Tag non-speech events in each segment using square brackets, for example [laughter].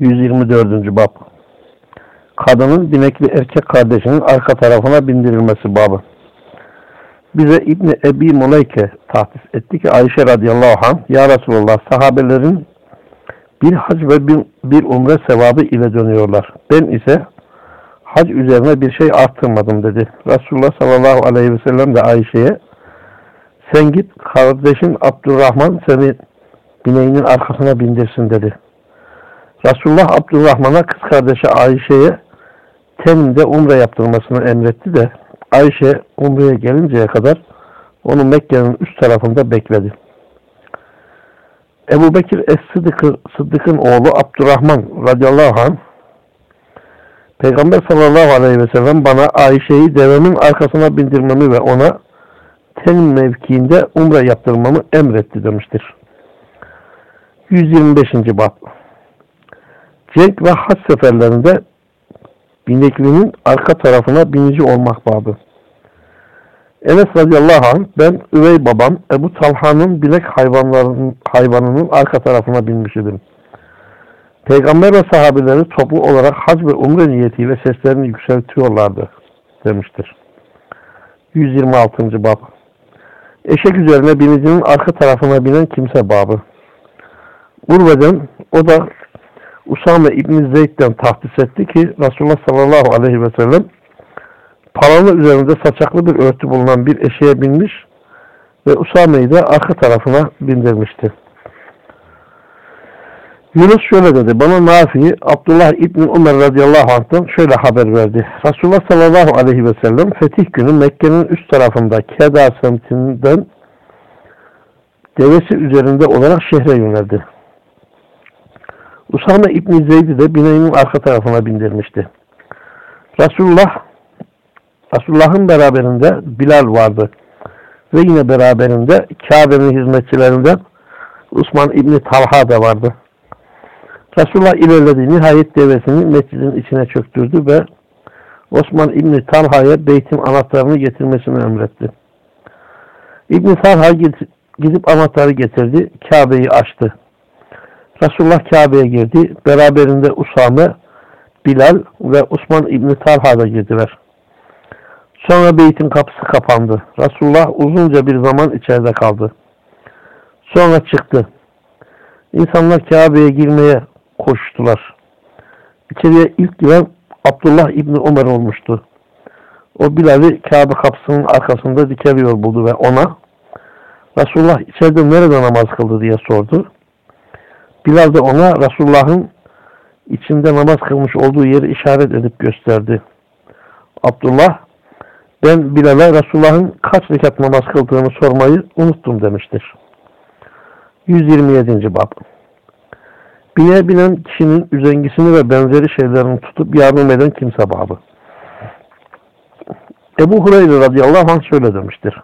124. Bab Kadının binekli erkek kardeşinin arka tarafına bindirilmesi babı. Bize İbni Ebi Muleyke tahsis etti ki Ayşe radıyallahu anh Ya Resulallah sahabelerin bir hac ve bir, bir umre sevabı ile dönüyorlar. Ben ise hac üzerine bir şey arttırmadım dedi. Resulullah sallallahu aleyhi ve sellem de Ayşe'ye sen git kardeşin Abdurrahman seni bineğinin arkasına bindirsin dedi. Resulullah Abdurrahman'a kız kardeşi Ayşe'ye teninde umre yaptırmasını emretti de Ayşe umreye gelinceye kadar onu Mekke'nin üst tarafında bekledi. Ebu Bekir Es-Sıddık'ın Sıddık'ın oğlu Abdurrahman radıyallahu anh Peygamber sallallahu aleyhi ve sellem bana Ayşe'yi devemin arkasına bindirmemi ve ona ten mevkiinde umre yaptırmamı emretti demiştir. 125. Bab Cenk ve haç seferlerinde bineklinin arka tarafına binici olmak babı. Enes radıyallahu anh ben üvey babam Ebu Talha'nın bilek hayvanlarının, hayvanının arka tarafına binmiş idim. Peygamber ve sahabeleri toplu olarak hac ve umre niyetiyle seslerini yükseltiyorlardı demiştir. 126. Bab Eşek üzerine binicinin arka tarafına binen kimse babı. Urve'den o da Usame İbni Zeyd'den tahsis etti ki Resulullah sallallahu aleyhi ve sellem paranın üzerinde saçaklı bir örtü bulunan bir eşeğe binmiş ve Usame'yi de arka tarafına bindirmişti. Yunus şöyle dedi. Bana Nafi, Abdullah İbni Ömer radıyallahu anh'tan şöyle haber verdi. Resulullah sallallahu aleyhi ve sellem fetih günü Mekke'nin üst tarafında Keda semtinden devesi üzerinde olarak şehre yöneldi. Usame İbni Zeyd'i de bineğinin arka tarafına bindirmişti. Resulullah Resulullah'ın beraberinde Bilal vardı. Ve yine beraberinde Kabe'nin hizmetçilerinden Osman İbni Talha da vardı. Resulullah ilerledi. Nihayet devesini mescidin içine çöktürdü ve Osman İbni Talha'ya beytin anahtarını getirmesini emretti. İbni Talha gidip anahtarı getirdi. Kabe'yi açtı. Resulullah Kabe'ye girdi. Beraberinde Usame, Bilal ve Osman İbni Talha da girdiler. Sonra beytin kapısı kapandı. Resulullah uzunca bir zaman içeride kaldı. Sonra çıktı. İnsanlar Kabe'ye girmeye koştular. İçeriye ilk giren Abdullah İbni Ömer olmuştu. O Bilal'i Kabe kapısının arkasında dikeliyor buldu ve ona Resulullah içeride nerede namaz kıldı diye sordu. Bilal de ona Resulullah'ın içinde namaz kılmış olduğu yeri işaret edip gösterdi. Abdullah ben Bilal'e Resulullah'ın kaç rekat namaz kıldığını sormayı unuttum demiştir. 127. Bab Bine binen kişinin üzengisini ve benzeri şeylerini tutup yardım eden kimse babı. Ebu Hureyre radıyallahu anh şöyle demiştir.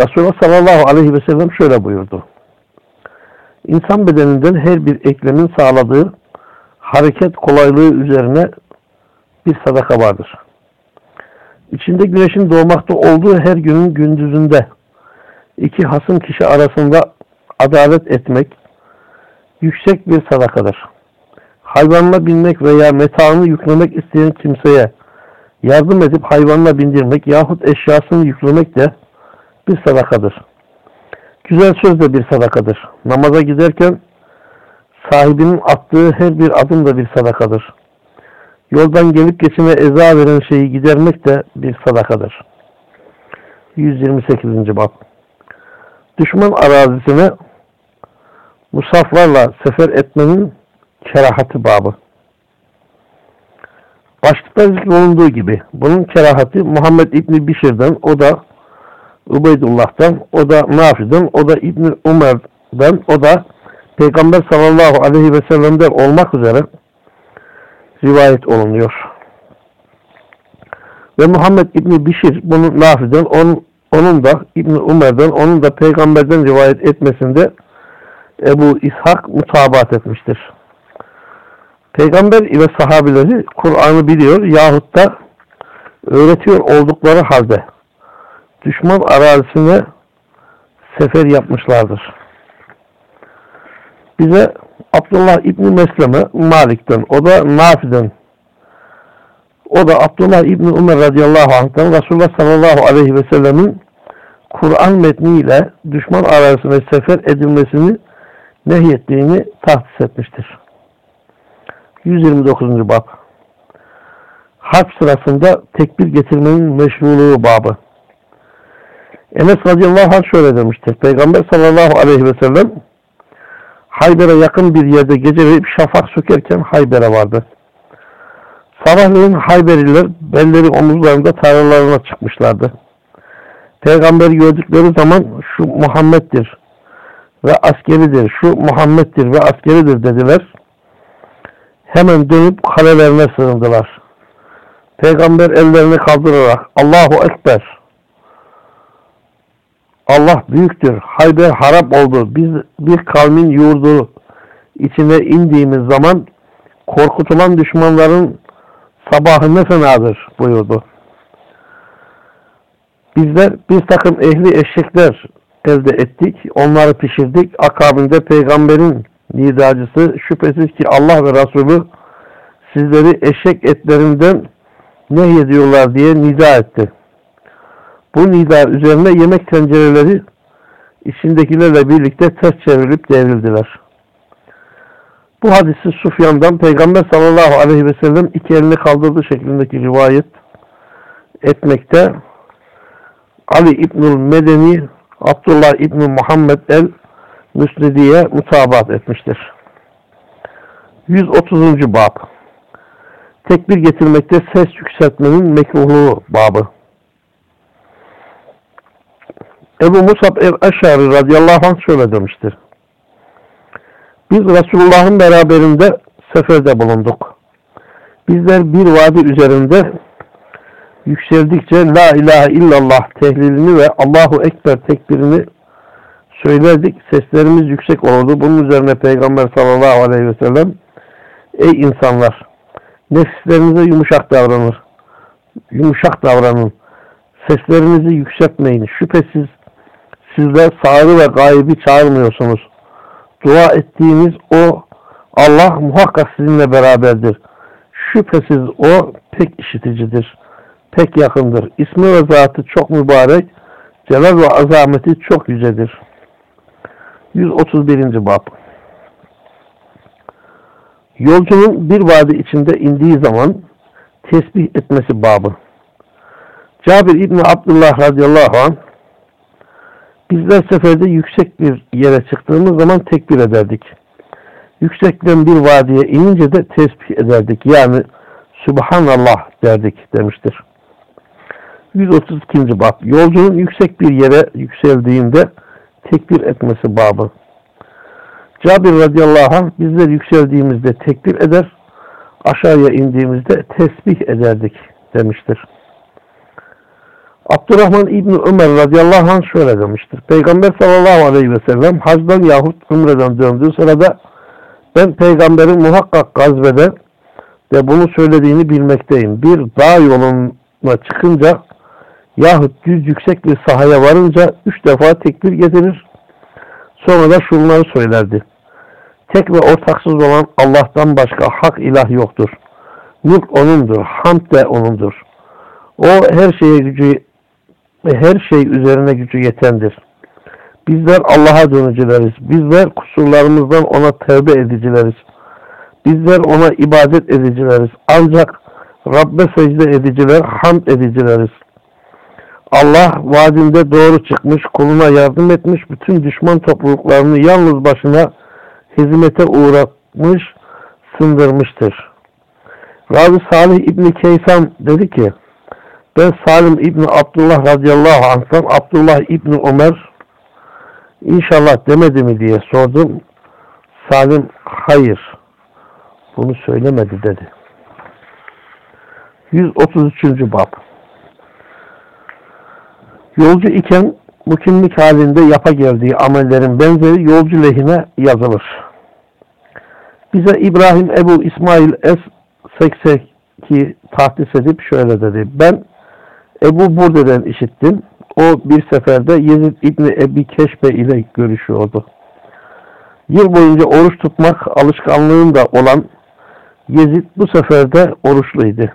Resulullah sallallahu aleyhi ve sellem şöyle buyurdu. İnsan bedeninden her bir eklemin sağladığı hareket kolaylığı üzerine bir sadaka vardır. İçinde güneşin doğmakta olduğu her günün gündüzünde iki hasım kişi arasında adalet etmek yüksek bir sadakadır. Hayvanla binmek veya metaını yüklemek isteyen kimseye yardım edip hayvanla bindirmek yahut eşyasını yüklemek de bir sadakadır. Güzel söz de bir sadakadır. Namaza giderken sahibinin attığı her bir adım da bir sadakadır. Yoldan gelip geçime eza veren şeyi gidermek de bir sadakadır. 128. Bab Düşman arazisine musaflarla sefer etmenin kerahatı babı. Başlıkta zikrolunduğu gibi bunun kerahati Muhammed İbni Bişir'den o da Ubeydullah'tan, o da Nafi'den, o da İbni Umer'den, o da Peygamber sallallahu aleyhi ve sellem'den olmak üzere rivayet olunuyor. Ve Muhammed İbni Bişir bunu Nafi'den, onun, onun da İbni Umer'den, onun da Peygamber'den rivayet etmesinde Ebu İshak mutabat etmiştir. Peygamber ile sahabileri Kur'an'ı biliyor yahut da öğretiyor oldukları halde düşman arazisine sefer yapmışlardır. Bize Abdullah İbni Mesleme Malik'ten, o da Nafi'den, o da Abdullah İbni Ömer radıyallahu anh'tan Resulullah sallallahu aleyhi ve sellemin Kur'an metniyle düşman arasına sefer edilmesini nehyettiğini tahsis etmiştir. 129. bab Harp sırasında tekbir getirmenin meşruluğu babı Enes radıyallahu anh şöyle demiştir. Peygamber sallallahu aleyhi ve sellem Hayber'e yakın bir yerde geceleyip şafak sökerken Hayber'e vardı. Sabahleyin Hayberiler belleri omuzlarında tarlalarına çıkmışlardı. Peygamberi gördükleri zaman şu Muhammed'dir ve askeridir, şu Muhammed'dir ve askeridir dediler. Hemen dönüp kalelerine sığındılar. Peygamber ellerini kaldırarak Allahu Ekber Allah büyüktür. Hayber harap oldu. Biz bir kavmin yurdu içine indiğimiz zaman korkutulan düşmanların sabahı ne fenadır buyurdu. Bizler bir takım ehli eşekler elde ettik. Onları pişirdik. Akabinde peygamberin nidacısı şüphesiz ki Allah ve Resulü sizleri eşek etlerinden nehyediyorlar diye nida etti. Bu nida üzerine yemek tencereleri içindekilerle birlikte ters çevrilip devrildiler. Bu hadisi Sufyan'dan Peygamber sallallahu aleyhi ve sellem iki elini kaldırdığı şeklindeki rivayet etmekte. Ali İbnül Medeni Abdullah İbni Muhammed el Müsnedi'ye mutabat etmiştir. 130. Bab Tekbir getirmekte ses yükseltmenin mekruhluğu babı. Ebu Musab el-Eşari radıyallahu anh şöyle demiştir. Biz Resulullah'ın beraberinde seferde bulunduk. Bizler bir vadi üzerinde yükseldikçe La ilahe illallah tehlilini ve Allahu Ekber tekbirini söylerdik. Seslerimiz yüksek olurdu. Bunun üzerine Peygamber sallallahu aleyhi ve sellem Ey insanlar! Nefislerinize yumuşak davranır. Yumuşak davranın. Seslerinizi yükseltmeyin. Şüphesiz sizler sağrı ve gaybi çağırmıyorsunuz. Dua ettiğiniz o Allah muhakkak sizinle beraberdir. Şüphesiz o pek işiticidir. Pek yakındır. İsmi ve zatı çok mübarek. Celal ve azameti çok yücedir. 131. Bab Yolcunun bir vadi içinde indiği zaman tesbih etmesi babı. Cabir İbni Abdullah radıyallahu anh Bizler seferde yüksek bir yere çıktığımız zaman tekbir ederdik. Yüksekten bir vadiye inince de tesbih ederdik. Yani Subhanallah derdik demiştir. 132. bab. Yolcunun yüksek bir yere yükseldiğinde tekbir etmesi babı. Cabir radıyallahu anh bizler yükseldiğimizde tekbir eder, aşağıya indiğimizde tesbih ederdik demiştir. Abdurrahman İbni Ömer radıyallahu anh şöyle demiştir. Peygamber sallallahu aleyhi ve sellem hacdan yahut umreden döndüğü sırada ben peygamberin muhakkak gazbede ve bunu söylediğini bilmekteyim. Bir dağ yoluna çıkınca yahut düz yüksek bir sahaya varınca üç defa tekbir getirir. Sonra da şunları söylerdi. Tek ve ortaksız olan Allah'tan başka hak ilah yoktur. Mülk O'nundur, hamd de O'nundur. O her şeye gücü ve her şey üzerine gücü yetendir. Bizler Allah'a dönücüleriz. Bizler kusurlarımızdan ona tevbe edicileriz. Bizler ona ibadet edicileriz. Ancak Rabbe secde ediciler, hamd edicileriz. Allah vaadinde doğru çıkmış, kuluna yardım etmiş, bütün düşman topluluklarını yalnız başına hizmete uğratmış, sındırmıştır. Rabi Salih İbni Keysan dedi ki, ben Salim İbni Abdullah radıyallahu anh'tan Abdullah İbni Ömer inşallah demedi mi diye sordum. Salim hayır bunu söylemedi dedi. 133. Bab Yolcu iken mukimlik halinde yapa geldiği amellerin benzeri yolcu lehine yazılır. Bize İbrahim Ebu İsmail Es-Sekseki tahdis edip şöyle dedi. Ben Ebu Burde'den işittim. O bir seferde Yezid İbni Ebi Keşbe ile görüşüyordu. Yıl boyunca oruç tutmak alışkanlığında olan Yezid bu sefer de oruçluydu.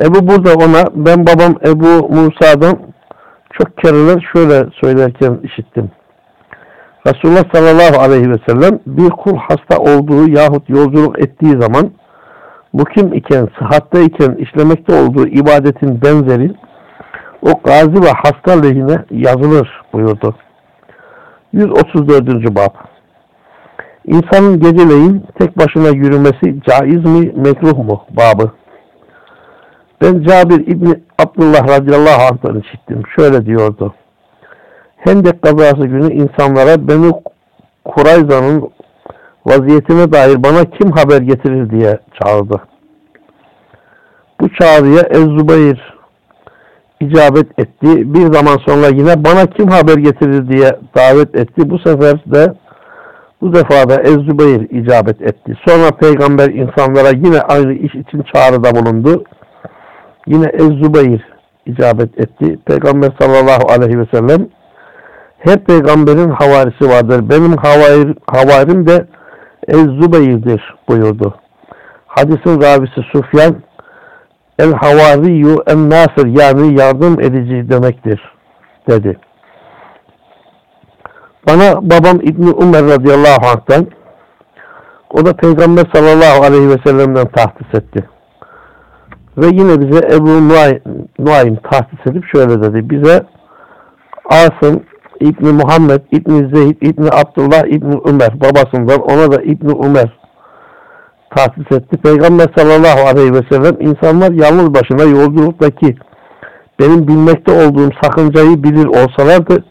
Ebu burada ona ben babam Ebu Musa'dan çok kereler şöyle söylerken işittim. Resulullah sallallahu aleyhi ve sellem bir kul hasta olduğu yahut yolculuk ettiği zaman mukim iken, sıhhatte iken işlemekte olduğu ibadetin benzeri o gazi ve hasta lehine yazılır buyurdu. 134. Bab İnsanın geceleyin tek başına yürümesi caiz mi, mekruh mu? Babı Ben Cabir İbni Abdullah radıyallahu anh'tan işittim. Şöyle diyordu. Hendek kazası günü insanlara beni Kurayza'nın vaziyetine dair bana kim haber getirir diye çağırdı. Bu çağrıya Ez-Zubayr icabet etti. Bir zaman sonra yine bana kim haber getirir diye davet etti. Bu sefer de bu defa da Ez-Zübeyir icabet etti. Sonra peygamber insanlara yine aynı iş için çağrıda bulundu. Yine Ez-Zübeyir icabet etti. Peygamber sallallahu aleyhi ve sellem her peygamberin havarisi vardır. Benim havarim de Ez-Zübeyir'dir buyurdu. Hadisin ravisi Sufyan El havariyyu en nasır yani yardım edici demektir dedi. Bana babam İbni Umar radıyallahu anh'tan o da Peygamber sallallahu aleyhi ve sellem'den tahsis etti. Ve yine bize Ebu Nuaym, Nuaym tahsis edip şöyle dedi. Bize Asım İbni Muhammed, İbni Zeyd, İbni Abdullah, İbni Ömer babasından ona da İbni Ömer tahsis etti. Peygamber sallallahu aleyhi ve sellem insanlar yalnız başına yolculuktaki benim bilmekte olduğum sakıncayı bilir olsalardı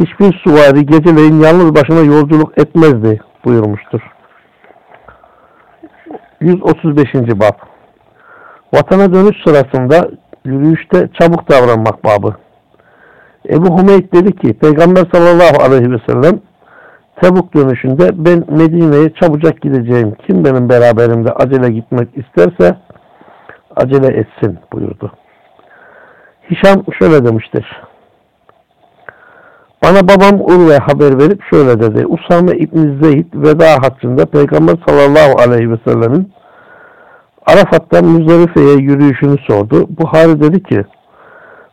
hiçbir suvari geceleyin yalnız başına yolculuk etmezdi buyurmuştur. 135. Bab Vatana dönüş sırasında yürüyüşte çabuk davranmak babı. Ebu Hümeyd dedi ki Peygamber sallallahu aleyhi ve sellem Tebuk dönüşünde ben Medine'ye çabucak gideceğim. Kim benim beraberimde acele gitmek isterse acele etsin buyurdu. Hişam şöyle demiştir. Bana babam Urve haber verip şöyle dedi. Usame İbni Zeyd veda haccında Peygamber sallallahu aleyhi ve sellemin Arafat'tan Müzdelife'ye yürüyüşünü sordu. Buhari dedi ki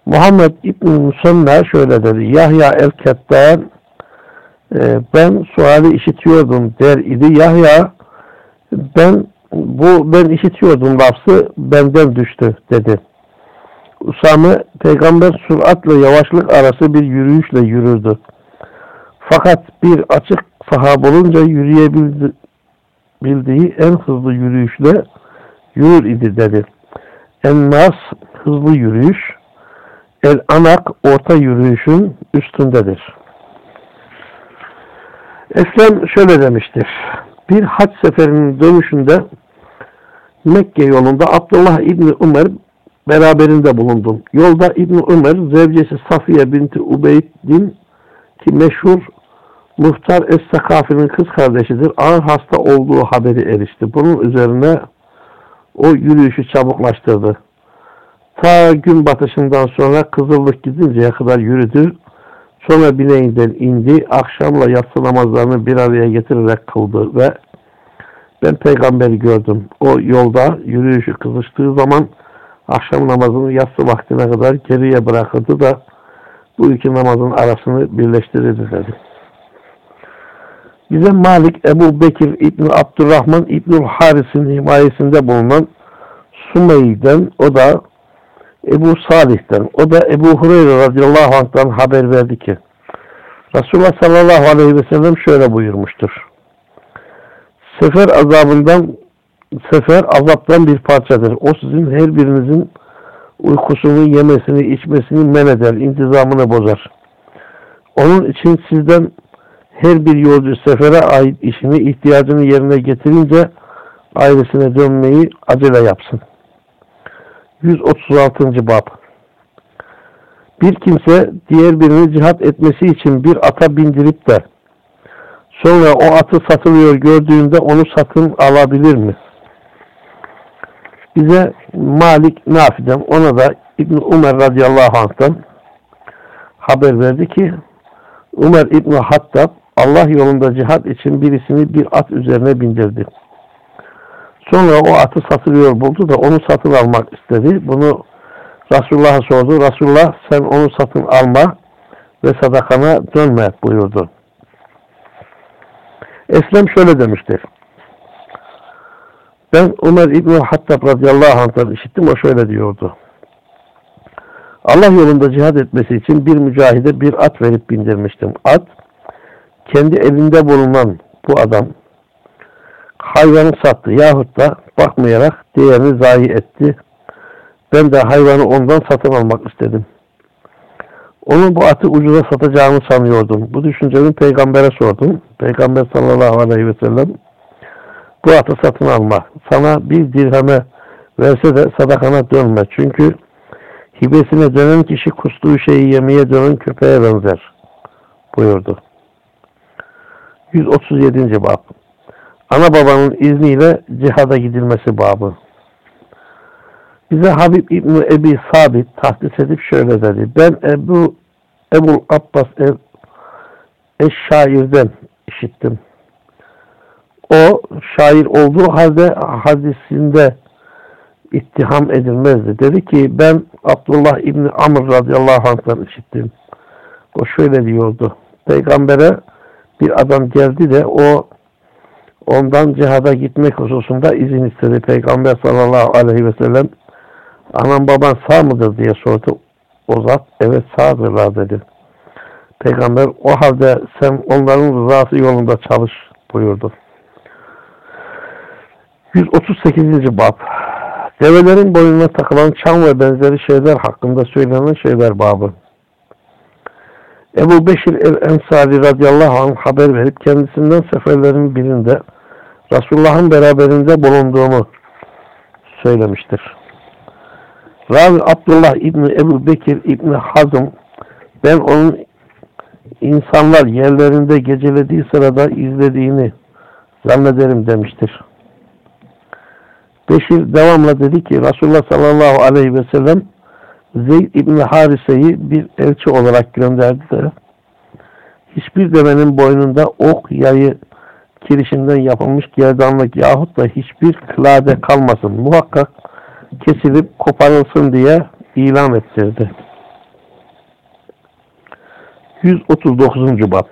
Muhammed İbni Musanna şöyle dedi. Yahya el-Kettan e, ben suali işitiyordum der idi. Yahya ben bu ben işitiyordum lafzı benden düştü dedi. Usame peygamber süratle yavaşlık arası bir yürüyüşle yürürdü. Fakat bir açık saha olunca yürüyebildiği en hızlı yürüyüşle yürür idi dedi. Ennas hızlı yürüyüş, el anak orta yürüyüşün üstündedir. Eslem şöyle demiştir. Bir hac seferinin dönüşünde Mekke yolunda Abdullah İbni Ömer beraberinde bulundum. Yolda İbni Ömer zevcesi Safiye binti Ubeyd'in ki meşhur Muhtar Es-Sakafi'nin kız kardeşidir. Ağır hasta olduğu haberi erişti. Bunun üzerine o yürüyüşü çabuklaştırdı. Ta gün batışından sonra kızıllık gidinceye kadar yürüdü. Sonra bineğinden indi. Akşamla yatsı namazlarını bir araya getirerek kıldı ve ben peygamberi gördüm. O yolda yürüyüşü kızıştığı zaman akşam namazını yatsı vaktine kadar geriye bırakırdı da bu iki namazın arasını birleştirirdi dedi. Bize Malik Ebu Bekir İbni Abdurrahman İbnül Haris'in himayesinde bulunan Sumey'den o da Ebu Salih'ten o da Ebu Hureyre radıyallahu anh'tan haber verdi ki Resulullah sallallahu aleyhi ve sellem şöyle buyurmuştur. Sefer azabından sefer azaptan bir parçadır. O sizin her birinizin uykusunu, yemesini, içmesini men eder, intizamını bozar. Onun için sizden her bir yolcu sefere ait işini, ihtiyacını yerine getirince ailesine dönmeyi acele yapsın. 136. Bab Bir kimse diğer birini cihat etmesi için bir ata bindirip de sonra o atı satılıyor gördüğünde onu satın alabilir mi? Bize Malik Nafi'den ona da İbn Umar radıyallahu anh'tan haber verdi ki Umar İbn Hattab Allah yolunda cihat için birisini bir at üzerine bindirdi. Sonra o atı satılıyor buldu da onu satın almak istedi. Bunu Resulullah'a sordu. Resulullah sen onu satın alma ve sadakana dönme buyurdu. Eslem şöyle demiştir. Ben Ömer İbni Hattab radıyallahu anh'tan işittim. O şöyle diyordu. Allah yolunda cihad etmesi için bir mücahide bir at verip bindirmiştim. At, kendi elinde bulunan bu adam hayvanı sattı yahut da bakmayarak değerini zayi etti. Ben de hayvanı ondan satın almak istedim. Onun bu atı ucuza satacağını sanıyordum. Bu düşüncemi peygambere sordum. Peygamber sallallahu aleyhi ve sellem bu atı satın alma. Sana bir dirheme verse de sadakana dönme. Çünkü hibesine dönen kişi kustuğu şeyi yemeye dönen köpeğe benzer buyurdu. 137. Bab Ana babanın izniyle cihada gidilmesi babı. Bize Habib İbni Ebi Sabit tahdis edip şöyle dedi. Ben Ebu Ebu Abbas ev, Eşşair'den işittim. O şair olduğu halde hadisinde ittiham edilmezdi. Dedi ki ben Abdullah İbni Amr radıyallahu anh'tan işittim. O şöyle diyordu. Peygambere bir adam geldi de o ondan cihada gitmek hususunda izin istedi. Peygamber sallallahu aleyhi ve sellem anam baban sağ mıdır diye sordu. O zat evet sağdırlar dedi. Peygamber o halde sen onların rızası yolunda çalış buyurdu. 138. Bab Develerin boynuna takılan çam ve benzeri şeyler hakkında söylenen şeyler babı. Ebu Beşir el-Ensari radıyallahu anh haber verip kendisinden seferlerin birinde Resulullah'ın beraberinde bulunduğunu söylemiştir. Ravi Abdullah İbni Ebu Bekir İbni Hazım ben onun insanlar yerlerinde gecelediği sırada izlediğini zannederim demiştir. Beşir devamla dedi ki Resulullah sallallahu aleyhi ve sellem Zeyd İbni Harise'yi bir elçi olarak gönderdi de hiçbir devenin boynunda ok, yayı, kirişinden yapılmış gerdanlık yahut da hiçbir klade kalmasın. Muhakkak kesilip koparılsın diye ilan ettirdi. 139. Bab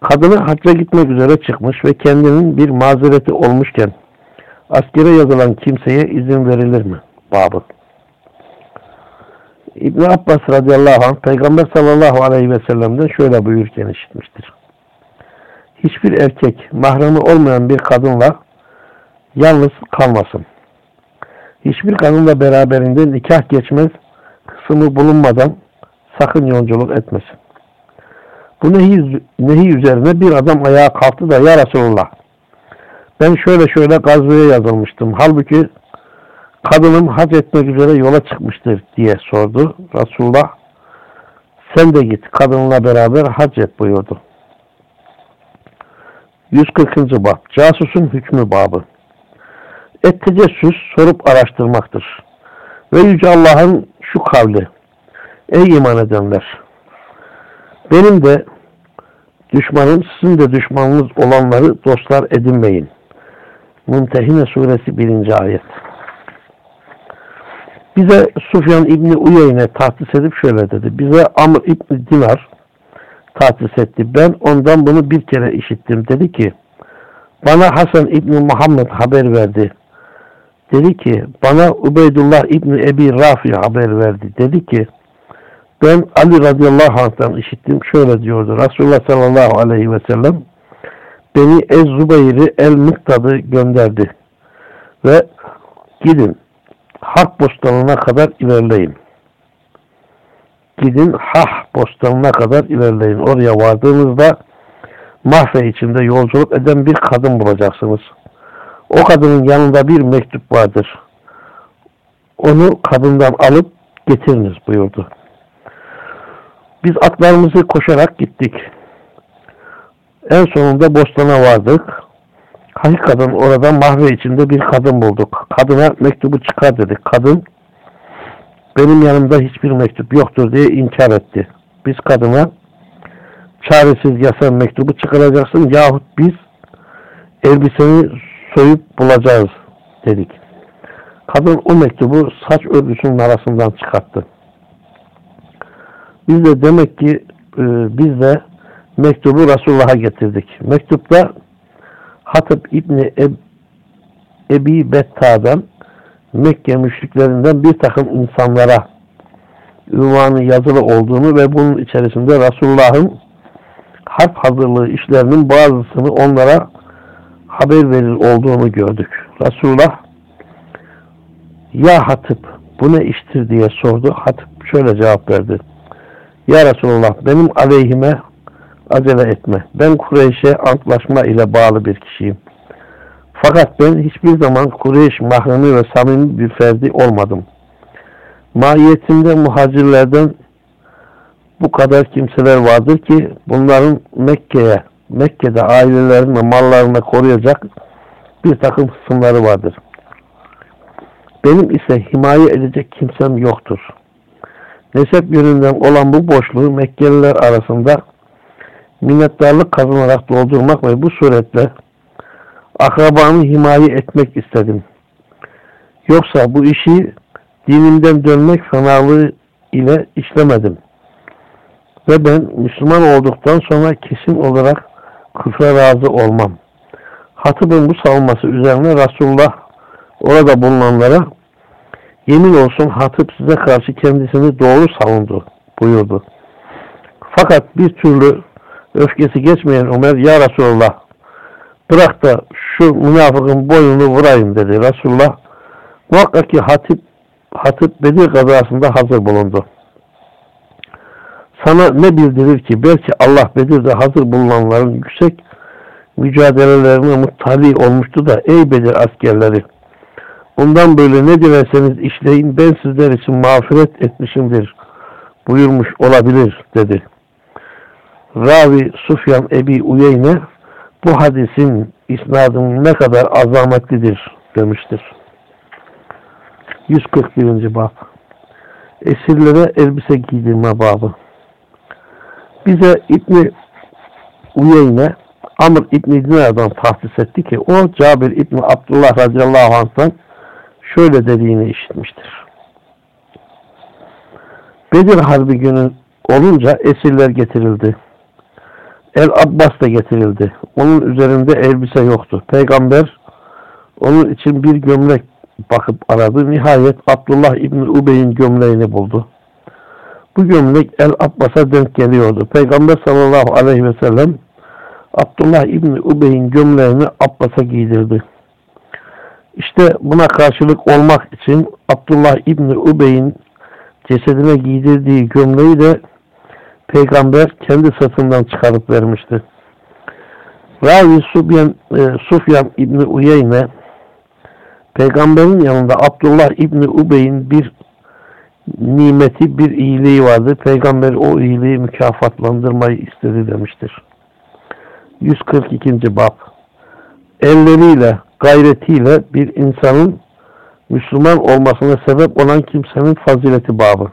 Kadını hacca gitmek üzere çıkmış ve kendinin bir mazereti olmuşken askere yazılan kimseye izin verilir mi? Babı İbn Abbas radıyallahu anh Peygamber sallallahu aleyhi ve sellem'den şöyle buyurken işitmiştir. Hiçbir erkek mahremi olmayan bir kadınla yalnız kalmasın. Hiçbir kadınla beraberinde nikah geçmez, kısmı bulunmadan sakın yolculuk etmesin. Bu nehi, nehi üzerine bir adam ayağa kalktı da ya Resulullah ben şöyle şöyle gazveye yazılmıştım. Halbuki kadınım hac etmek üzere yola çıkmıştır diye sordu. Resulullah sen de git kadınla beraber hac et buyurdu. 140. Bab Casusun hükmü babı Et tecessüs sorup araştırmaktır. Ve Yüce Allah'ın şu kavli Ey iman edenler! Benim de düşmanım sizin de düşmanınız olanları dostlar edinmeyin. Mümtehine suresi 1. ayet. Bize Sufyan İbni Uyeyne tahsis edip şöyle dedi. Bize Amr İbni Dinar tahsis etti. Ben ondan bunu bir kere işittim. Dedi ki bana Hasan İbni Muhammed haber verdi. Dedi ki bana Ubeydullah İbni Ebi Rafi haber verdi. Dedi ki ben Ali radıyallahu anh'tan işittim. Şöyle diyordu. Resulullah sallallahu aleyhi ve sellem beni Ez-Zubayr'i El-Miktad'ı gönderdi. Ve gidin Hak bostanına kadar ilerleyin. Gidin Hah bostanına kadar ilerleyin. Oraya vardığınızda mahve içinde yolculuk eden bir kadın bulacaksınız. O kadının yanında bir mektup vardır. Onu kadından alıp getiriniz buyurdu. Biz atlarımızı koşarak gittik. En sonunda Bostan'a vardık. Hakikaten orada mahve içinde bir kadın bulduk. Kadına mektubu çıkar dedik. Kadın benim yanımda hiçbir mektup yoktur diye inkar etti. Biz kadına çaresiz yasa mektubu çıkaracaksın yahut biz elbiseni soyup bulacağız dedik. Kadın o mektubu saç örgüsünün arasından çıkarttı. Biz de demek ki e, biz de mektubu Resulullah'a getirdik. Mektupta Hatip İbni Eb Ebi Betta'dan Mekke müşriklerinden bir takım insanlara ünvanı yazılı olduğunu ve bunun içerisinde Resulullah'ın harp hazırlığı işlerinin bazısını onlara haber verir olduğunu gördük. Resulullah ya Hatip bu ne iştir diye sordu. Hatip şöyle cevap verdi. Ya Resulullah benim aleyhime acele etme. Ben Kureyş'e antlaşma ile bağlı bir kişiyim. Fakat ben hiçbir zaman Kureyş mahremi ve samimi bir ferdi olmadım. Mahiyetinde muhacirlerden bu kadar kimseler vardır ki bunların Mekke'ye, Mekke'de ailelerini ve mallarını koruyacak bir takım kısımları vardır. Benim ise himaye edecek kimsem yoktur. Nesep yönünden olan bu boşluğu Mekkeliler arasında minnettarlık kazanarak doldurmak ve bu suretle akrabamı himaye etmek istedim. Yoksa bu işi dinimden dönmek fenalığı ile işlemedim. Ve ben Müslüman olduktan sonra kesin olarak küfre razı olmam. Hatib'in bu savunması üzerine Resulullah orada bulunanlara yemin olsun Hatip size karşı kendisini doğru savundu buyurdu. Fakat bir türlü öfkesi geçmeyen Ömer ya Resulullah bırak da şu münafıkın boynunu vurayım dedi. Resulullah muhakkak ki Hatip, Hatip Bedir kazasında hazır bulundu. Sana ne bildirir ki belki Allah Bedir'de hazır bulunanların yüksek mücadelelerine muttali olmuştu da ey Bedir askerleri bundan böyle ne dilerseniz işleyin ben sizler için mağfiret etmişimdir buyurmuş olabilir dedi. Ravi Sufyan Ebi Uyeyne bu hadisin isnadının ne kadar azametlidir demiştir. 141. bab Esirlere elbise giydirme babı bize İbni Uyeyne Amr İbni Dinar'dan tahsis etti ki o Cabir İbni Abdullah radıyallahu anh'tan şöyle dediğini işitmiştir. Bedir Harbi günü olunca esirler getirildi. El Abbas da getirildi. Onun üzerinde elbise yoktu. Peygamber onun için bir gömlek bakıp aradı. Nihayet Abdullah İbni Ubey'in gömleğini buldu. Bu gömlek El Abbas'a denk geliyordu. Peygamber sallallahu aleyhi ve sellem Abdullah İbni Ubey'in gömleğini Abbas'a giydirdi. İşte buna karşılık olmak için Abdullah İbni Ubey'in cesedine giydirdiği gömleği de Peygamber kendi satından çıkarıp vermişti. Ravi Sufyan, e, Sufyan İbni Uyeyne Peygamberin yanında Abdullah İbni Ubey'in bir nimeti, bir iyiliği vardı. Peygamber o iyiliği mükafatlandırmayı istedi demiştir. 142. Bab Elleriyle, gayretiyle bir insanın Müslüman olmasına sebep olan kimsenin fazileti babı.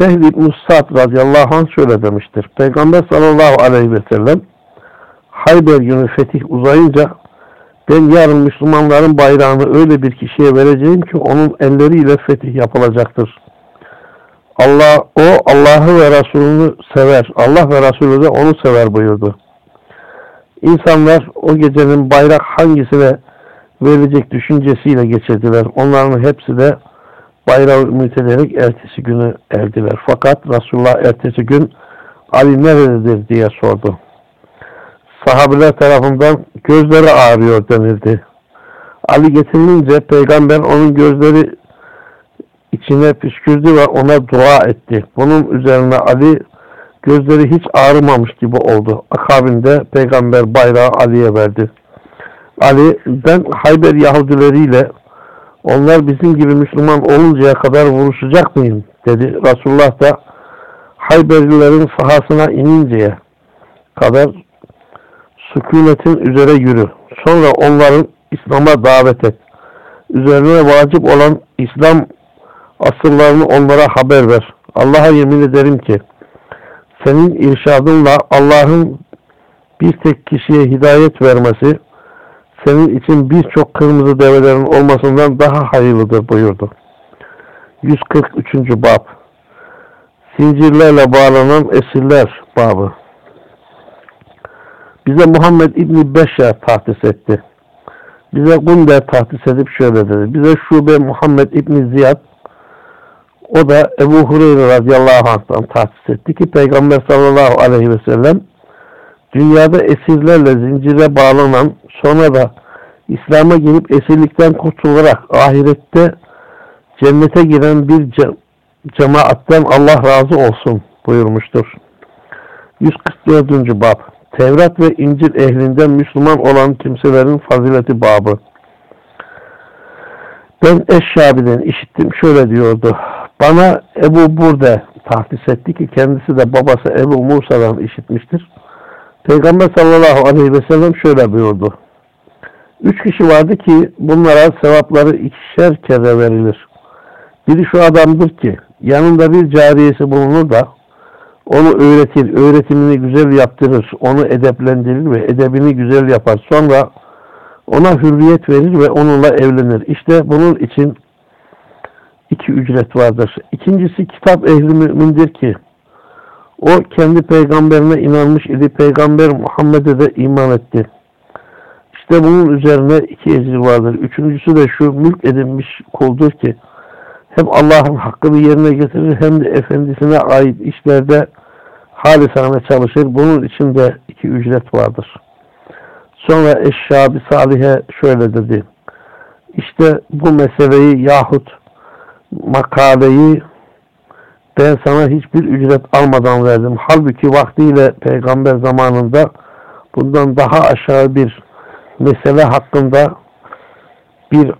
Sehl İbn-i Sa'd radıyallahu anh şöyle demiştir. Peygamber sallallahu aleyhi ve sellem Hayber günü fetih uzayınca ben yarın Müslümanların bayrağını öyle bir kişiye vereceğim ki onun elleriyle fetih yapılacaktır. Allah o Allah'ı ve Resulünü sever. Allah ve Resulü de onu sever buyurdu. İnsanlar o gecenin bayrak hangisine verilecek düşüncesiyle geçirdiler. Onların hepsi de bayrağı ümit ederek ertesi günü erdiler. Fakat Resulullah ertesi gün Ali nerededir diye sordu sahabeler tarafından gözleri ağrıyor denildi. Ali getirilince peygamber onun gözleri içine püskürdü ve ona dua etti. Bunun üzerine Ali gözleri hiç ağrımamış gibi oldu. Akabinde peygamber bayrağı Ali'ye verdi. Ali ben Hayber Yahudileriyle onlar bizim gibi Müslüman oluncaya kadar vuruşacak mıyım dedi. Resulullah da Hayberlilerin sahasına ininceye kadar sükunetin üzere yürü. Sonra onların İslam'a davet et. Üzerine vacip olan İslam asıllarını onlara haber ver. Allah'a yemin ederim ki senin irşadınla Allah'ın bir tek kişiye hidayet vermesi senin için birçok kırmızı develerin olmasından daha hayırlıdır buyurdu. 143. Bab Zincirlerle bağlanan esirler babı Bize Muhammed İbni Beşer tahtis etti. Bize Gunder tahtis edip şöyle dedi. Bize Şube Muhammed İbni Ziyad o da Ebu Hureyre radıyallahu anh'tan tahsis etti ki Peygamber sallallahu aleyhi ve sellem dünyada esirlerle zincire bağlanan sonra da İslam'a girip esirlikten kurtularak ahirette cennete giren bir ce cemaatten Allah razı olsun buyurmuştur. 144. Bab Tevrat ve İncil ehlinden Müslüman olan kimselerin fazileti babı. Ben Eşşabi'den işittim şöyle diyordu. Bana Ebu Burde tahsis etti ki kendisi de babası Ebu Musa'dan işitmiştir. Peygamber sallallahu aleyhi ve sellem şöyle buyurdu. Üç kişi vardı ki bunlara sevapları ikişer kere verilir. Biri şu adamdır ki yanında bir cariyesi bulunur da onu öğretir, öğretimini güzel yaptırır, onu edeplendirir ve edebini güzel yapar. Sonra ona hürriyet verir ve onunla evlenir. İşte bunun için iki ücret vardır. İkincisi kitap ehli mümindir ki o kendi peygamberine inanmış idi. Peygamber Muhammed'e de iman etti. İşte bunun üzerine iki ecir vardır. Üçüncüsü de şu mülk edinmiş kuldur ki hem Allah'ın hakkını yerine getirir hem de efendisine ait işlerde halisane çalışır. Bunun için de iki ücret vardır. Sonra Eşşabi Salih'e şöyle dedi. İşte bu meseleyi yahut makaleyi ben sana hiçbir ücret almadan verdim. Halbuki vaktiyle peygamber zamanında bundan daha aşağı bir mesele hakkında bir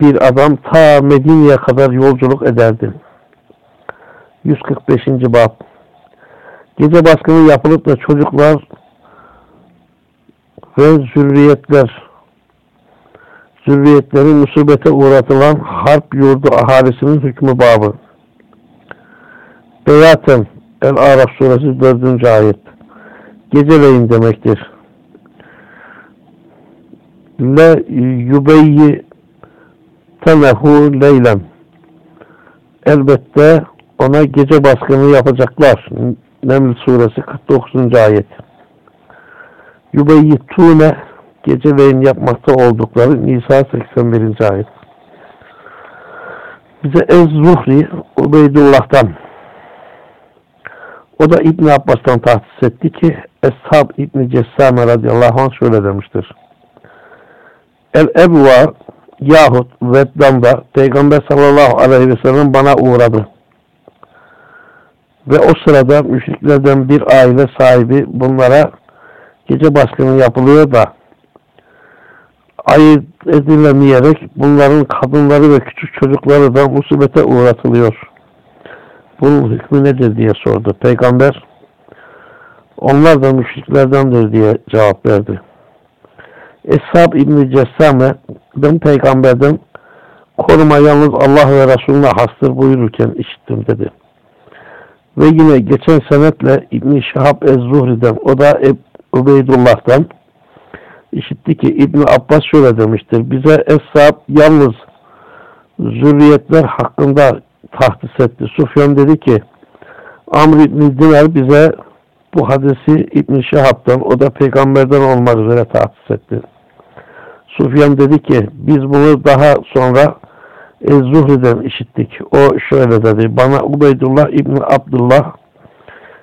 bir adam ta Medine'ye kadar yolculuk ederdi. 145. Bab Gece baskını yapılıp da çocuklar ve zürriyetler zürriyetleri musibete uğratılan harp yurdu ahalisinin hükmü babı. Beyaten El-Araf suresi 4. ayet. Geceleyin demektir. Le yubeyyi tenehu leylem. Elbette ona gece baskını yapacaklar. Neml suresi 49. ayet. Yubeyyitune geceleyin yapmakta oldukları Nisa 81. ayet. Bize Ez-Zuhri Ubeydullah'tan o da İbn Abbas'tan tahsis etti ki Eshab İbn Cessame radıyallahu anh şöyle demiştir. El Ebva yahut Veddam'da Peygamber sallallahu aleyhi ve sellem bana uğradı. Ve o sırada müşriklerden bir aile sahibi bunlara gece baskını yapılıyor da ayırt edilemeyerek bunların kadınları ve küçük çocukları da musibete uğratılıyor. Bunun hükmü nedir diye sordu. Peygamber onlar da müşriklerdendir diye cevap verdi. Eshab İbni Cessame ben peygamberden koruma yalnız Allah ve Resulüne hastır buyururken işittim dedi. Ve yine geçen senetle İbni Şahab Ez-Zuhri'den o da Ubeydullah'tan işitti ki İbni Abbas şöyle demiştir. Bize Eshab yalnız zürriyetler hakkında tahsis etti. Sufyan dedi ki Amr İbni Dinar bize bu hadisi İbni Şahab'dan o da peygamberden olmak üzere tahsis etti. Sufyan dedi ki biz bunu daha sonra Ez-Zuhri'den işittik. O şöyle dedi. Bana Ubeydullah İbni Abdullah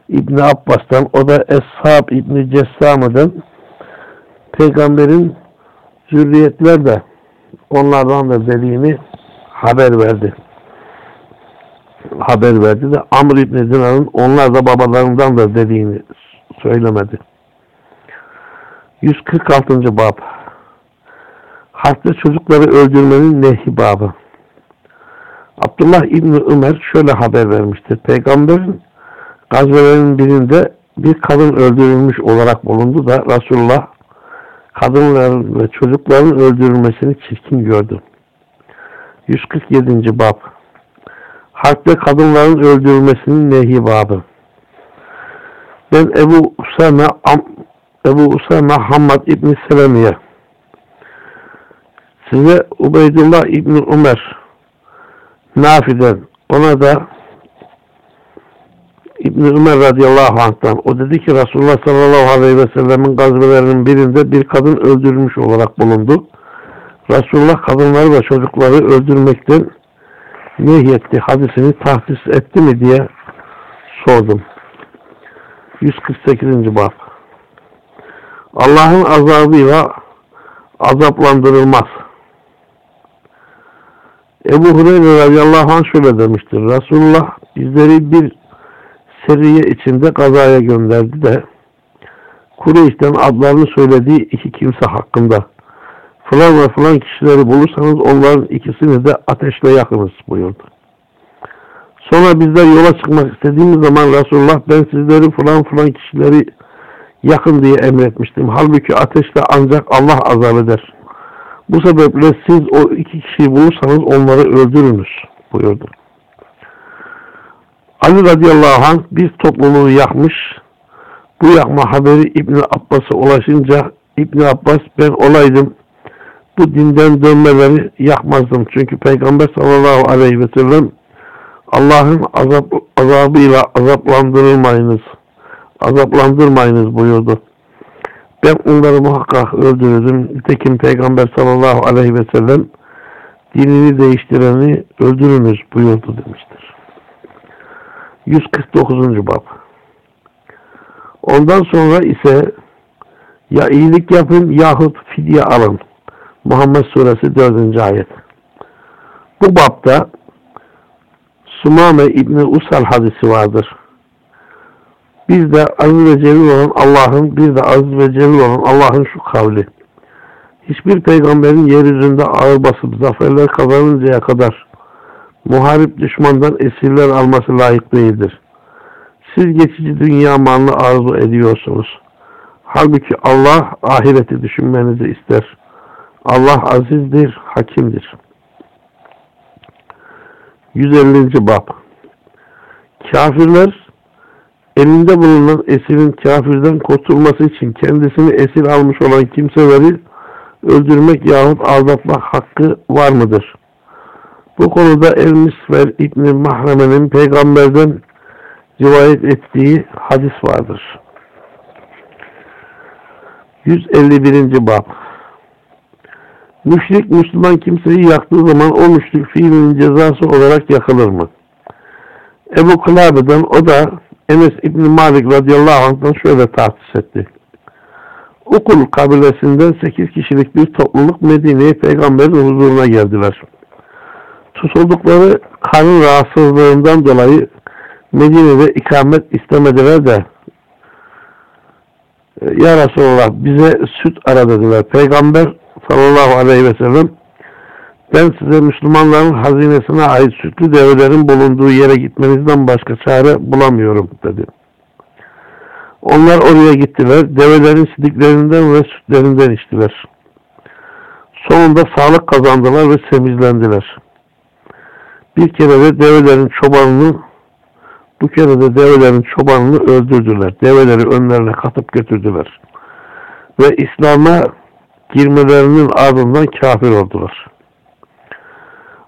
İbni Abbas'tan o da Eshab İbni Cessame'den peygamberin zürriyetler de onlardan da dediğini haber verdi. Haber verdi de Amr İbni Dinar'ın onlar da babalarından da dediğini söylemedi. 146. Bab Harpte çocukları öldürmenin nehi babı. Abdullah İbni Ömer şöyle haber vermiştir. Peygamberin gazvelerin birinde bir kadın öldürülmüş olarak bulundu da Resulullah kadınların ve çocukların öldürülmesini çirkin gördü. 147. Bab Harpte kadınların öldürülmesinin nehi babı. Ben Ebu Usame Ebu Usame Hamad İbni Selemiye size Ubeydullah İbni Ömer Nafi'den ona da İbni Ömer radıyallahu anh'tan o dedi ki Resulullah sallallahu aleyhi ve sellemin gazvelerinin birinde bir kadın öldürülmüş olarak bulundu. Resulullah kadınları ve çocukları öldürmekten nehyetti hadisini tahsis etti mi diye sordum. 148. bab Allah'ın azabıyla azaplandırılmaz. Ebu Hureyre radıyallahu anh şöyle demiştir. Resulullah bizleri bir seriye içinde kazaya gönderdi de Kureyş'ten adlarını söylediği iki kimse hakkında falan ve falan kişileri bulursanız onların ikisini de ateşle yakınız buyurdu. Sonra bizler yola çıkmak istediğimiz zaman Resulullah ben sizleri falan falan kişileri yakın diye emretmiştim. Halbuki ateşle ancak Allah azap eder. Bu sebeple siz o iki kişiyi bulursanız onları öldürünüz buyurdu. Ali radıyallahu anh bir topluluğu yakmış. Bu yakma haberi İbni Abbas'a ulaşınca İbni Abbas ben olaydım bu dinden dönmeleri yakmazdım. Çünkü Peygamber sallallahu aleyhi ve sellem Allah'ın azap, azabıyla azaplandırılmayınız, azaplandırmayınız buyurdu. Ben onları muhakkak öldürürdüm. Nitekim Peygamber sallallahu aleyhi ve sellem dinini değiştireni öldürünüz buyurdu demiştir. 149. bab Ondan sonra ise ya iyilik yapın yahut fidye alın. Muhammed Suresi 4. ayet. Bu babda Sumame İbni Usal hadisi vardır. Bir de aziz ve celil olan Allah'ın, bir de aziz ve celil olan Allah'ın şu kavli. Hiçbir peygamberin yeryüzünde ağır basıp zaferler kazanıncaya kadar muharip düşmandan esirler alması layık değildir. Siz geçici dünya malını arzu ediyorsunuz. Halbuki Allah ahireti düşünmenizi ister. Allah azizdir, hakimdir. 150. Bab Kafirler elinde bulunan esirin kafirden kurtulması için kendisini esir almış olan kimseleri öldürmek yahut aldatmak hakkı var mıdır? Bu konuda El-Misver İbni Mahreme'nin peygamberden rivayet ettiği hadis vardır. 151. Bab Müşrik Müslüman kimseyi yaktığı zaman o müşrik fiilinin cezası olarak yakılır mı? Ebu Kılabe'den o da Enes İbni Malik radıyallahu anh'tan şöyle tahsis etti. Okul kabilesinden 8 kişilik bir topluluk Medine'ye peygamberin huzuruna geldiler. Tutuldukları karın rahatsızlığından dolayı Medine'de ikamet istemediler de Ya Resulallah bize süt ara dediler. Peygamber sallallahu aleyhi ve sellem ben size Müslümanların hazinesine ait sütlü develerin bulunduğu yere gitmenizden başka çare bulamıyorum dedi. Onlar oraya gittiler. Develerin sidiklerinden ve sütlerinden içtiler. Sonunda sağlık kazandılar ve semizlendiler. Bir kere de develerin çobanını bu kere de develerin çobanını öldürdüler. Develeri önlerine katıp götürdüler. Ve İslam'a girmelerinin ardından kafir oldular.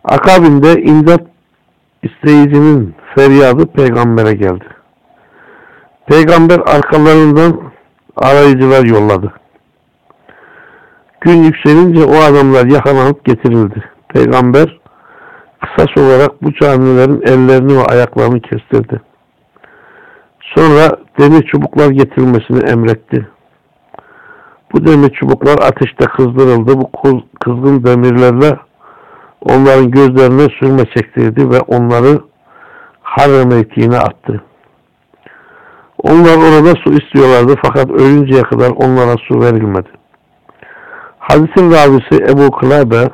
Akabinde imdat isteyicinin feryadı peygambere geldi. Peygamber arkalarından arayıcılar yolladı. Gün yükselince o adamlar yakalanıp getirildi. Peygamber kısas olarak bu canilerin ellerini ve ayaklarını kestirdi. Sonra demir çubuklar getirilmesini emretti. Bu demir çubuklar ateşte kızdırıldı. Bu kızgın demirlerle onların gözlerine sürme çektirdi ve onları Harre mevkiine attı. Onlar orada su istiyorlardı fakat ölünceye kadar onlara su verilmedi. Hadisin ravisi Ebu Kılabe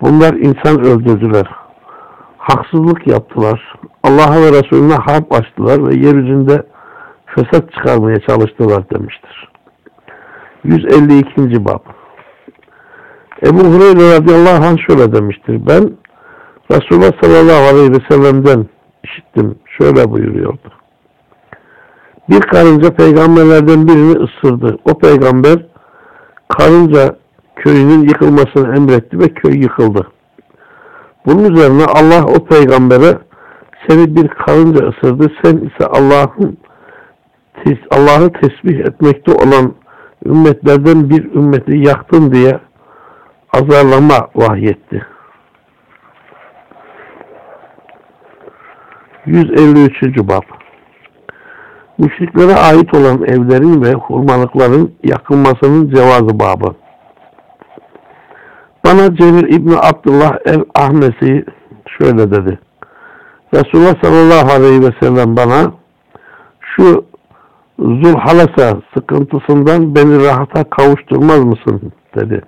bunlar insan öldürdüler. Haksızlık yaptılar. Allah'a ve Resulüne harp açtılar ve yeryüzünde fesat çıkarmaya çalıştılar demiştir. 152. Bab Ebu Hureyre radıyallahu anh şöyle demiştir. Ben Resulullah sallallahu aleyhi ve sellem'den işittim. Şöyle buyuruyordu. Bir karınca peygamberlerden birini ısırdı. O peygamber karınca köyünün yıkılmasını emretti ve köy yıkıldı. Bunun üzerine Allah o peygambere seni bir karınca ısırdı. Sen ise Allah'ın Allah'ı tesbih etmekte olan ümmetlerden bir ümmeti yaktın diye azarlama vahyetti. 153. Bab Müşriklere ait olan evlerin ve hurmalıkların yakılmasının cevazı babı. Bana Cemil İbni Abdullah el-Ahmesi şöyle dedi. Resulullah sallallahu aleyhi ve sellem bana şu Zulhalasa sıkıntısından beni rahata kavuşturmaz mısın dedi.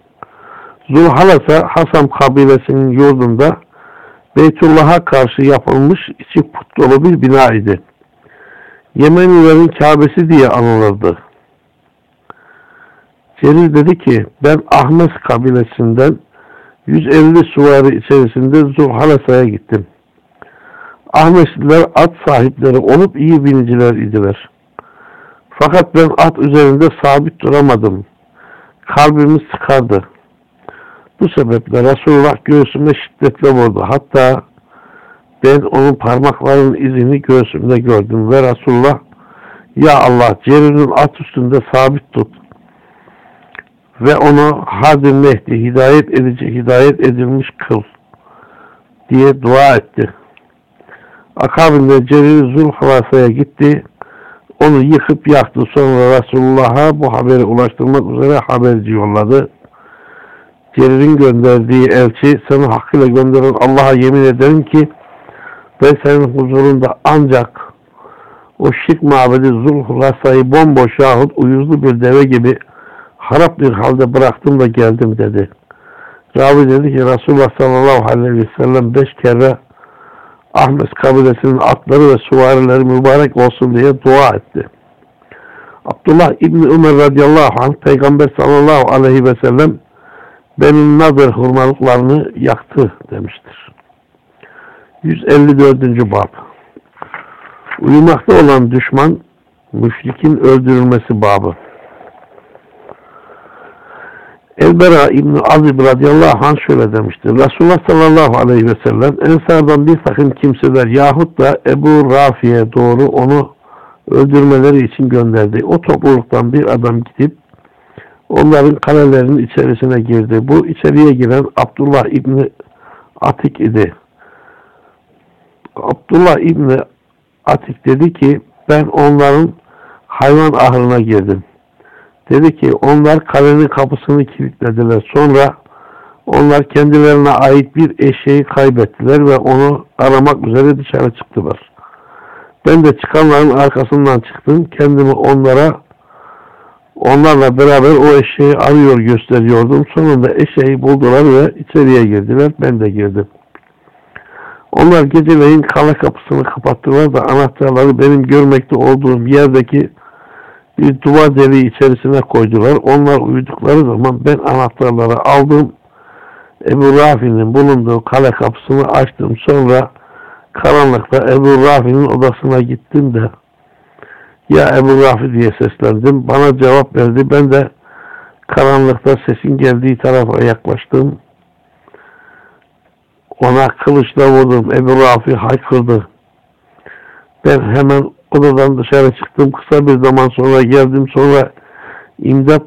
Zulhalasa Hasan kabilesinin yurdunda Beytullah'a karşı yapılmış içi put bir bina idi. Yemenilerin Kabe'si diye anılırdı. Celil dedi ki ben Ahmes kabilesinden 150 suvari içerisinde Zulhalasa'ya gittim. Ahmesliler at sahipleri olup iyi biniciler idiler. Fakat ben at üzerinde sabit duramadım. Kalbimi sıkardı. Bu sebeple Resulullah göğsüme şiddetle vurdu. Hatta ben onun parmaklarının izini göğsümde gördüm ve Resulullah ya Allah Cerir'in at üstünde sabit tut ve onu Hadim Mehdi hidayet edici hidayet edilmiş kıl diye dua etti. Akabinde Cerir Zulhalasa'ya gitti. Onu yıkıp yaktı. Sonra Resulullah'a bu haberi ulaştırmak üzere haberci yolladı. Cerir'in gönderdiği elçi seni hakkıyla gönderen Allah'a yemin ederim ki ben senin huzurunda ancak o şirk mabedi Zulhulasa'yı bomboş yahut uyuzlu bir deve gibi harap bir halde bıraktım da geldim dedi. Ravi dedi ki Resulullah sallallahu aleyhi ve sellem beş kere Ahmet kabilesinin atları ve suvarileri mübarek olsun diye dua etti. Abdullah İbni Ömer radıyallahu anh Peygamber sallallahu aleyhi ve sellem benim nadir hurmalıklarını yaktı demiştir. 154. Bab Uyumakta olan düşman müşrikin öldürülmesi babı. Elbera İbni Azib radıyallahu anh şöyle demiştir. Resulullah sallallahu aleyhi ve sellem Ensardan bir takım kimseler yahut da Ebu Rafi'ye doğru onu öldürmeleri için gönderdi. O topluluktan bir adam gidip onların kalelerinin içerisine girdi. Bu içeriye giren Abdullah İbni Atik idi. Abdullah İbni Atik dedi ki ben onların hayvan ahırına girdim. Dedi ki onlar kalenin kapısını kilitlediler. Sonra onlar kendilerine ait bir eşeği kaybettiler ve onu aramak üzere dışarı çıktılar. Ben de çıkanların arkasından çıktım. Kendimi onlara onlarla beraber o eşeği arıyor gösteriyordum. Sonunda eşeği buldular ve içeriye girdiler. Ben de girdim. Onlar geceleyin kale kapısını kapattılar da anahtarları benim görmekte olduğum yerdeki bir duvar deliği içerisine koydular. Onlar uyudukları zaman ben anahtarları aldım. Ebu Rafi'nin bulunduğu kale kapısını açtım. Sonra karanlıkta Ebu Rafi'nin odasına gittim de ya Ebu Rafi diye seslendim. Bana cevap verdi. Ben de karanlıkta sesin geldiği tarafa yaklaştım. Ona kılıçla vurdum. Ebu Rafi haykırdı. Ben hemen odadan dışarı çıktım. Kısa bir zaman sonra geldim. Sonra imdat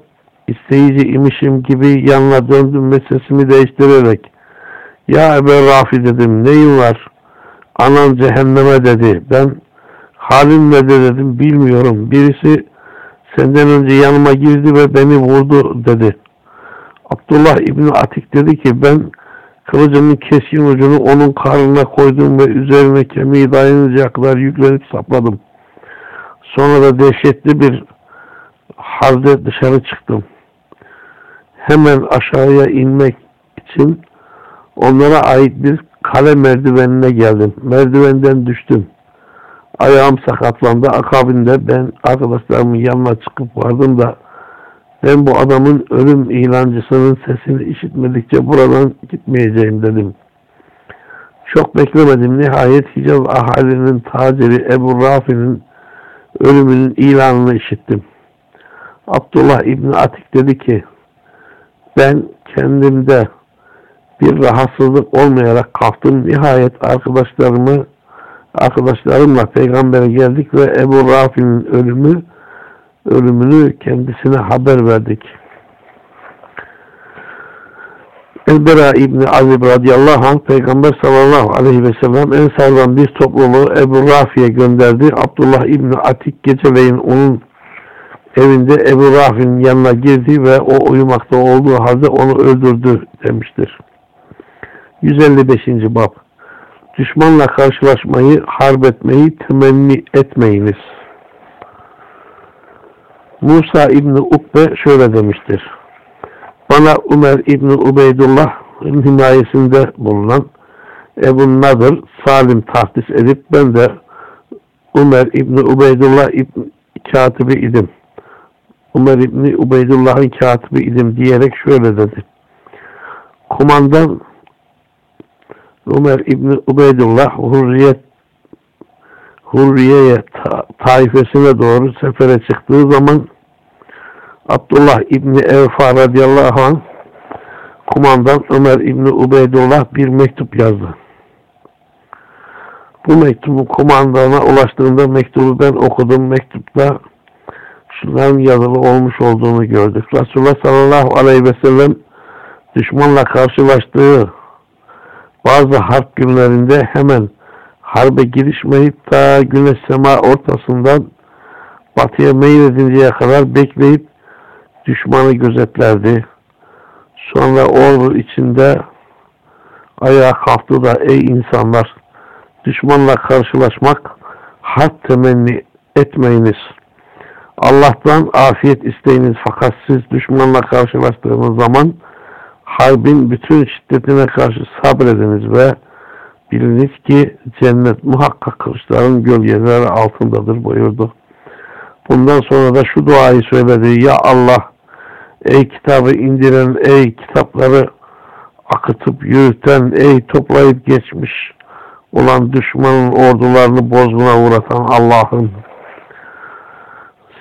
isteyici imişim gibi yanına döndüm ve sesimi değiştirerek Ya Ebu Rafi dedim neyin var? Anan cehenneme dedi. Ben halim ne de dedim bilmiyorum. Birisi senden önce yanıma girdi ve beni vurdu dedi. Abdullah İbni Atik dedi ki ben Kılıcımın keskin ucunu onun karnına koydum ve üzerine kemiği dayanıncaya kadar yüklenip sapladım. Sonra da dehşetli bir halde dışarı çıktım. Hemen aşağıya inmek için onlara ait bir kale merdivenine geldim. Merdivenden düştüm. Ayağım sakatlandı. Akabinde ben arkadaşlarımın yanına çıkıp vardım da ben bu adamın ölüm ilancısının sesini işitmedikçe buradan gitmeyeceğim dedim. Çok beklemedim. Nihayet Hicaz ahalinin taciri Ebu Rafi'nin ölümünün ilanını işittim. Abdullah İbni Atik dedi ki ben kendimde bir rahatsızlık olmayarak kalktım. Nihayet arkadaşlarımı arkadaşlarımla peygambere geldik ve Ebu Rafi'nin ölümü ölümünü kendisine haber verdik. Elbera İbni Azib radıyallahu anh Peygamber sallallahu aleyhi ve sellem Ensardan bir topluluğu Ebu Rafi'ye gönderdi. Abdullah İbni Atik geceleyin onun evinde Ebu Rafi'nin yanına girdi ve o uyumakta olduğu halde onu öldürdü demiştir. 155. Bab Düşmanla karşılaşmayı, harp etmeyi temenni etmeyiniz. Musa İbni Ukbe şöyle demiştir. Bana Ömer İbni Ubeydullah himayesinde bulunan Ebu Nadır Salim tahsis edip ben de Ömer İbni Ubeydullah İbni katibi idim. Ömer İbni Ubeydullah'ın katibi idim diyerek şöyle dedi. Kumandan Ömer İbni Ubeydullah Hurriyet Hurriye'ye ta taifesine doğru sefere çıktığı zaman Abdullah İbni Evfa radıyallahu anh kumandan Ömer İbni Ubeydullah bir mektup yazdı. Bu mektubu kumandana ulaştığında mektubu ben okudum. Mektupta şunların yazılı olmuş olduğunu gördük. Resulullah sallallahu aleyhi ve sellem düşmanla karşılaştığı bazı harp günlerinde hemen harbe girişmeyip ta güneş sema ortasından batıya meyledinceye kadar bekleyip düşmanı gözetlerdi. Sonra ordu içinde ayağa kalktı da ey insanlar düşmanla karşılaşmak harp temenni etmeyiniz. Allah'tan afiyet isteyiniz fakat siz düşmanla karşılaştığınız zaman harbin bütün şiddetine karşı sabrediniz ve biliniz ki cennet muhakkak kılıçların gölgeleri altındadır buyurdu. Bundan sonra da şu duayı söyledi. Ya Allah ey kitabı indiren, ey kitapları akıtıp yürüten, ey toplayıp geçmiş olan düşmanın ordularını bozguna uğratan Allah'ım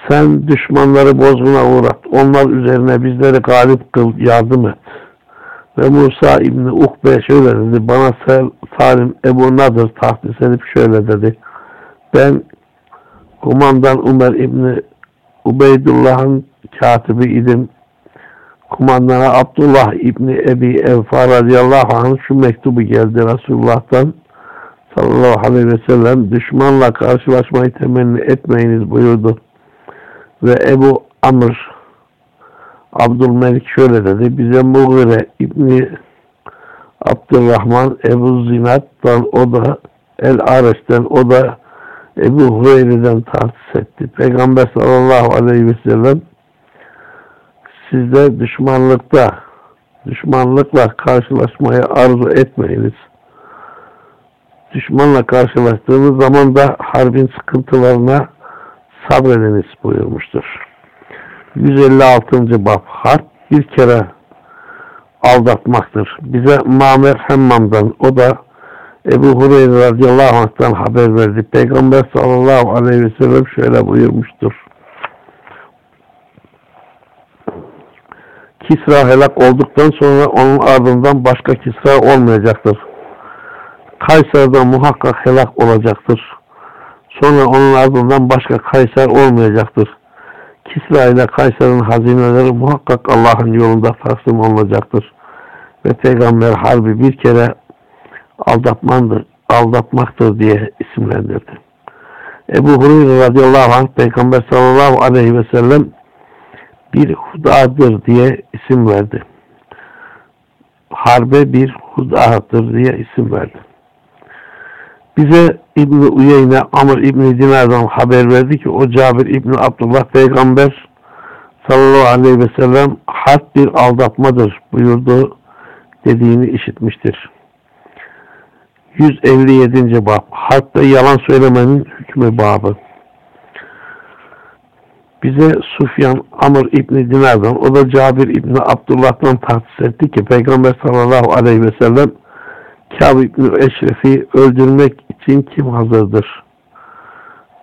sen düşmanları bozguna uğrat. Onlar üzerine bizleri galip kıl, yardım et. Ve Musa İbni Ukbe şöyle dedi. Bana Salim Ebu Nadır tahsis edip şöyle dedi. Ben kumandan Ömer İbni Ubeydullah'ın katibi idim. Kumandana Abdullah İbni Ebi Evfa radıyallahu anh şu mektubu geldi Resulullah'tan sallallahu aleyhi ve sellem düşmanla karşılaşmayı temenni etmeyiniz buyurdu. Ve Ebu Amr Abdülmelik şöyle dedi. Bize Mughire İbni Abdurrahman Ebu Zinat'tan o da El Ares'ten o da Ebu Hureyre'den tahsis etti. Peygamber sallallahu aleyhi ve sellem sizde düşmanlıkta düşmanlıkla karşılaşmayı arzu etmeyiniz. Düşmanla karşılaştığınız zaman da harbin sıkıntılarına sabrediniz buyurmuştur. 156. bab harp bir kere aldatmaktır. Bize Mamer Hemmam'dan o da Ebu Hureyre radıyallahu anh'tan haber verdi. Peygamber sallallahu aleyhi ve sellem şöyle buyurmuştur. Kisra helak olduktan sonra onun ardından başka Kisra olmayacaktır. Kaysar'da muhakkak helak olacaktır. Sonra onun ardından başka Kaysar olmayacaktır. Kisra ile Kaysar'ın hazineleri muhakkak Allah'ın yolunda taksim olacaktır. Ve Peygamber harbi bir kere aldatmandır, aldatmaktır diye isimlendirdi. Ebu Hureyre radıyallahu anh Peygamber sallallahu aleyhi ve sellem bir hudadır diye isim verdi. Harbe bir hudadır diye isim verdi. Bize İbni Uyeyne Amr İbni Dinar'dan haber verdi ki o Cabir İbni Abdullah Peygamber sallallahu aleyhi ve sellem harp bir aldatmadır buyurdu dediğini işitmiştir. 157. bab Harpta yalan söylemenin hükmü babı bize Sufyan Amr İbni Dinar'dan o da Cabir İbni Abdullah'tan tahsis etti ki Peygamber sallallahu aleyhi ve sellem Kâb İbni Eşref'i öldürmek için kim hazırdır?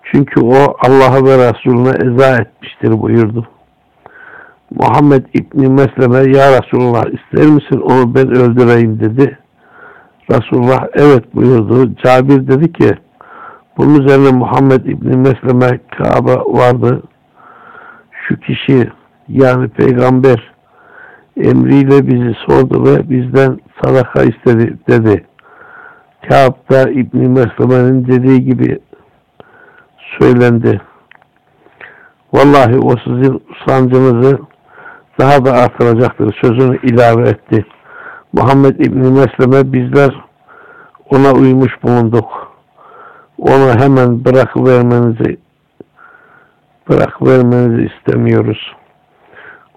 Çünkü o Allah'a ve Resulüne eza etmiştir buyurdu. Muhammed İbni Mesleme ya Resulullah ister misin onu ben öldüreyim dedi. Resulullah evet buyurdu. Cabir dedi ki bunun üzerine Muhammed İbni Mesleme Kabe vardı. Şu kişi yani peygamber emriyle bizi sordu ve bizden sadaka istedi dedi. Kâb da İbni dediği gibi söylendi. Vallahi o sizin sancınızı daha da artıracaktır. Sözünü ilave etti. Muhammed İbni Mesleme bizler ona uymuş bulunduk. Onu hemen bırakıvermenizi bırakıvermenizi istemiyoruz.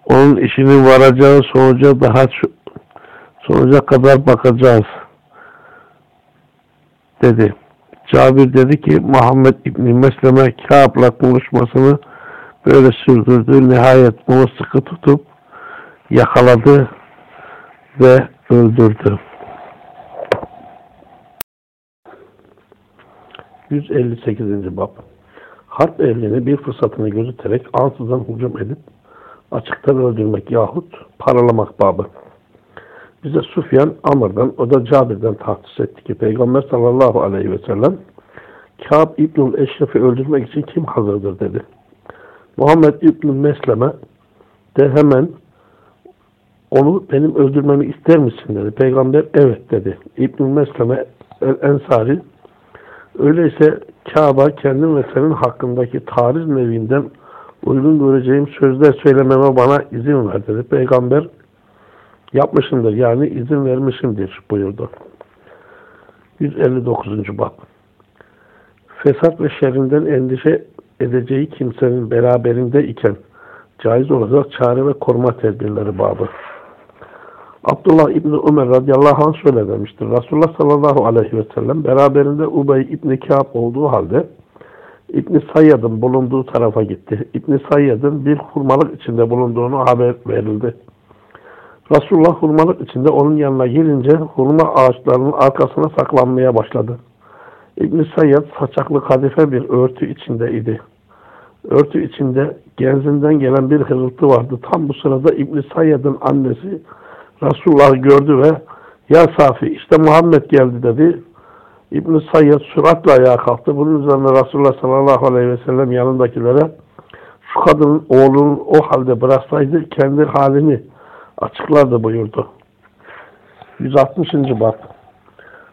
Onun işinin varacağı sonuca daha sonuca kadar bakacağız dedi. Cabir dedi ki Muhammed İbni Mesleme Kâb'la konuşmasını böyle sürdürdü. Nihayet onu sıkı tutup yakaladı ve öldürdü. 158. Bab Harp ehlini bir fırsatını gözeterek ansızdan hücum edip açıktan öldürmek yahut paralamak babı. Bize Sufyan Amr'dan, o da Cabir'den tahsis etti ki Peygamber sallallahu aleyhi ve sellem Kâb İbnül Eşref'i öldürmek için kim hazırdır dedi. Muhammed İbnül Mesleme de hemen onu benim öldürmemi ister misin dedi. Peygamber evet dedi. İbnül Mesleme El Ensari öyleyse Kabe kendim ve senin hakkındaki tarih nevinden uygun göreceğim sözler söylememe bana izin ver dedi. Peygamber yapmışımdır yani izin vermişimdir buyurdu. 159. Bab Fesat ve şerrinden endişe edeceği kimsenin beraberinde iken caiz olacak çare ve koruma tedbirleri babı. Abdullah İbni Ömer radıyallahu anh şöyle demiştir. Resulullah sallallahu aleyhi ve sellem beraberinde Ubey İbni Kâb olduğu halde İbni Sayyad'ın bulunduğu tarafa gitti. İbni Sayyad'ın bir hurmalık içinde bulunduğunu haber verildi. Resulullah hurmalık içinde onun yanına gelince hurma ağaçlarının arkasına saklanmaya başladı. İbn-i Sayyad saçaklı kadife bir örtü içinde idi. Örtü içinde genzinden gelen bir hırıltı vardı. Tam bu sırada İbn-i Sayyad'ın annesi Resulullah'ı gördü ve Ya Safi işte Muhammed geldi dedi. İbn-i Sayyad süratle ayağa kalktı. Bunun üzerine Resulullah sallallahu aleyhi ve sellem yanındakilere şu kadının oğlunun o halde bıraksaydı kendi halini açıklardı buyurdu. 160. bab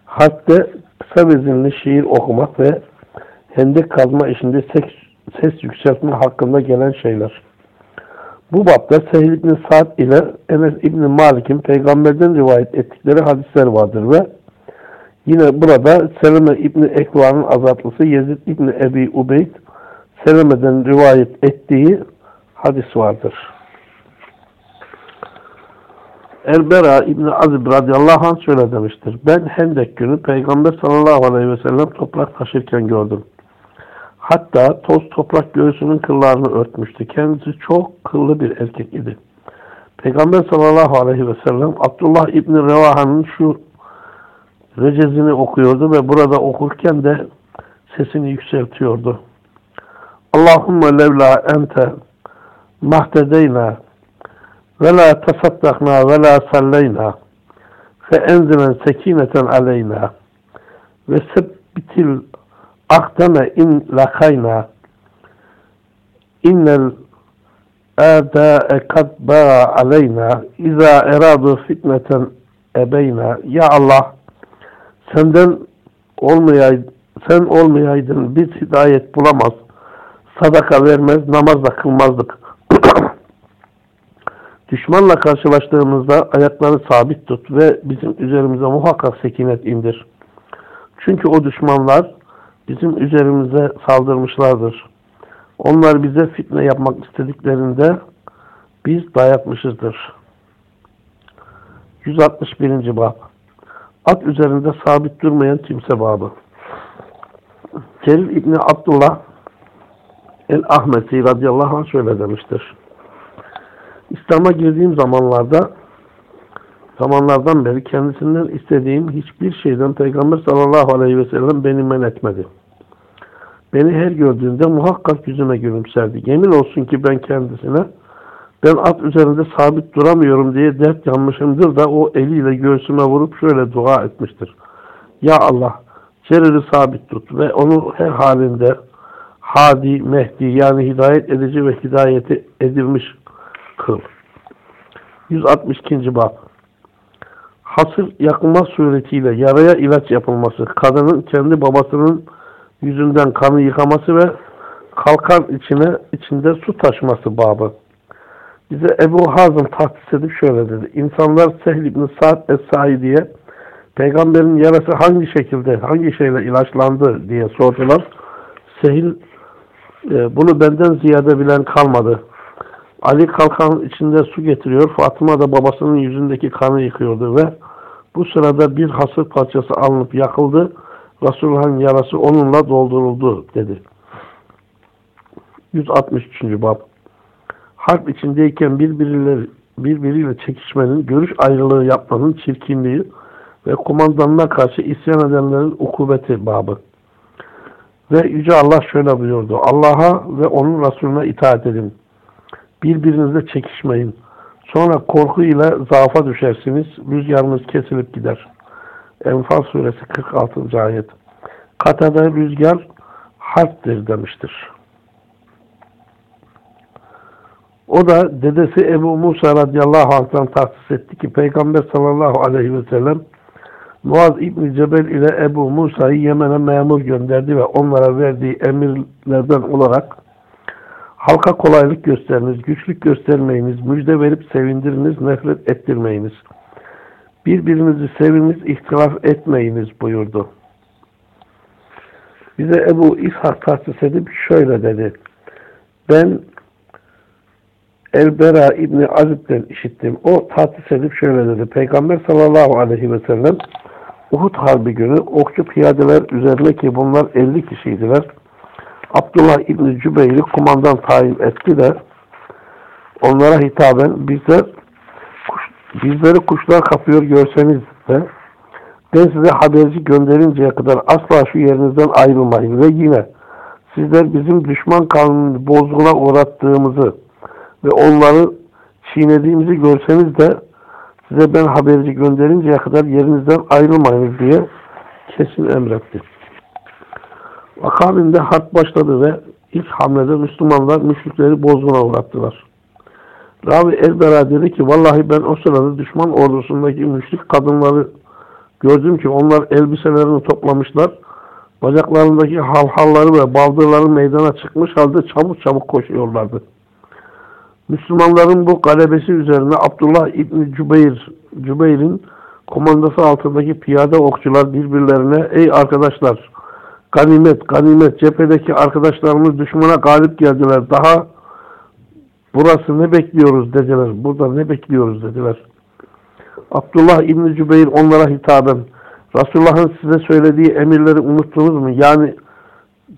Hatta kısa vezinli şiir okumak ve hendek kazma işinde ses, ses yükseltme hakkında gelen şeyler. Bu babda Seyyid İbni Sa'd ile Enes İbni Malik'in peygamberden rivayet ettikleri hadisler vardır ve yine burada Seleme İbni Ekva'nın azatlısı Yezid İbni Ebi Ubeyd Seleme'den rivayet ettiği hadis vardır. Elbera İbni Azib radıyallahu anh şöyle demiştir. Ben Hendek günü Peygamber sallallahu aleyhi ve sellem toprak taşırken gördüm. Hatta toz toprak göğsünün kıllarını örtmüştü. Kendisi çok kıllı bir erkek idi. Peygamber sallallahu aleyhi ve sellem Abdullah İbni Revaha'nın şu recezini okuyordu ve burada okurken de sesini yükseltiyordu. Allahümme levla ente mahtedeyna ve la tasaddakna ve la salleyna fe enzilen sekineten aleyna ve sebbitil ahdeme in lakayna. İnnel âdâe kad bağa aleyna. İzâ erâdu fitneten ebeyna. Ya Allah senden olmayaydın sen olmayaydın biz hidayet bulamaz. Sadaka vermez namaz da kılmazdık. [clears throat] Düşmanla karşılaştığımızda ayakları sabit tut ve bizim üzerimize muhakkak sekinet indir. Çünkü o düşmanlar bizim üzerimize saldırmışlardır. Onlar bize fitne yapmak istediklerinde biz dayatmışızdır. 161. Bab At üzerinde sabit durmayan kimse babı. Celil İbni Abdullah el-Ahmeti radıyallahu anh şöyle demiştir. İslam'a girdiğim zamanlarda zamanlardan beri kendisinden istediğim hiçbir şeyden Peygamber sallallahu aleyhi ve sellem beni men etmedi. Beni her gördüğünde muhakkak yüzüme gülümserdi. Yemin olsun ki ben kendisine ben at üzerinde sabit duramıyorum diye dert yanmışımdır da o eliyle göğsüme vurup şöyle dua etmiştir. Ya Allah Cerir'i sabit tut ve onu her halinde hadi, mehdi yani hidayet edici ve hidayeti edilmiş kıl. 162. Bab Hasır yakılma suretiyle yaraya ilaç yapılması, kadının kendi babasının yüzünden kanı yıkaması ve kalkan içine içinde su taşması babı. Bize Ebu Hazım tahsis edip şöyle dedi. İnsanlar Sehl ibn Sa'd Es-Saidiye peygamberin yarası hangi şekilde, hangi şeyle ilaçlandı diye sordular. Sehil e, bunu benden ziyade bilen kalmadı. Ali kalkanın içinde su getiriyor. Fatıma da babasının yüzündeki kanı yıkıyordu ve bu sırada bir hasır parçası alınıp yakıldı. Resulullah'ın yarası onunla dolduruldu dedi. 163. Bab Harp içindeyken birbiriyle, birbiriyle çekişmenin, görüş ayrılığı yapmanın çirkinliği ve kumandanına karşı isyan edenlerin ukubeti babı. Ve Yüce Allah şöyle buyurdu. Allah'a ve onun Resulüne itaat edin. Birbirinizle çekişmeyin. Sonra korku ile zaafa düşersiniz. Rüzgarınız kesilip gider. Enfal suresi 46. ayet. Katada rüzgar harptir demiştir. O da dedesi Ebu Musa radıyallahu anh'tan tahsis etti ki Peygamber sallallahu aleyhi ve sellem Muaz İbni Cebel ile Ebu Musa'yı Yemen'e memur gönderdi ve onlara verdiği emirlerden olarak halka kolaylık gösteriniz, güçlük göstermeyiniz, müjde verip sevindiriniz, nefret ettirmeyiniz. Birbirinizi seviniz, ihtilaf etmeyiniz buyurdu. Bize Ebu İshak tahsis edip şöyle dedi. Ben Elbera İbni Azib'den işittim. O tahsis edip şöyle dedi. Peygamber sallallahu aleyhi ve sellem Uhud Harbi günü okçu piyadeler üzerine ki bunlar 50 kişiydiler. Abdullah İbni Cübeyr'i kumandan tayin etti de onlara hitaben bizler kuş, bizleri kuşlar kapıyor görseniz de ben size haberci gönderinceye kadar asla şu yerinizden ayrılmayın ve yine sizler bizim düşman kanunu bozguna uğrattığımızı ve onları çiğnediğimizi görseniz de size ben haberci gönderinceye kadar yerinizden ayrılmayınız diye kesin emretti. Akabinde harp başladı ve ilk hamlede Müslümanlar müşrikleri bozguna uğrattılar. Ravi Elbera dedi ki vallahi ben o sırada düşman ordusundaki müşrik kadınları gördüm ki onlar elbiselerini toplamışlar. Bacaklarındaki halhalları ve baldırları meydana çıkmış halde çabuk çabuk koşuyorlardı. Müslümanların bu galebesi üzerine Abdullah İbni Cübeyr, Cübeyr'in komandası altındaki piyade okçular birbirlerine ey arkadaşlar ganimet ganimet cephedeki arkadaşlarımız düşmana galip geldiler. Daha burası ne bekliyoruz dediler. Burada ne bekliyoruz dediler. Abdullah İbni Cübeyr onlara hitaben Resulullah'ın size söylediği emirleri unuttunuz mu? Yani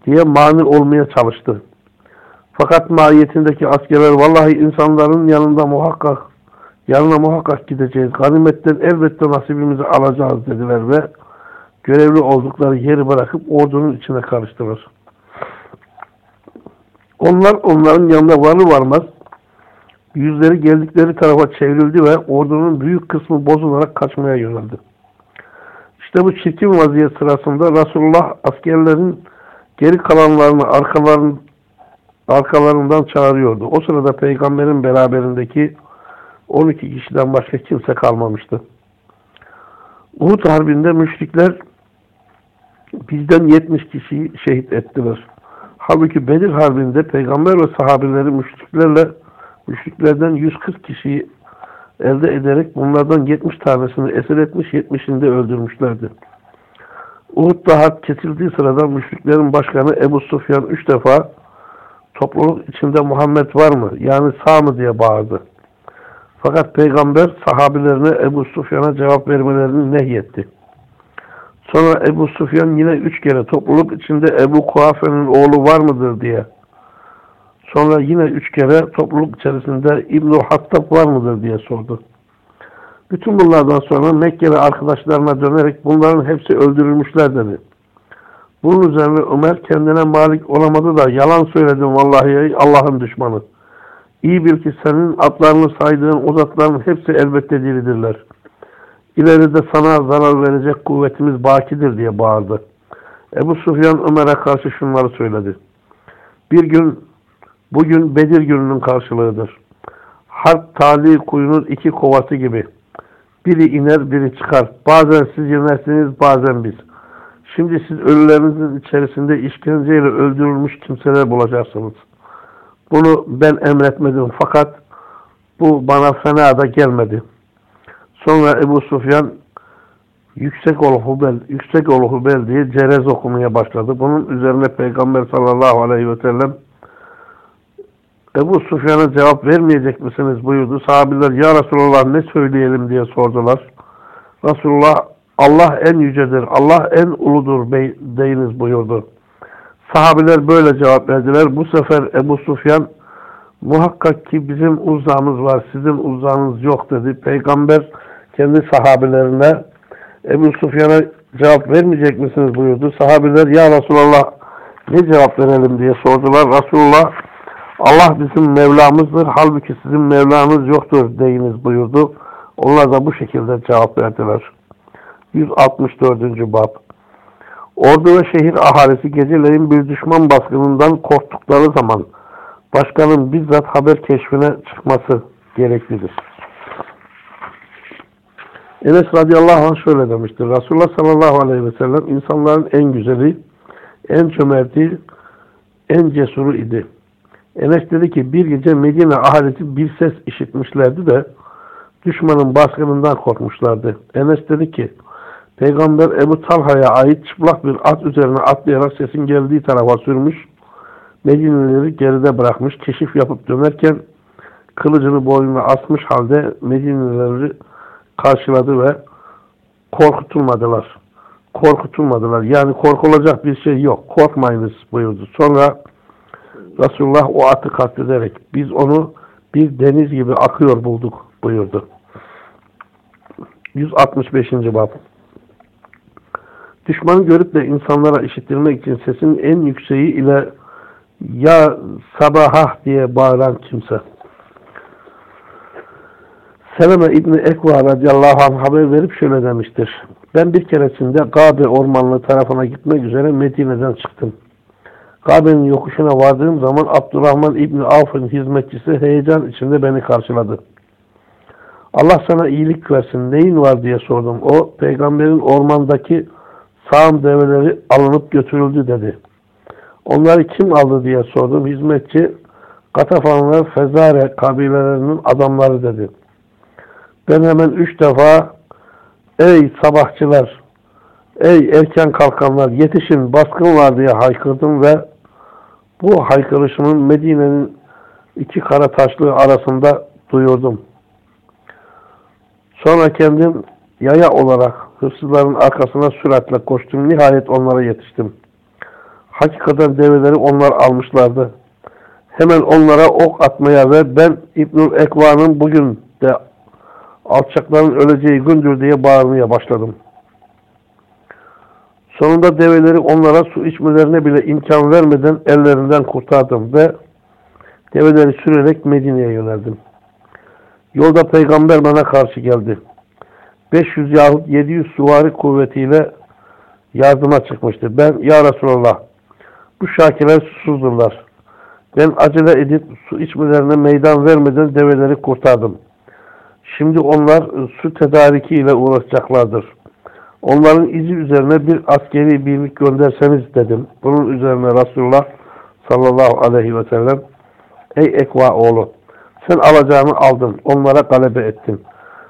diye mani olmaya çalıştı. Fakat mahiyetindeki askerler vallahi insanların yanında muhakkak yanına muhakkak gideceğiz. Ganimetten elbette nasibimizi alacağız dediler ve görevli oldukları yeri bırakıp ordunun içine karıştılar. Onlar onların yanında varı varmaz yüzleri geldikleri tarafa çevrildi ve ordunun büyük kısmı bozularak kaçmaya yöneldi. İşte bu çirkin vaziyet sırasında Resulullah askerlerin geri kalanlarını arkalarını arkalarından çağırıyordu. O sırada peygamberin beraberindeki 12 kişiden başka kimse kalmamıştı. Uhud Harbi'nde müşrikler bizden 70 kişiyi şehit ettiler. Halbuki Bedir Harbi'nde peygamber ve sahabeleri müşriklerle müşriklerden 140 kişiyi elde ederek bunlardan 70 tanesini esir etmiş, 70'ini de öldürmüşlerdi. Uhud'da harp kesildiği sırada müşriklerin başkanı Ebu Sufyan 3 defa topluluk içinde Muhammed var mı? Yani sağ mı diye bağırdı. Fakat peygamber sahabilerine Ebu Sufyan'a cevap vermelerini nehyetti. Sonra Ebu Sufyan yine üç kere topluluk içinde Ebu Kuafe'nin oğlu var mıdır diye. Sonra yine üç kere topluluk içerisinde İbn-i Hattab var mıdır diye sordu. Bütün bunlardan sonra Mekkeli arkadaşlarına dönerek bunların hepsi öldürülmüşler dedi. Bunun üzerine Ömer kendine malik olamadı da yalan söyledim vallahi Allah'ın düşmanı. İyi bil ki senin atlarını saydığın o hepsi elbette diridirler. İleride sana zarar verecek kuvvetimiz bakidir diye bağırdı. Ebu Sufyan Ömer'e karşı şunları söyledi. Bir gün, bugün Bedir gününün karşılığıdır. Harp tali kuyunun iki kovası gibi. Biri iner, biri çıkar. Bazen siz yenersiniz, bazen biz. Şimdi siz ölülerinizin içerisinde işkenceyle öldürülmüş kimseler bulacaksınız. Bunu ben emretmedim fakat bu bana fena da gelmedi. Sonra Ebu Sufyan yüksek ol Hubel, yüksek ol Hubel diye cerez okumaya başladı. Bunun üzerine Peygamber sallallahu aleyhi ve sellem Ebu Sufyan'a cevap vermeyecek misiniz buyurdu. Sahabiler ya Resulallah ne söyleyelim diye sordular. Resulullah Allah en yücedir, Allah en uludur deyiniz buyurdu. Sahabiler böyle cevap verdiler. Bu sefer Ebu Sufyan muhakkak ki bizim uzağımız var, sizin uzağınız yok dedi. Peygamber kendi sahabelerine Ebu Sufyan'a cevap vermeyecek misiniz buyurdu. Sahabeler ya Resulallah ne cevap verelim diye sordular. Resulullah Allah bizim Mevlamızdır. Halbuki sizin Mevlanız yoktur deyiniz buyurdu. Onlar da bu şekilde cevap verdiler. 164. Bab Ordu ve şehir ahalisi geceleyin bir düşman baskınından korktukları zaman başkanın bizzat haber keşfine çıkması gereklidir. Enes radıyallahu anh şöyle demiştir. Resulullah sallallahu aleyhi ve sellem insanların en güzeli, en cömerti, en cesuru idi. Enes dedi ki bir gece Medine ahalisi bir ses işitmişlerdi de düşmanın baskınından korkmuşlardı. Enes dedi ki Peygamber Ebu Talha'ya ait çıplak bir at üzerine atlayarak sesin geldiği tarafa sürmüş. Medineleri geride bırakmış. Keşif yapıp dönerken kılıcını boynuna asmış halde Medineleri karşıladı ve korkutulmadılar. Korkutulmadılar. Yani korkulacak bir şey yok. Korkmayınız buyurdu. Sonra Resulullah o atı katlederek biz onu bir deniz gibi akıyor bulduk buyurdu. 165. Bab Düşmanı görüp de insanlara işittirmek için sesin en yükseği ile ya sabahah diye bağıran kimse. Seleme İbni Ekva radıyallahu anh haber verip şöyle demiştir. Ben bir keresinde Gabe ormanlığı tarafına gitmek üzere Medine'den çıktım. Kabe'nin yokuşuna vardığım zaman Abdurrahman İbni Avf'ın hizmetçisi heyecan içinde beni karşıladı. Allah sana iyilik versin neyin var diye sordum. O peygamberin ormandaki sağım develeri alınıp götürüldü dedi. Onları kim aldı diye sordum. Hizmetçi Katafanlar Fezare kabilelerinin adamları dedi. Ben hemen üç defa ey sabahçılar, ey erken kalkanlar yetişin baskın var diye haykırdım ve bu haykırışımın Medine'nin iki kara taşlığı arasında duyurdum. Sonra kendim yaya olarak hırsızların arkasına süratle koştum. Nihayet onlara yetiştim. Hakikaten develeri onlar almışlardı. Hemen onlara ok atmaya ve ben İbnül Ekva'nın bugün de alçakların öleceği gündür diye bağırmaya başladım. Sonunda develeri onlara su içmelerine bile imkan vermeden ellerinden kurtardım ve develeri sürerek Medine'ye yöneldim. Yolda peygamber bana karşı geldi. 500 yahut 700 suvari kuvvetiyle yardıma çıkmıştı. Ben ya Resulallah bu şakiler susuzdurlar. Ben acele edip su içmelerine meydan vermeden develeri kurtardım. Şimdi onlar su tedariki ile uğraşacaklardır. Onların izi üzerine bir askeri birlik gönderseniz dedim. Bunun üzerine Resulullah sallallahu aleyhi ve sellem Ey Ekva oğlu sen alacağını aldın. Onlara galebe ettin.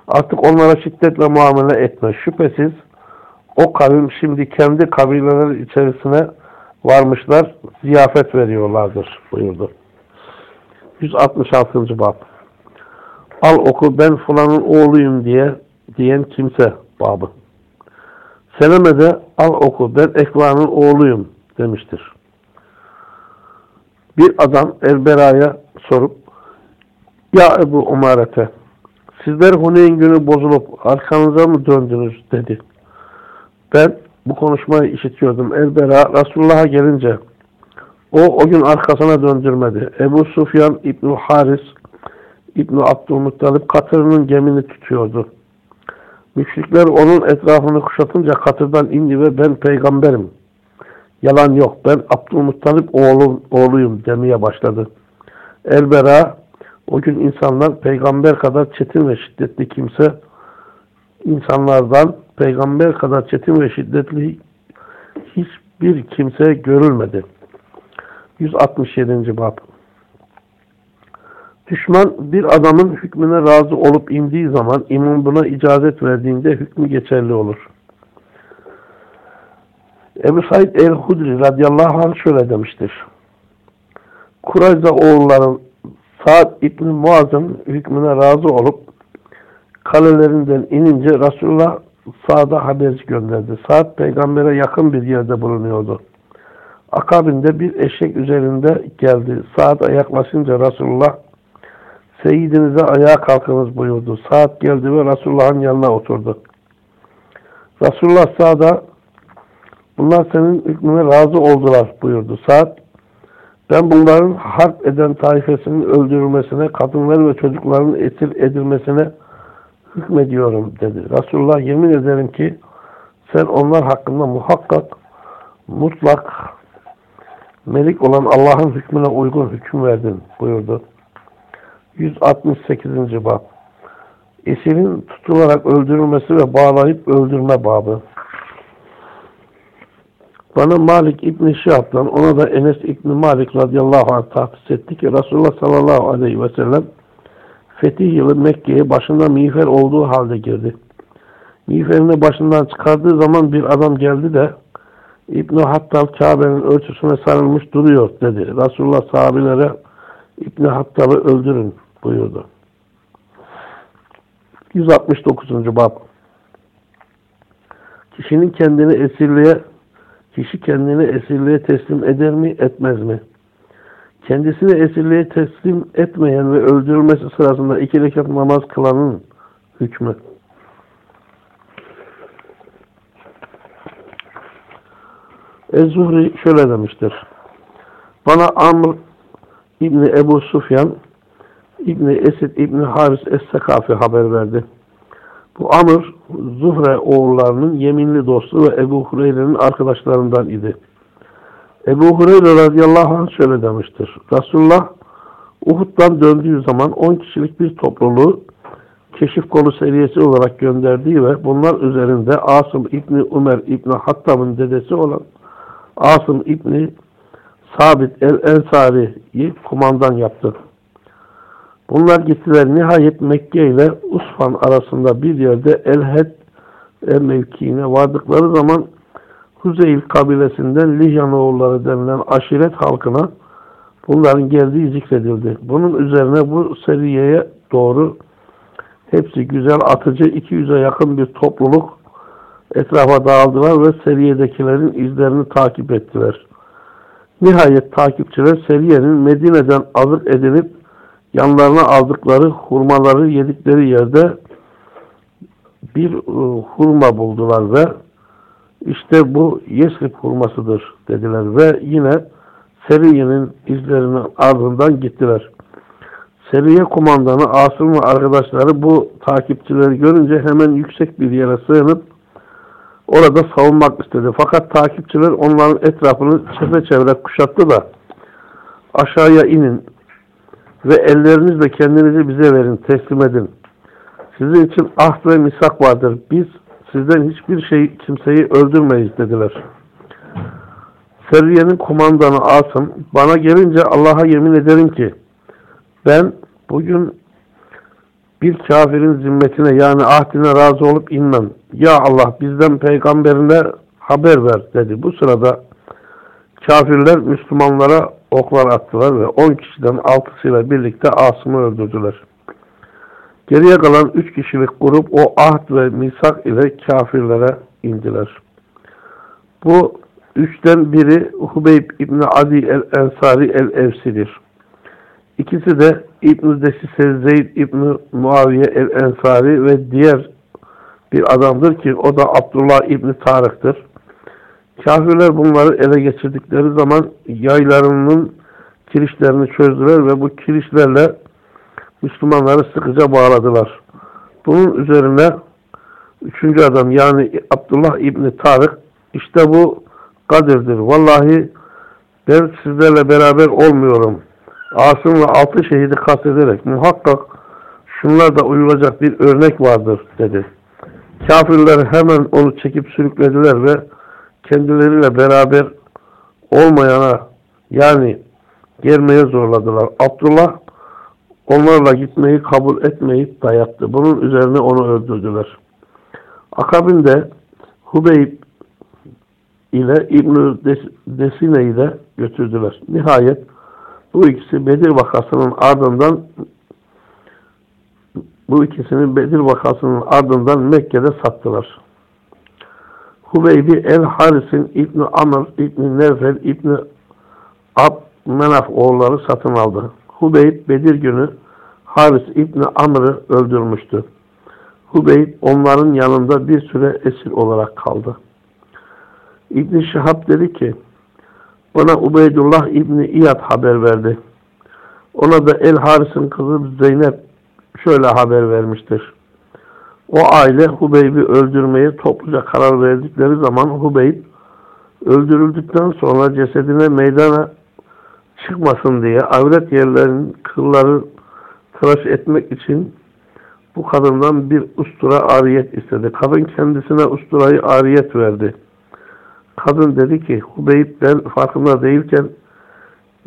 Artık onlara şiddetle muamele etme. Şüphesiz o kavim şimdi kendi kabileleri içerisine varmışlar, ziyafet veriyorlardır buyurdu. 166. Bab Al oku ben falanın oğluyum diye diyen kimse babı. Seleme de al oku ben Ekva'nın oğluyum demiştir. Bir adam Elbera'ya sorup Ya Ebu Umarete sizler Huneyn günü bozulup arkanıza mı döndünüz dedi. Ben bu konuşmayı işitiyordum. Elbera Resulullah'a gelince o o gün arkasına döndürmedi. Ebu Sufyan İbn Haris İbn Abdülmuttalip katırının gemini tutuyordu. Müşrikler onun etrafını kuşatınca katırdan indi ve ben peygamberim. Yalan yok. Ben Abdülmuttalip oğlum, oğluyum demeye başladı. Elbera o gün insanlar peygamber kadar çetin ve şiddetli kimse insanlardan peygamber kadar çetin ve şiddetli hiçbir kimse görülmedi. 167. Bab Düşman bir adamın hükmüne razı olup indiği zaman imam buna icazet verdiğinde hükmü geçerli olur. Ebu Said el-Hudri radıyallahu anh şöyle demiştir. Kurayza oğulların Sa'd İbni Muaz'ın hükmüne razı olup kalelerinden inince Resulullah Sa'd'a haberci gönderdi. Sa'd peygambere yakın bir yerde bulunuyordu. Akabinde bir eşek üzerinde geldi. Sa'd'a yaklaşınca Resulullah Seyyidinize ayağa kalkınız buyurdu. Sa'd geldi ve Resulullah'ın yanına oturdu. Resulullah Sa'd'a bunlar senin hükmüne razı oldular buyurdu. Sa'd ben bunların harp eden taifesinin öldürülmesine, kadınlar ve çocukların esir edilmesine hükmediyorum dedi. Resulullah yemin ederim ki sen onlar hakkında muhakkak mutlak melik olan Allah'ın hükmüne uygun hüküm verdin buyurdu. 168. bab Esirin tutularak öldürülmesi ve bağlayıp öldürme babı. Bana Malik İbni Şihab'dan ona da Enes İbni Malik radıyallahu anh tahsis etti ki Resulullah sallallahu aleyhi ve sellem fetih yılı Mekke'ye başında miğfer olduğu halde girdi. Miğferini başından çıkardığı zaman bir adam geldi de İbn Hattab Kabe'nin ölçüsüne sarılmış duruyor dedi. Resulullah sahabilere İbn Hattab'ı öldürün buyurdu. 169. Bab Kişinin kendini esirliğe kişi kendini esirliğe teslim eder mi, etmez mi? Kendisini esirliğe teslim etmeyen ve öldürülmesi sırasında iki rekat namaz kılanın hükmü. Ez-Zuhri şöyle demiştir. Bana Amr İbni Ebu Sufyan İbni Esed İbni Haris Es-Sekafi haber verdi. Bu Amr Zuhre oğullarının yeminli dostu ve Ebu Hureyre'nin arkadaşlarından idi. Ebu Hureyre radıyallahu anh şöyle demiştir. Resulullah Uhud'dan döndüğü zaman 10 kişilik bir topluluğu keşif kolu seriyesi olarak gönderdiği ve bunlar üzerinde Asım İbni Ömer İbni Hattab'ın dedesi olan Asım İbni Sabit el-Ensari'yi kumandan yaptı. Bunlar gittiler nihayet Mekke ile Usfan arasında bir yerde El-Hed el mevkiine vardıkları zaman Huzeyl kabilesinden Lihyanoğulları denilen aşiret halkına bunların geldiği zikredildi. Bunun üzerine bu seriyeye doğru hepsi güzel atıcı 200'e yakın bir topluluk etrafa dağıldılar ve seriyedekilerin izlerini takip ettiler. Nihayet takipçiler Seriye'nin Medine'den azık edilip yanlarına aldıkları hurmaları yedikleri yerde bir e, hurma buldular ve işte bu Yesrib hurmasıdır dediler ve yine Seriye'nin izlerinin ardından gittiler. Seriye kumandanı Asım ve arkadaşları bu takipçileri görünce hemen yüksek bir yere sığınıp orada savunmak istedi. Fakat takipçiler onların etrafını çepeçevre kuşattı da aşağıya inin ve ellerinizle kendinizi bize verin, teslim edin. Sizin için ahd ve misak vardır. Biz sizden hiçbir şey kimseyi öldürmeyiz dediler. Seriye'nin kumandanı Asım bana gelince Allah'a yemin ederim ki ben bugün bir kafirin zimmetine yani ahdine razı olup inmem. Ya Allah bizden peygamberine haber ver dedi. Bu sırada kafirler Müslümanlara oklar attılar ve 10 kişiden 6'sıyla birlikte Asım'ı öldürdüler. Geriye kalan 3 kişilik grup o ahd ve misak ile kafirlere indiler. Bu üçten biri Hubeyb İbni Adi el-Ensari el-Evsi'dir. İkisi de İbn-i Desise Zeyd İbn-i Muaviye el-Ensari ve diğer bir adamdır ki o da Abdullah İbni Tarık'tır. Kafirler bunları ele geçirdikleri zaman yaylarının kirişlerini çözdüler ve bu kirişlerle Müslümanları sıkıca bağladılar. Bunun üzerine üçüncü adam yani Abdullah İbni Tarık işte bu Kadir'dir. Vallahi ben sizlerle beraber olmuyorum. Asım ve altı şehidi kastederek muhakkak şunlar da uyulacak bir örnek vardır dedi. Kafirler hemen onu çekip sürüklediler ve kendileriyle beraber olmayana yani gelmeye zorladılar. Abdullah onlarla gitmeyi kabul etmeyip dayattı. Bunun üzerine onu öldürdüler. Akabinde Hubeyb ile İbn-i Desine'yi de götürdüler. Nihayet bu ikisi Bedir vakasının ardından bu ikisini Bedir vakasının ardından Mekke'de sattılar. Hubeybi El-Haris'in İbni Amr, İbni Nevfel, İbni Abmenaf oğulları satın aldı. Hubeyb Bedir günü Haris İbni Amr'ı öldürmüştü. Hubeyb onların yanında bir süre esir olarak kaldı. İbni Şihab dedi ki bana Ubeydullah İbni İyad haber verdi. Ona da El Haris'in kızı Zeynep şöyle haber vermiştir. O aile Hubeyb'i öldürmeye topluca karar verdikleri zaman Hubeyb öldürüldükten sonra cesedine meydana çıkmasın diye avret yerlerinin kılları tıraş etmek için bu kadından bir ustura ariyet istedi. Kadın kendisine usturayı ariyet verdi. Kadın dedi ki Hubeyb ben farkında değilken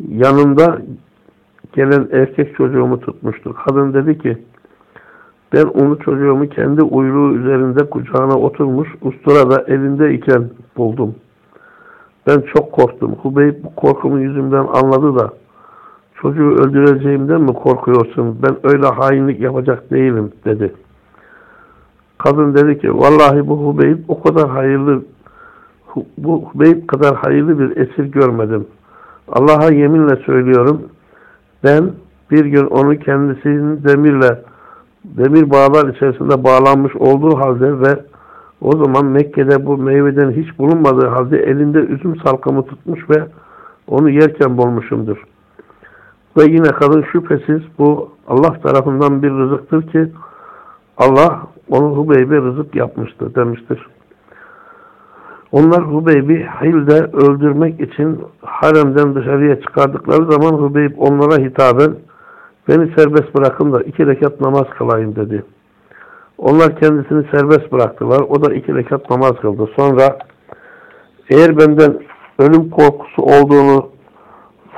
yanında gelen erkek çocuğumu tutmuştu. Kadın dedi ki ben onu çocuğumu kendi uyruğu üzerinde kucağına oturmuş ustura da elindeyken buldum. Ben çok korktum. Hubeyb bu korkumu yüzümden anladı da çocuğu öldüreceğimden mi korkuyorsun? Ben öyle hainlik yapacak değilim dedi. Kadın dedi ki vallahi bu Hubeyb o kadar hayırlı bu Hubeyb kadar hayırlı bir esir görmedim. Allah'a yeminle söylüyorum ben bir gün onu kendisinin demirle demir bağlar içerisinde bağlanmış olduğu halde ve o zaman Mekke'de bu meyveden hiç bulunmadığı halde elinde üzüm salkamı tutmuş ve onu yerken bulmuşumdur. Ve yine kadın şüphesiz bu Allah tarafından bir rızıktır ki Allah onu Hubeyb'e rızık yapmıştır demiştir. Onlar Hubeyb'i Hil'de öldürmek için haremden dışarıya çıkardıkları zaman Hubeyb onlara hitaben beni serbest bırakın da iki rekat namaz kılayım dedi. Onlar kendisini serbest bıraktılar. O da iki rekat namaz kıldı. Sonra eğer benden ölüm korkusu olduğunu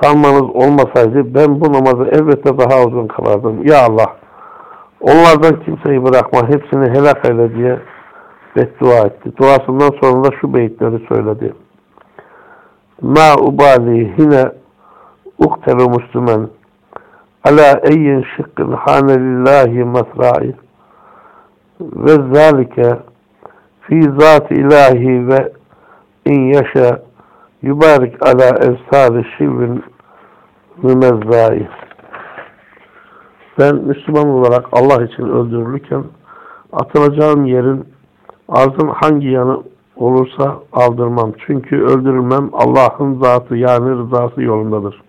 sanmanız olmasaydı ben bu namazı elbette daha uzun kılardım. Ya Allah onlardan kimseyi bırakma hepsini helak eyle diye beddua etti. Duasından sonra da şu beyitleri söyledi. Ma ubali hine uktelu muslimen ala eyyin şıkkın hane lillahi masra'i ve zalike fi zat ilahi ve in yaşa yubarik ala efsari şivrin mümezzai ben Müslüman olarak Allah için öldürülürken atılacağım yerin arzın hangi yanı olursa aldırmam. Çünkü öldürülmem Allah'ın zatı yani rızası yolundadır.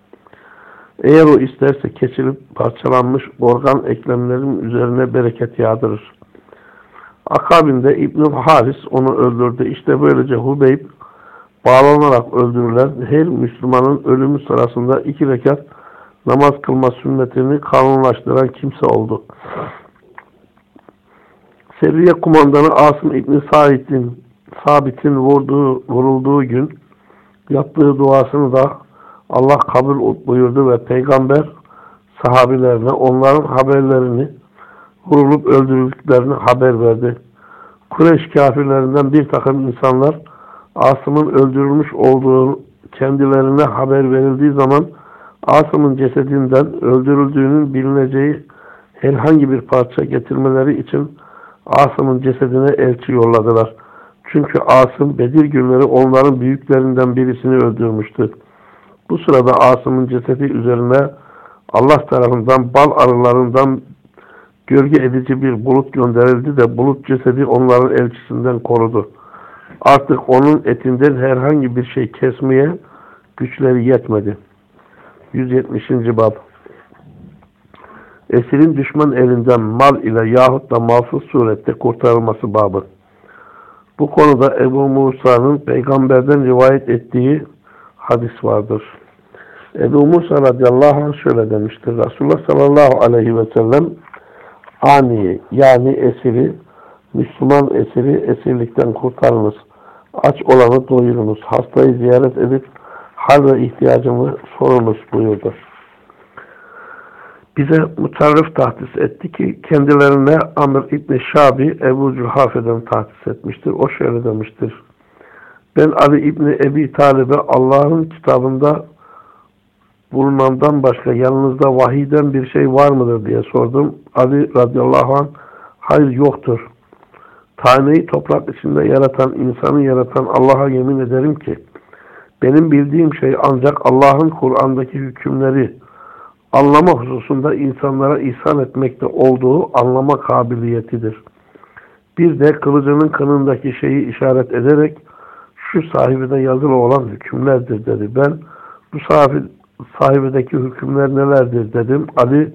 Eğer o isterse kesilip parçalanmış organ eklemlerin üzerine bereket yağdırır. Akabinde İbn Haris onu öldürdü. İşte böylece Hubeyb bağlanarak öldürülen her Müslümanın ölümü sırasında iki rekat namaz kılma sünnetini kanunlaştıran kimse oldu. Seriye kumandanı Asım İbni Said'in Sabit'in vurduğu, vurulduğu gün yaptığı duasını da Allah kabul buyurdu ve peygamber sahabilerine onların haberlerini vurulup öldürüldüklerini haber verdi. Kureyş kafirlerinden bir takım insanlar Asım'ın öldürülmüş olduğu kendilerine haber verildiği zaman Asım'ın cesedinden öldürüldüğünün bilineceği herhangi bir parça getirmeleri için Asım'ın cesedine elçi yolladılar. Çünkü Asım Bedir günleri onların büyüklerinden birisini öldürmüştü. Bu sırada Asım'ın cesedi üzerine Allah tarafından bal arılarından gölge edici bir bulut gönderildi de bulut cesedi onların elçisinden korudu. Artık onun etinden herhangi bir şey kesmeye güçleri yetmedi. 170. bab Esirin düşman elinden mal ile yahut da malsız surette kurtarılması babı. Bu konuda Ebu Musa'nın peygamberden rivayet ettiği hadis vardır. Ebu Musa radıyallahu anh şöyle demiştir. Resulullah sallallahu aleyhi ve sellem ani yani esiri, Müslüman esiri esirlikten kurtarınız. Aç olanı doyurunuz. Hastayı ziyaret edip hal ve ihtiyacını sorunuz buyurdu. Bize mutarrif tahsis etti ki kendilerine Amr İbni Şabi Ebu Cühafe'den tahsis etmiştir. O şöyle demiştir. Ben Ali İbni Ebi Talib'e Allah'ın kitabında bulunandan başka yanınızda vahiden bir şey var mıdır diye sordum. Ali radıyallahu anh hayır yoktur. Taneyi toprak içinde yaratan, insanı yaratan Allah'a yemin ederim ki benim bildiğim şey ancak Allah'ın Kur'an'daki hükümleri anlama hususunda insanlara ihsan etmekte olduğu anlama kabiliyetidir. Bir de kılıcının kanındaki şeyi işaret ederek şu sahibine yazılı olan hükümlerdir dedi. Ben bu sahibi, sahibedeki hükümler nelerdir dedim. Ali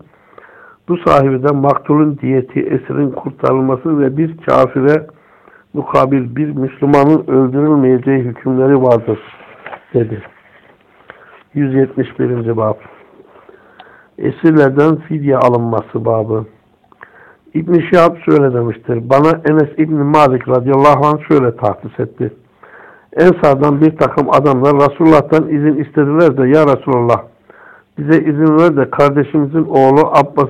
bu sahibeden maktulun diyeti, esirin kurtarılması ve bir kafire mukabil bir Müslümanın öldürülmeyeceği hükümleri vardır dedi. 171. bab Esirlerden fidye alınması babı. İbn-i Şihab şöyle demiştir. Bana Enes İbn Malik radıyallahu anh şöyle tahsis etti. Ensardan bir takım adamlar Resulullah'tan izin istediler de ya Resulullah bize izin ver de kardeşimizin oğlu Abbas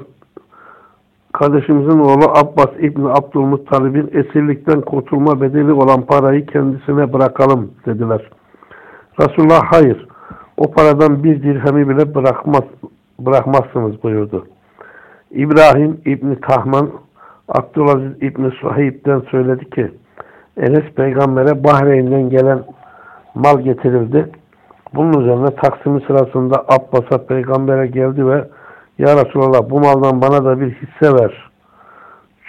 kardeşimizin oğlu Abbas İbni Abdülmuttalib'in esirlikten kurtulma bedeli olan parayı kendisine bırakalım dediler. Resulullah hayır o paradan bir dirhemi bile bırakmaz, bırakmazsınız buyurdu. İbrahim İbni Tahman Abdülaziz İbni Suhayb'den söyledi ki Enes peygambere Bahreyn'den gelen mal getirildi. Bunun üzerine taksimi sırasında Abbas'a peygambere geldi ve Ya Resulallah bu maldan bana da bir hisse ver.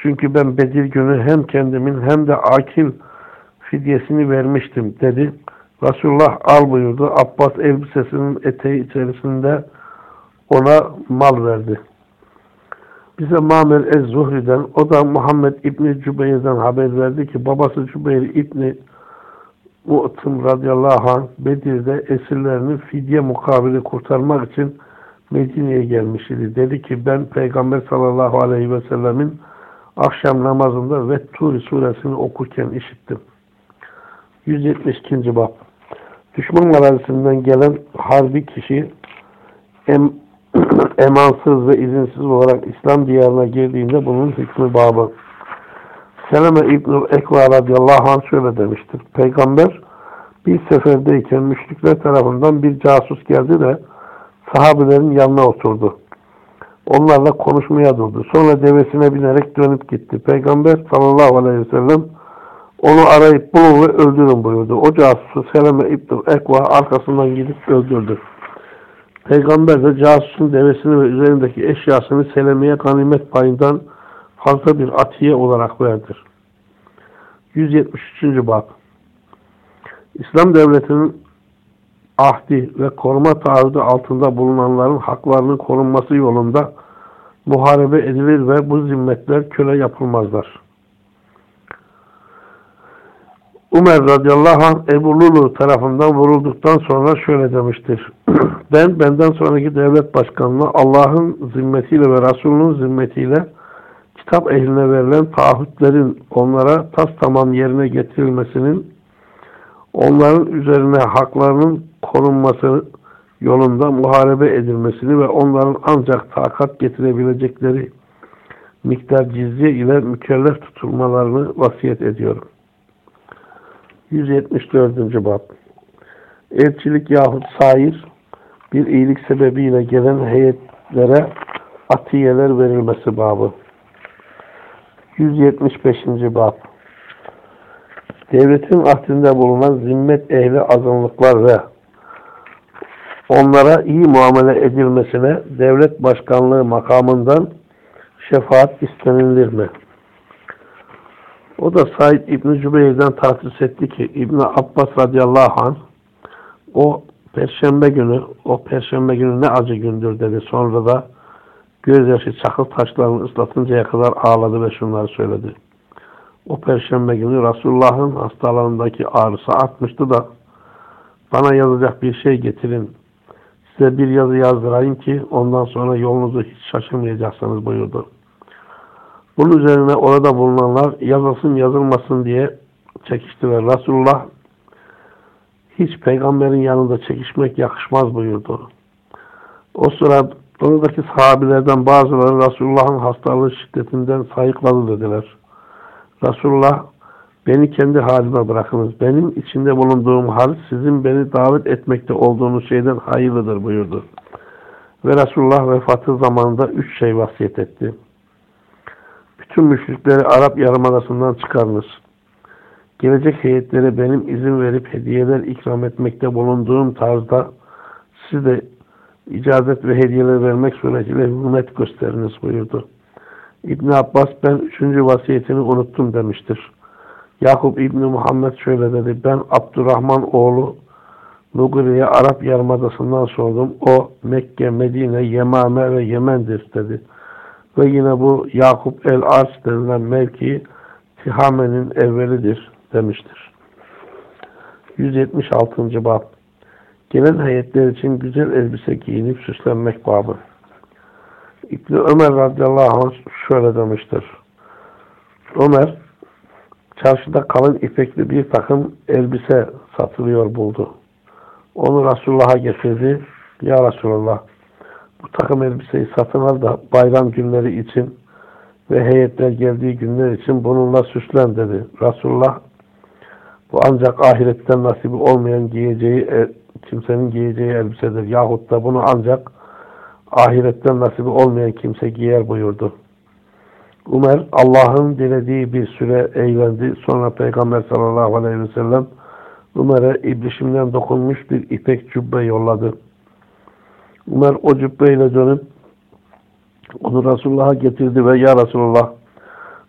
Çünkü ben Bedir günü hem kendimin hem de akil fidyesini vermiştim dedi. Resulullah al buyurdu. Abbas elbisesinin eteği içerisinde ona mal verdi. Bize Mamer Ez-Zuhri'den, o da Muhammed İbni Cübeyr'den haber verdi ki babası Cübeyr İbni Mu'tım radıyallahu anh Bedir'de esirlerini fidye mukabili kurtarmak için Medine'ye gelmiş idi. Dedi ki ben Peygamber sallallahu aleyhi ve sellemin akşam namazında ve Turi suresini okurken işittim. 172. bab Düşman arasından gelen harbi kişi em, emansız ve izinsiz olarak İslam diyarına girdiğinde bunun hükmü babı. Seleme İbnül Ekva radıyallahu anh şöyle demiştir. Peygamber bir seferdeyken müşrikler tarafından bir casus geldi de sahabelerin yanına oturdu. Onlarla konuşmaya durdu. Sonra devesine binerek dönüp gitti. Peygamber sallallahu aleyhi ve sellem onu arayıp bulun ve öldürün buyurdu. O casusu Seleme İbn Ekva arkasından gidip öldürdü. Peygamber de casusun devesini ve üzerindeki eşyasını Seleme'ye ganimet payından fazla bir atiye olarak verdi. 173. Bab İslam devletinin ahdi ve koruma taahhüdü altında bulunanların haklarının korunması yolunda muharebe edilir ve bu zimmetler köle yapılmazlar. Umer radıyallahu anh Ebu Lulu tarafından vurulduktan sonra şöyle demiştir. [clears throat] ben benden sonraki devlet başkanına Allah'ın zimmetiyle ve Resulünün zimmetiyle kitap ehline verilen taahhütlerin onlara tas tamam yerine getirilmesinin onların üzerine haklarının korunması yolunda muharebe edilmesini ve onların ancak takat getirebilecekleri miktar cizye ile mükellef tutulmalarını vasiyet ediyorum. 174. Bab Elçilik yahut sair bir iyilik sebebiyle gelen heyetlere atiyeler verilmesi babı. 175. Bab Devletin ahdinde bulunan zimmet ehli azınlıklar ve onlara iyi muamele edilmesine devlet başkanlığı makamından şefaat istenilir mi? O da Said İbni Cübeyr'den tahsis etti ki İbni Abbas radıyallahu anh o perşembe günü o perşembe günü ne acı gündür dedi. Sonra da gözyaşı çakıl taşlarını ıslatıncaya kadar ağladı ve şunları söyledi. O perşembe günü Resulullah'ın hastalarındaki ağrısı artmıştı da bana yazacak bir şey getirin. Size bir yazı yazdırayım ki ondan sonra yolunuzu hiç şaşırmayacaksınız buyurdu. Bunun üzerine orada bulunanlar yazılsın yazılmasın diye çekiştiler. Resulullah hiç peygamberin yanında çekişmek yakışmaz buyurdu. O sırada oradaki sahabilerden bazıları Resulullah'ın hastalığı şiddetinden sayıkladı dediler. Resulullah beni kendi halime bırakınız. Benim içinde bulunduğum hal sizin beni davet etmekte olduğunuz şeyden hayırlıdır buyurdu. Ve Resulullah vefatı zamanında üç şey vasiyet etti. Bütün müşrikleri Arap Yarımadası'ndan çıkarınız. Gelecek heyetlere benim izin verip hediyeler ikram etmekte bulunduğum tarzda siz de icazet ve hediyeler vermek suretiyle hürmet gösteriniz buyurdu. İbn Abbas ben üçüncü vasiyetini unuttum demiştir. Yakup İbni Muhammed şöyle dedi. Ben Abdurrahman oğlu Nugri'ye Arap Yarımadası'ndan sordum. O Mekke, Medine, Yemame ve Yemen'dir dedi. Ve yine bu Yakup el-Ars denilen mevki Tihame'nin evvelidir demiştir. 176. Bab Gelen heyetler için güzel elbise giyinip süslenmek babı. İbni Ömer radıyallahu anh şöyle demiştir. Ömer çarşıda kalın ipekli bir takım elbise satılıyor buldu. Onu Resulullah'a getirdi. Ya Resulullah bu takım elbiseyi satın al da bayram günleri için ve heyetler geldiği günler için bununla süslen dedi. Resulullah bu ancak ahiretten nasibi olmayan giyeceği kimsenin giyeceği elbisedir. Yahut da bunu ancak ahiretten nasibi olmayan kimse giyer buyurdu. Ömer Allah'ın dilediği bir süre eğlendi. Sonra Peygamber sallallahu aleyhi ve sellem Ömer'e ibrişimden dokunmuş bir ipek cübbe yolladı. Ömer o cübbeyle dönüp onu Resulullah'a getirdi ve Ya Resulullah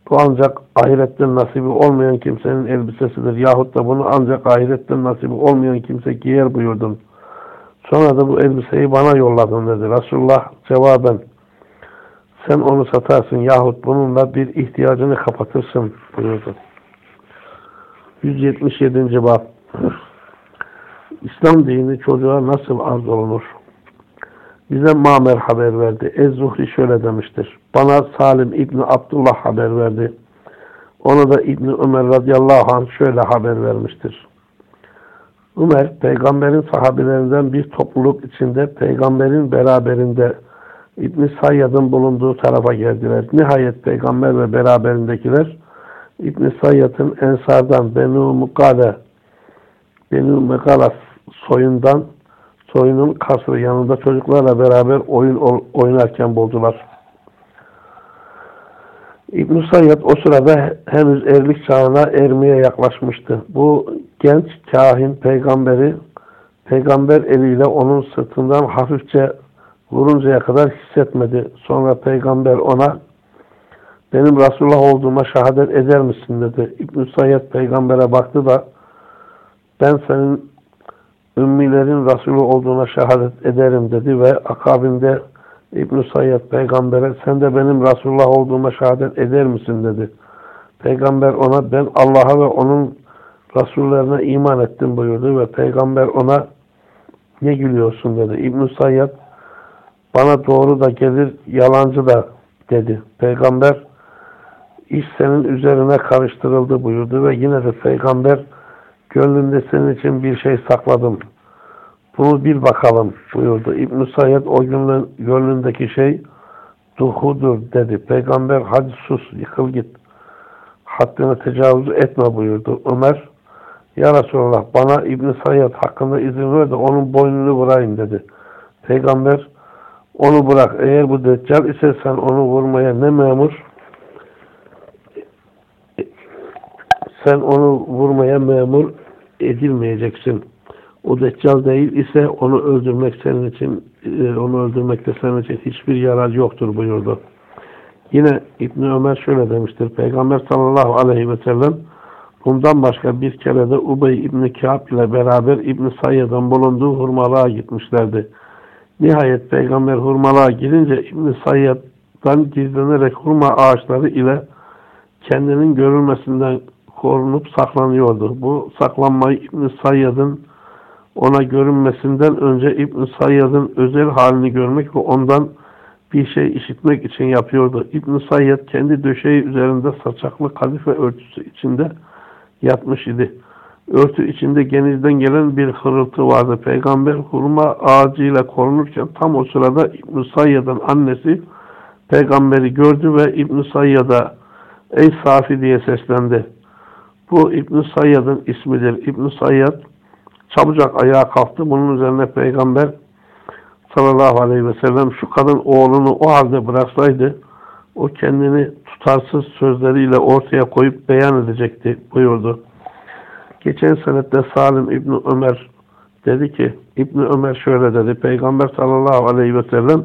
bu ancak ahiretten nasibi olmayan kimsenin elbisesidir. Yahut da bunu ancak ahiretten nasibi olmayan kimse giyer buyurdun. Sonra da bu elbiseyi bana yolladın dedi. Resulullah cevaben sen onu satarsın yahut bununla bir ihtiyacını kapatırsın buyurdu. 177. bab İslam dini çocuğa nasıl arz olunur? Bize Mamer haber verdi. Ez-Zuhri şöyle demiştir. Bana Salim İbni Abdullah haber verdi. Ona da İbni Ömer radıyallahu anh şöyle haber vermiştir. Ömer, peygamberin sahabelerinden bir topluluk içinde peygamberin beraberinde İbn Sayyad'ın bulunduğu tarafa geldiler. Nihayet peygamber ve beraberindekiler İbn Sayyad'ın Ensar'dan Benu Mukale Benu Mekalas soyundan soyunun kasrı yanında çocuklarla beraber oyun oynarken buldular. İbn Sayyad o sırada henüz erlik çağına ermeye yaklaşmıştı. Bu genç kahin peygamberi peygamber eliyle onun sırtından hafifçe vuruncaya kadar hissetmedi. Sonra peygamber ona benim Resulullah olduğuma şehadet eder misin dedi. İbn-i Sayyad peygambere baktı da ben senin ümmilerin Resulü olduğuna şehadet ederim dedi ve akabinde İbn-i Sayyad peygambere sen de benim Resulullah olduğuma şehadet eder misin dedi. Peygamber ona ben Allah'a ve onun Resullerine iman ettim buyurdu ve peygamber ona ne gülüyorsun dedi. İbn-i Sayyad bana doğru da gelir, yalancı da dedi. Peygamber iş senin üzerine karıştırıldı buyurdu ve yine de peygamber gönlünde senin için bir şey sakladım. Bunu bil bakalım buyurdu. İbn-i Sayyid o gönlündeki şey duhudur dedi. Peygamber hadi sus yıkıl git. Haddine tecavüz etme buyurdu. Ömer ya Resulallah bana İbn-i Sayyid hakkında izin ver de onun boynunu vurayım dedi. Peygamber onu bırak. Eğer bu deccal ise sen onu vurmaya ne memur? Sen onu vurmaya memur edilmeyeceksin. O deccal değil ise onu öldürmek senin için e, onu öldürmekte senin için hiçbir yarar yoktur buyurdu. Yine İbn Ömer şöyle demiştir. Peygamber sallallahu aleyhi ve sellem bundan başka bir kere de Ubey İbni Kâb ile beraber İbn Sayyad'ın bulunduğu hurmalığa gitmişlerdi. Nihayet Peygamber hurmalığa girince İbn Sayyad'dan gizlenerek hurma ağaçları ile kendinin görülmesinden korunup saklanıyordu. Bu saklanmayı İbn Sayyad'ın ona görünmesinden önce İbn Sayyad'ın özel halini görmek ve ondan bir şey işitmek için yapıyordu. İbn Sayyad kendi döşeği üzerinde saçaklı kadife örtüsü içinde yatmış idi. Örtü içinde genizden gelen bir hırıltı vardı. Peygamber hurma ağacıyla korunurken tam o sırada İbn Sayyad'ın annesi peygamberi gördü ve İbn Sayyad'a ey Safi diye seslendi. Bu İbn Sayyad'ın ismidir. İbn Sayyad çabucak ayağa kalktı. Bunun üzerine peygamber sallallahu aleyhi ve sellem şu kadın oğlunu o halde bıraksaydı o kendini tutarsız sözleriyle ortaya koyup beyan edecekti buyurdu. Geçen senette Salim İbni Ömer dedi ki İbni Ömer şöyle dedi Peygamber sallallahu aleyhi ve sellem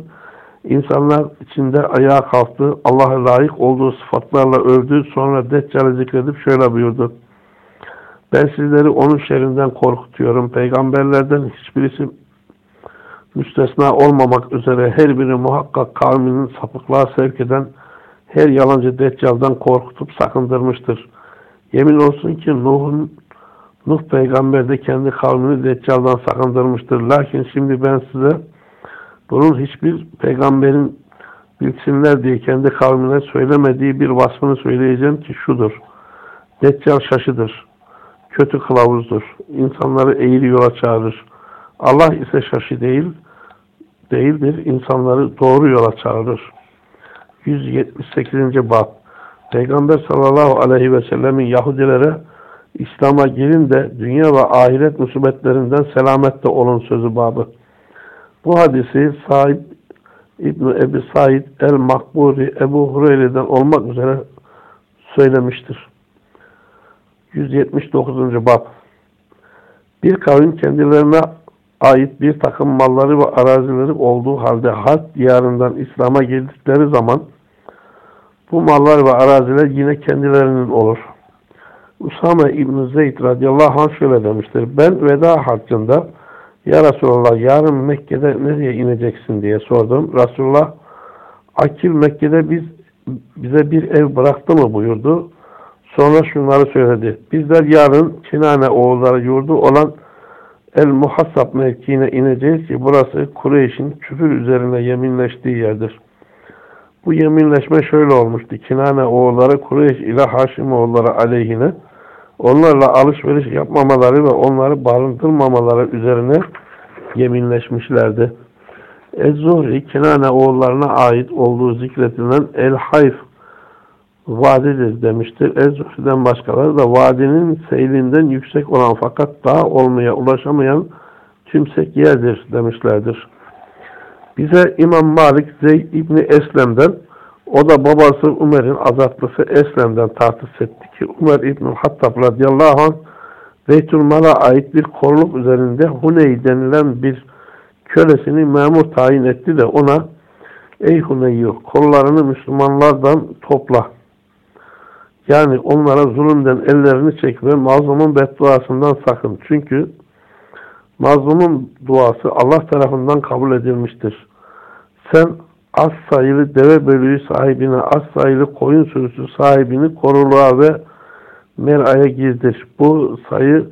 insanlar içinde ayağa kalktı Allah'a layık olduğu sıfatlarla övdü sonra Deccal'i zikredip şöyle buyurdu. Ben sizleri onun şerrinden korkutuyorum. Peygamberlerden hiçbirisi müstesna olmamak üzere her biri muhakkak kavminin sapıklığa sevk eden her yalancı deccaldan korkutup sakındırmıştır. Yemin olsun ki Nuh'un Nuh peygamber de kendi kavmini deccaldan sakındırmıştır. Lakin şimdi ben size bunun hiçbir peygamberin bilsinler diye kendi kavmine söylemediği bir vasfını söyleyeceğim ki şudur. Deccal şaşıdır. Kötü kılavuzdur. İnsanları eğri yola çağırır. Allah ise şaşı değil, değildir. İnsanları doğru yola çağırır. 178. Bab Peygamber sallallahu aleyhi ve sellemin Yahudilere İslam'a girin de dünya ve ahiret musibetlerinden selamette olun sözü babı. Bu hadisi sahip İbn Ebi Said el-Makburi Ebu Hureyre'den olmak üzere söylemiştir. 179. Bab Bir kavim kendilerine ait bir takım malları ve arazileri olduğu halde Harp diyarından İslam'a girdikleri zaman bu mallar ve araziler yine kendilerinin olur. Usame İbn Zeyd radıyallahu anh şöyle demiştir. Ben veda haccında ya Resulallah yarın Mekke'de nereye ineceksin diye sordum. Resulullah Akil Mekke'de biz bize bir ev bıraktı mı buyurdu. Sonra şunları söyledi. Bizler yarın Kinane oğulları yurdu olan El-Muhassab mevkiine ineceğiz ki burası Kureyş'in küfür üzerine yeminleştiği yerdir. Bu yeminleşme şöyle olmuştu. Kinane oğulları Kureyş ile Haşim oğulları aleyhine onlarla alışveriş yapmamaları ve onları barındırmamaları üzerine yeminleşmişlerdi. Ez-Zuhri Kinane oğullarına ait olduğu zikretilen El-Hayf vadidir demiştir. Ez-Zuhri'den başkaları da vadinin seylinden yüksek olan fakat daha olmaya ulaşamayan tümsek yerdir demişlerdir. Bize İmam Malik Zeyd İbni Eslem'den o da babası Umer'in azatlısı Eslem'den tahsis etti ki Umer İbni Hattab radıyallahu anh Beytülmal'a ait bir koruluk üzerinde Huney denilen bir kölesini memur tayin etti de ona Ey Huneyyu kollarını Müslümanlardan topla yani onlara zulümden ellerini çek ve mazlumun bedduasından sakın. Çünkü mazlumun duası Allah tarafından kabul edilmiştir. Sen az sayılı deve bölüğü sahibine, az sayılı koyun sürüsü sahibini koruluğa ve meraya girdir. Bu sayı,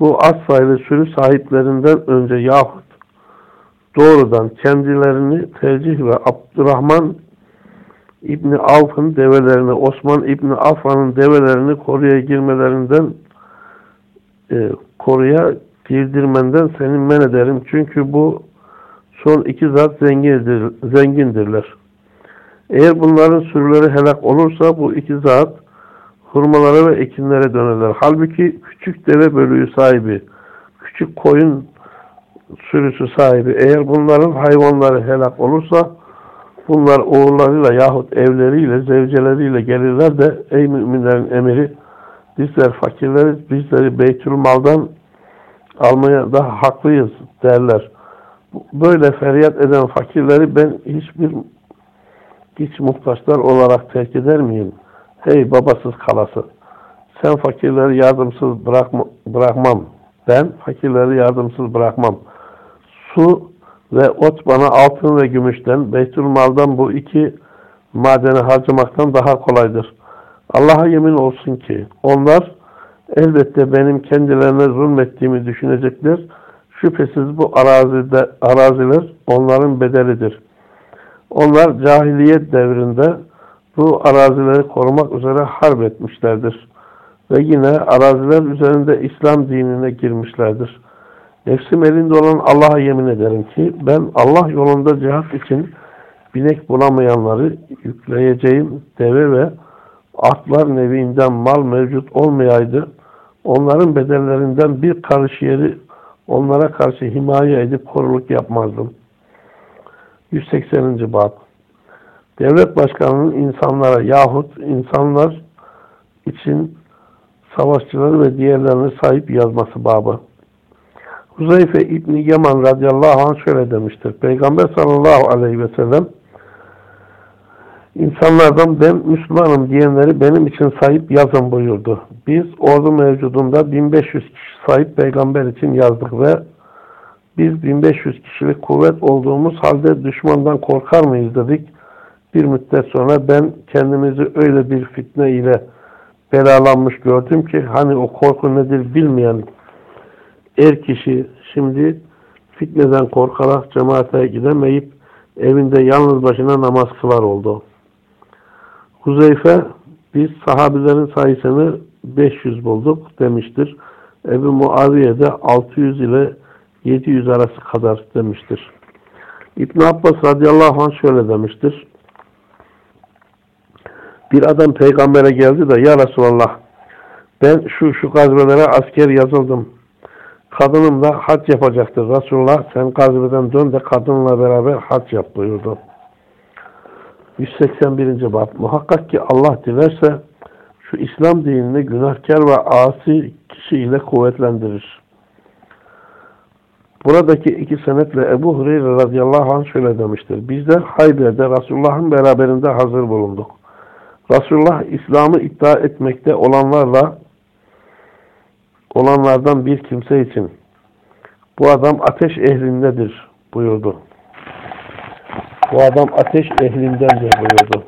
bu az sayılı sürü sahiplerinden önce yahut doğrudan kendilerini tercih ve Abdurrahman İbni Avf'ın develerini, Osman İbni Affan'ın develerini koruya girmelerinden e, koruya girdirmenden seni men ederim. Çünkü bu son iki zat zengindir, zengindirler. Eğer bunların sürüleri helak olursa bu iki zat hurmalara ve ekinlere dönerler. Halbuki küçük deve bölüğü sahibi, küçük koyun sürüsü sahibi eğer bunların hayvanları helak olursa Bunlar oğullarıyla yahut evleriyle, zevceleriyle gelirler de ey müminlerin emiri bizler fakirleriz, bizleri beytül maldan almaya da haklıyız derler. Böyle feryat eden fakirleri ben hiçbir hiç muhtaçlar olarak terk eder miyim? Hey babasız kalası! Sen fakirleri yardımsız bırakma, bırakmam. Ben fakirleri yardımsız bırakmam. Su ve ot bana altın ve gümüşten, Beytülmal'dan bu iki madeni harcamaktan daha kolaydır. Allah'a yemin olsun ki onlar elbette benim kendilerine zulmettiğimi düşünecekler. Şüphesiz bu arazide, araziler onların bedelidir. Onlar cahiliyet devrinde bu arazileri korumak üzere harp etmişlerdir. Ve yine araziler üzerinde İslam dinine girmişlerdir. Nefsim elinde olan Allah'a yemin ederim ki ben Allah yolunda cihat için binek bulamayanları yükleyeceğim deve ve atlar neviinden mal mevcut olmayaydı. Onların bedellerinden bir karış yeri onlara karşı himaye edip koruluk yapmazdım. 180. Bab Devlet başkanının insanlara yahut insanlar için savaşçıları ve diğerlerine sahip yazması babı. Huzeyfe İbni Yaman radıyallahu anh şöyle demiştir. Peygamber sallallahu aleyhi ve sellem insanlardan ben Müslümanım diyenleri benim için sahip yazın buyurdu. Biz ordu mevcudunda 1500 kişi sahip peygamber için yazdık ve biz 1500 kişilik kuvvet olduğumuz halde düşmandan korkar mıyız dedik. Bir müddet sonra ben kendimizi öyle bir fitne ile belalanmış gördüm ki hani o korku nedir bilmeyen er kişi şimdi fitneden korkarak cemaate gidemeyip evinde yalnız başına namaz kılar oldu. Huzeyfe biz sahabilerin sayısını 500 bulduk demiştir. Ebu Muaviye de 600 ile 700 arası kadar demiştir. İbn Abbas radıyallahu anh şöyle demiştir. Bir adam peygambere geldi de ya Resulallah ben şu şu gazvelere asker yazıldım. Kadınım da hac yapacaktır. Resulullah sen gazveden dön de kadınla beraber hac yap buyurdu. 181. bab. Muhakkak ki Allah dilerse şu İslam dinini günahkar ve asi kişiyle kuvvetlendirir. Buradaki iki senetle Ebu Hureyre radıyallahu anh şöyle demiştir. Bizler Hayber'de Resulullah'ın beraberinde hazır bulunduk. Resulullah İslam'ı iddia etmekte olanlarla olanlardan bir kimse için bu adam ateş ehlindedir buyurdu. Bu adam ateş ehlindendir buyurdu.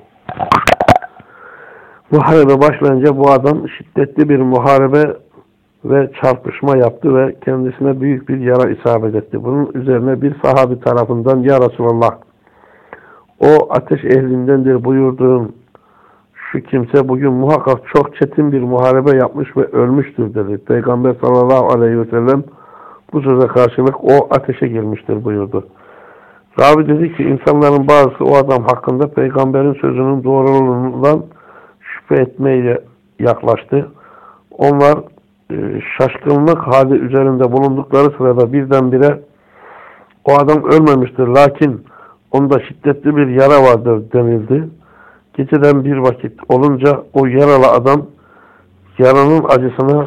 Muharebe başlayınca bu adam şiddetli bir muharebe ve çarpışma yaptı ve kendisine büyük bir yara isabet etti. Bunun üzerine bir sahabi tarafından Ya Resulallah o ateş ehlindendir buyurduğun şu kimse bugün muhakkak çok çetin bir muharebe yapmış ve ölmüştür dedi. Peygamber sallallahu aleyhi ve sellem bu söze karşılık o ateşe girmiştir buyurdu. Rabi dedi ki insanların bazısı o adam hakkında peygamberin sözünün doğruluğundan şüphe etmeyle yaklaştı. Onlar e, şaşkınlık hali üzerinde bulundukları sırada birdenbire o adam ölmemiştir. Lakin onda şiddetli bir yara vardır denildi. Geceden bir vakit olunca o yaralı adam yaranın acısına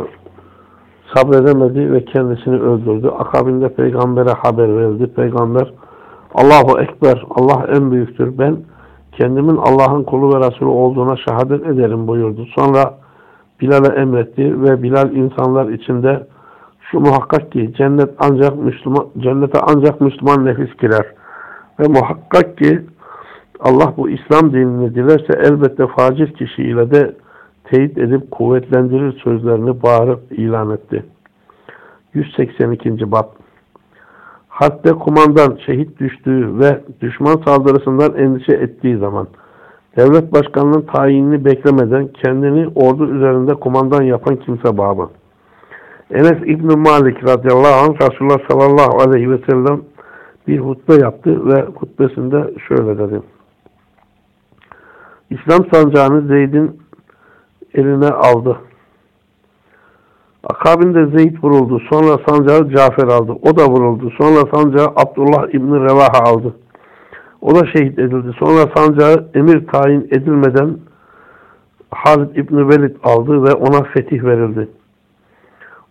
sabredemedi ve kendisini öldürdü. Akabinde peygambere haber verdi. Peygamber Allahu Ekber, Allah en büyüktür. Ben kendimin Allah'ın kulu ve Resulü olduğuna şehadet ederim buyurdu. Sonra Bilal'e emretti ve Bilal insanlar içinde şu muhakkak ki cennet ancak Müslüman cennete ancak Müslüman nefis girer. Ve muhakkak ki Allah bu İslam dinini dilerse elbette facir kişiyle de teyit edip kuvvetlendirir sözlerini bağırıp ilan etti. 182. Bab Harpte kumandan şehit düştüğü ve düşman saldırısından endişe ettiği zaman devlet başkanının tayinini beklemeden kendini ordu üzerinde kumandan yapan kimse babı. Enes İbn Malik radıyallahu anh Resulullah sallallahu aleyhi ve sellem bir hutbe yaptı ve hutbesinde şöyle dedi. İslam sancağını Zeyd'in eline aldı. Akabinde Zeyd vuruldu. Sonra sancağı Cafer aldı. O da vuruldu. Sonra sancağı Abdullah İbni Revaha aldı. O da şehit edildi. Sonra sancağı emir tayin edilmeden Halid İbni Velid aldı ve ona fetih verildi.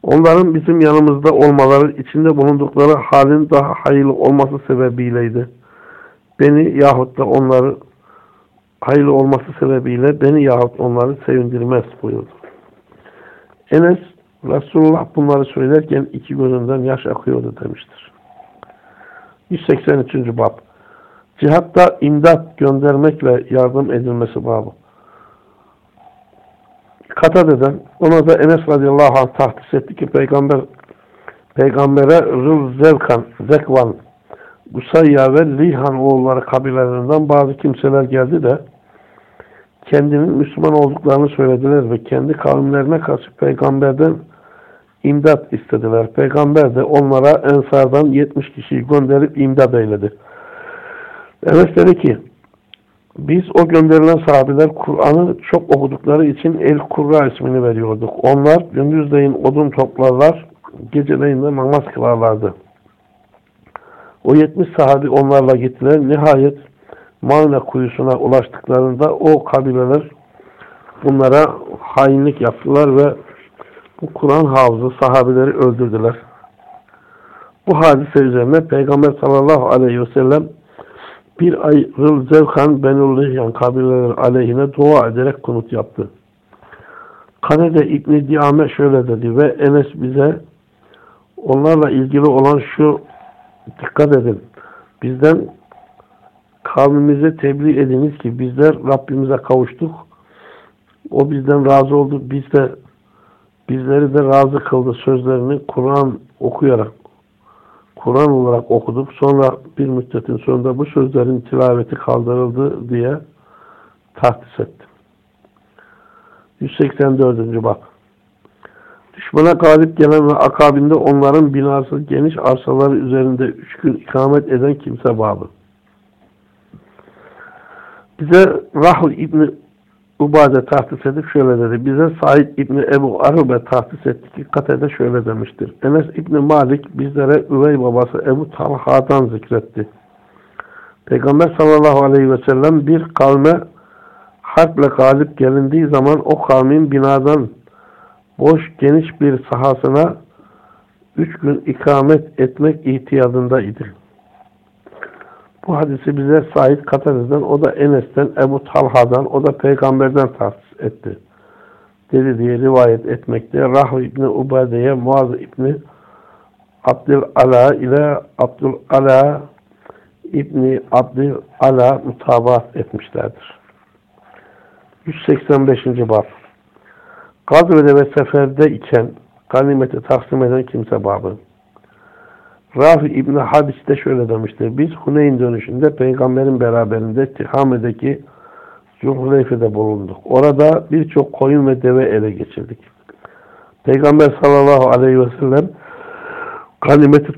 Onların bizim yanımızda olmaları, içinde bulundukları halin daha hayırlı olması sebebiyleydi. Beni yahut da onları hayırlı olması sebebiyle beni yahut onları sevindirmez buyurdu. Enes Resulullah bunları söylerken iki gözünden yaş akıyordu demiştir. 183. Bab Cihatta imdat göndermek ve yardım edilmesi babı. Katade'den ona da Enes radıyallahu anh tahsis etti ki peygamber peygambere Rıl Zevkan, Zekvan, Gusayya ve Lihan oğulları kabilelerinden bazı kimseler geldi de kendinin Müslüman olduklarını söylediler ve kendi kavimlerine karşı peygamberden imdat istediler. Peygamber de onlara ensardan 70 kişiyi gönderip imdat eyledi. Evet dedi ki biz o gönderilen sahabeler Kur'an'ı çok okudukları için El Kurra ismini veriyorduk. Onlar gündüzleyin odun toplarlar, geceleyin de namaz kılarlardı. O 70 sahabi onlarla gittiler. Nihayet Mağna kuyusuna ulaştıklarında o kabileler bunlara hainlik yaptılar ve bu Kur'an hafızı sahabeleri öldürdüler. Bu hadise üzerine Peygamber sallallahu aleyhi ve sellem bir ay Rıl Zevkan Benulliyan kabileleri aleyhine dua ederek kunut yaptı. Kanede İbni Diyame şöyle dedi ve Enes bize onlarla ilgili olan şu dikkat edin. Bizden kavmimize tebliğ ediniz ki bizler Rabbimize kavuştuk. O bizden razı oldu. Biz de bizleri de razı kıldı sözlerini Kur'an okuyarak Kur'an olarak okuduk. Sonra bir müddetin sonunda bu sözlerin tilaveti kaldırıldı diye tahsis ettim. 184. bak. Düşmana galip gelen ve akabinde onların binası geniş arsaları üzerinde üç gün ikamet eden kimse babı. Bize Rahl İbni Ubade tahsis edip şöyle dedi. Bize Said İbni Ebu Arube tahsis etti ki Kate'de şöyle demiştir. Enes İbni Malik bizlere üvey babası Ebu Talha'dan zikretti. Peygamber sallallahu aleyhi ve sellem bir kavme harple galip gelindiği zaman o kavmin binadan boş geniş bir sahasına üç gün ikamet etmek ihtiyadındaydı. Bu hadisi bize Said Katarız'dan, o da Enes'ten, Ebu Talha'dan, o da Peygamber'den tahsis etti. Dedi diye rivayet etmekte. Rahv İbni Ubade'ye Muaz İbni Abdül Ala ile Abdül Ala İbni Abdül Ala mutabat etmişlerdir. 185. bab Gazvede ve seferde iken ganimeti taksim eden kimse babı. Rafi İbni Habis de şöyle demiştir. Biz Huneyn dönüşünde peygamberin beraberinde Tihame'deki Zuhreyfe'de bulunduk. Orada birçok koyun ve deve ele geçirdik. Peygamber sallallahu aleyhi ve sellem ganimeti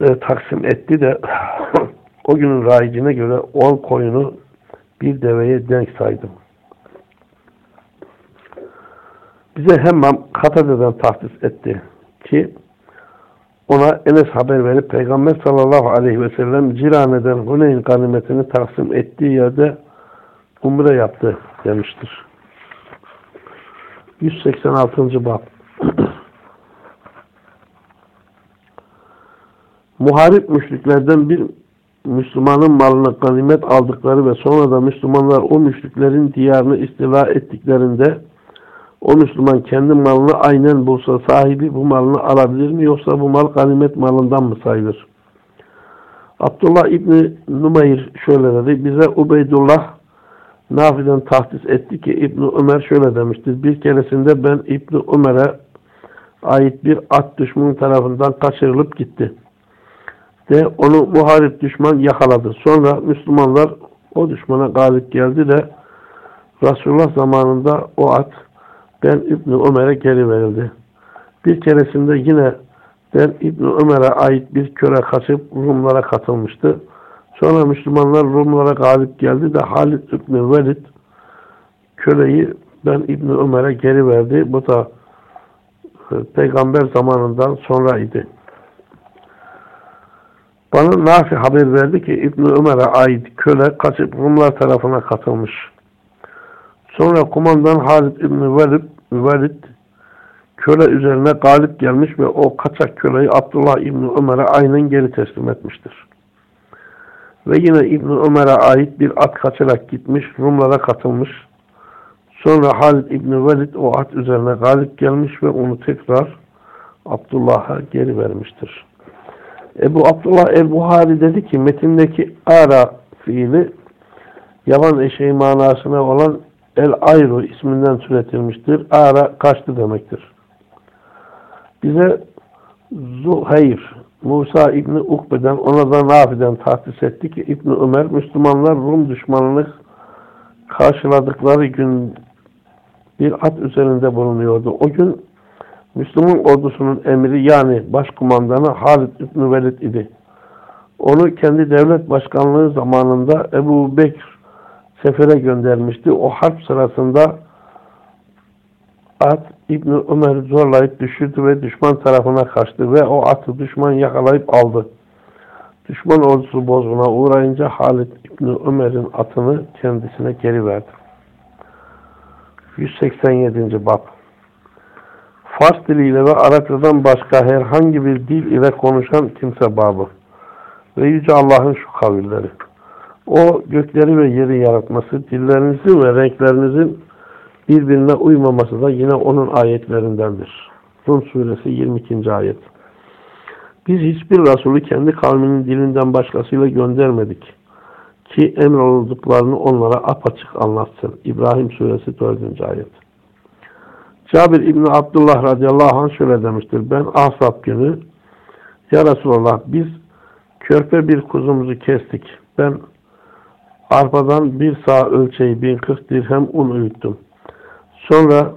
e, taksim etti de [clears throat] o günün rayicine göre on koyunu bir deveye denk saydım. Bize hemen Katade'den tahsis etti ki ona Enes haber verip Peygamber sallallahu aleyhi ve sellem Cirane'den Huneyn ganimetini taksim ettiği yerde umre yaptı demiştir. 186. bab [clears throat] Muharip müşriklerden bir Müslümanın malına ganimet aldıkları ve sonra da Müslümanlar o müşriklerin diyarını istila ettiklerinde o Müslüman kendi malını aynen bulsa sahibi bu malını alabilir mi yoksa bu mal ganimet malından mı sayılır? Abdullah İbni Numayr şöyle dedi. Bize Ubeydullah Nafi'den tahsis etti ki İbni Ömer şöyle demiştir. Bir keresinde ben İbni Ömer'e ait bir at düşman tarafından kaçırılıp gitti. De onu muharip düşman yakaladı. Sonra Müslümanlar o düşmana galip geldi de Resulullah zamanında o at ben İbni Ömer'e geri verildi. Bir keresinde yine ben İbni Ömer'e ait bir köre kaçıp Rumlara katılmıştı. Sonra Müslümanlar Rumlara galip geldi de Halid İbni Velid köleyi ben İbni Ömer'e geri verdi. Bu da e, peygamber zamanından sonraydı. Bana Nafi haber verdi ki İbni Ömer'e ait köle kaçıp Rumlar tarafına katılmış. Sonra kumandan Halid İbni Velid, Velid köle üzerine galip gelmiş ve o kaçak köleyi Abdullah İbni Ömer'e aynen geri teslim etmiştir. Ve yine İbn Ömer'e ait bir at kaçarak gitmiş, Rumlara katılmış. Sonra Halid İbn Velid o at üzerine galip gelmiş ve onu tekrar Abdullah'a geri vermiştir. Ebu Abdullah el-Buhari dedi ki metindeki ara fiili yaban eşeği manasına olan el ayru isminden türetilmiştir. Ara kaçtı demektir. Bize Zuhayr Musa İbni Ukbe'den ona da Nafi'den tahsis etti ki İbni Ömer Müslümanlar Rum düşmanını karşıladıkları gün bir at üzerinde bulunuyordu. O gün Müslüman ordusunun emiri yani başkumandanı Halid İbni Velid idi. Onu kendi devlet başkanlığı zamanında Ebu Bekir sefere göndermişti. O harp sırasında at İbni Ömer'i zorlayıp düşürdü ve düşman tarafına kaçtı ve o atı düşman yakalayıp aldı. Düşman ordusu bozguna uğrayınca Halid İbni Ömer'in atını kendisine geri verdi. 187. Bab Fars diliyle ve Arapçadan başka herhangi bir dil ile konuşan kimse babı. Ve Yüce Allah'ın şu kavilleri. O gökleri ve yeri yaratması, dillerinizin ve renklerinizin birbirine uymaması da yine onun ayetlerindendir. Rum suresi 22. ayet. Biz hiçbir Resulü kendi kavminin dilinden başkasıyla göndermedik. Ki emrolunduklarını onlara apaçık anlatsın. İbrahim suresi 4. ayet. Cabir İbni Abdullah radıyallahu anh şöyle demiştir. Ben Asap günü Ya Resulallah biz körpe bir kuzumuzu kestik. Ben arpadan bir sağ ölçeği 1040 dirhem un uyuttum. Sonra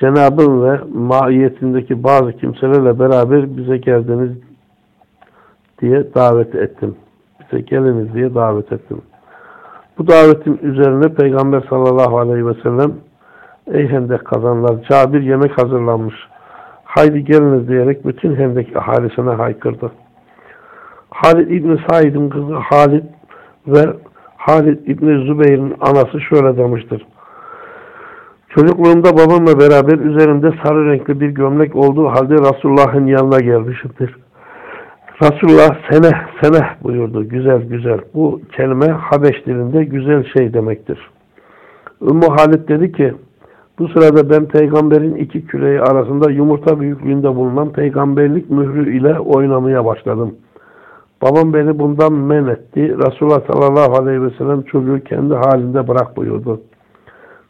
Cenab'ın ve maiyetindeki bazı kimselerle beraber bize geldiniz diye davet ettim. Bize geliniz diye davet ettim. Bu davetin üzerine Peygamber sallallahu aleyhi ve sellem Ey hendek kazanlar Cabir yemek hazırlanmış. Haydi geliniz diyerek bütün hendek ahalisine haykırdı. Halid İbni Said'in kızı Halid ve Halid İbni Zübeyir'in anası şöyle demiştir. Çocukluğumda babamla beraber üzerinde sarı renkli bir gömlek olduğu halde Resulullah'ın yanına gelmişimdir. Resulullah sene sene buyurdu. Güzel güzel. Bu kelime Habeş dilinde güzel şey demektir. Ümmü Halid dedi ki bu sırada ben peygamberin iki küreği arasında yumurta büyüklüğünde bulunan peygamberlik mührü ile oynamaya başladım. Babam beni bundan men etti. Resulullah sallallahu aleyhi ve sellem çocuğu kendi halinde bırak buyurdu.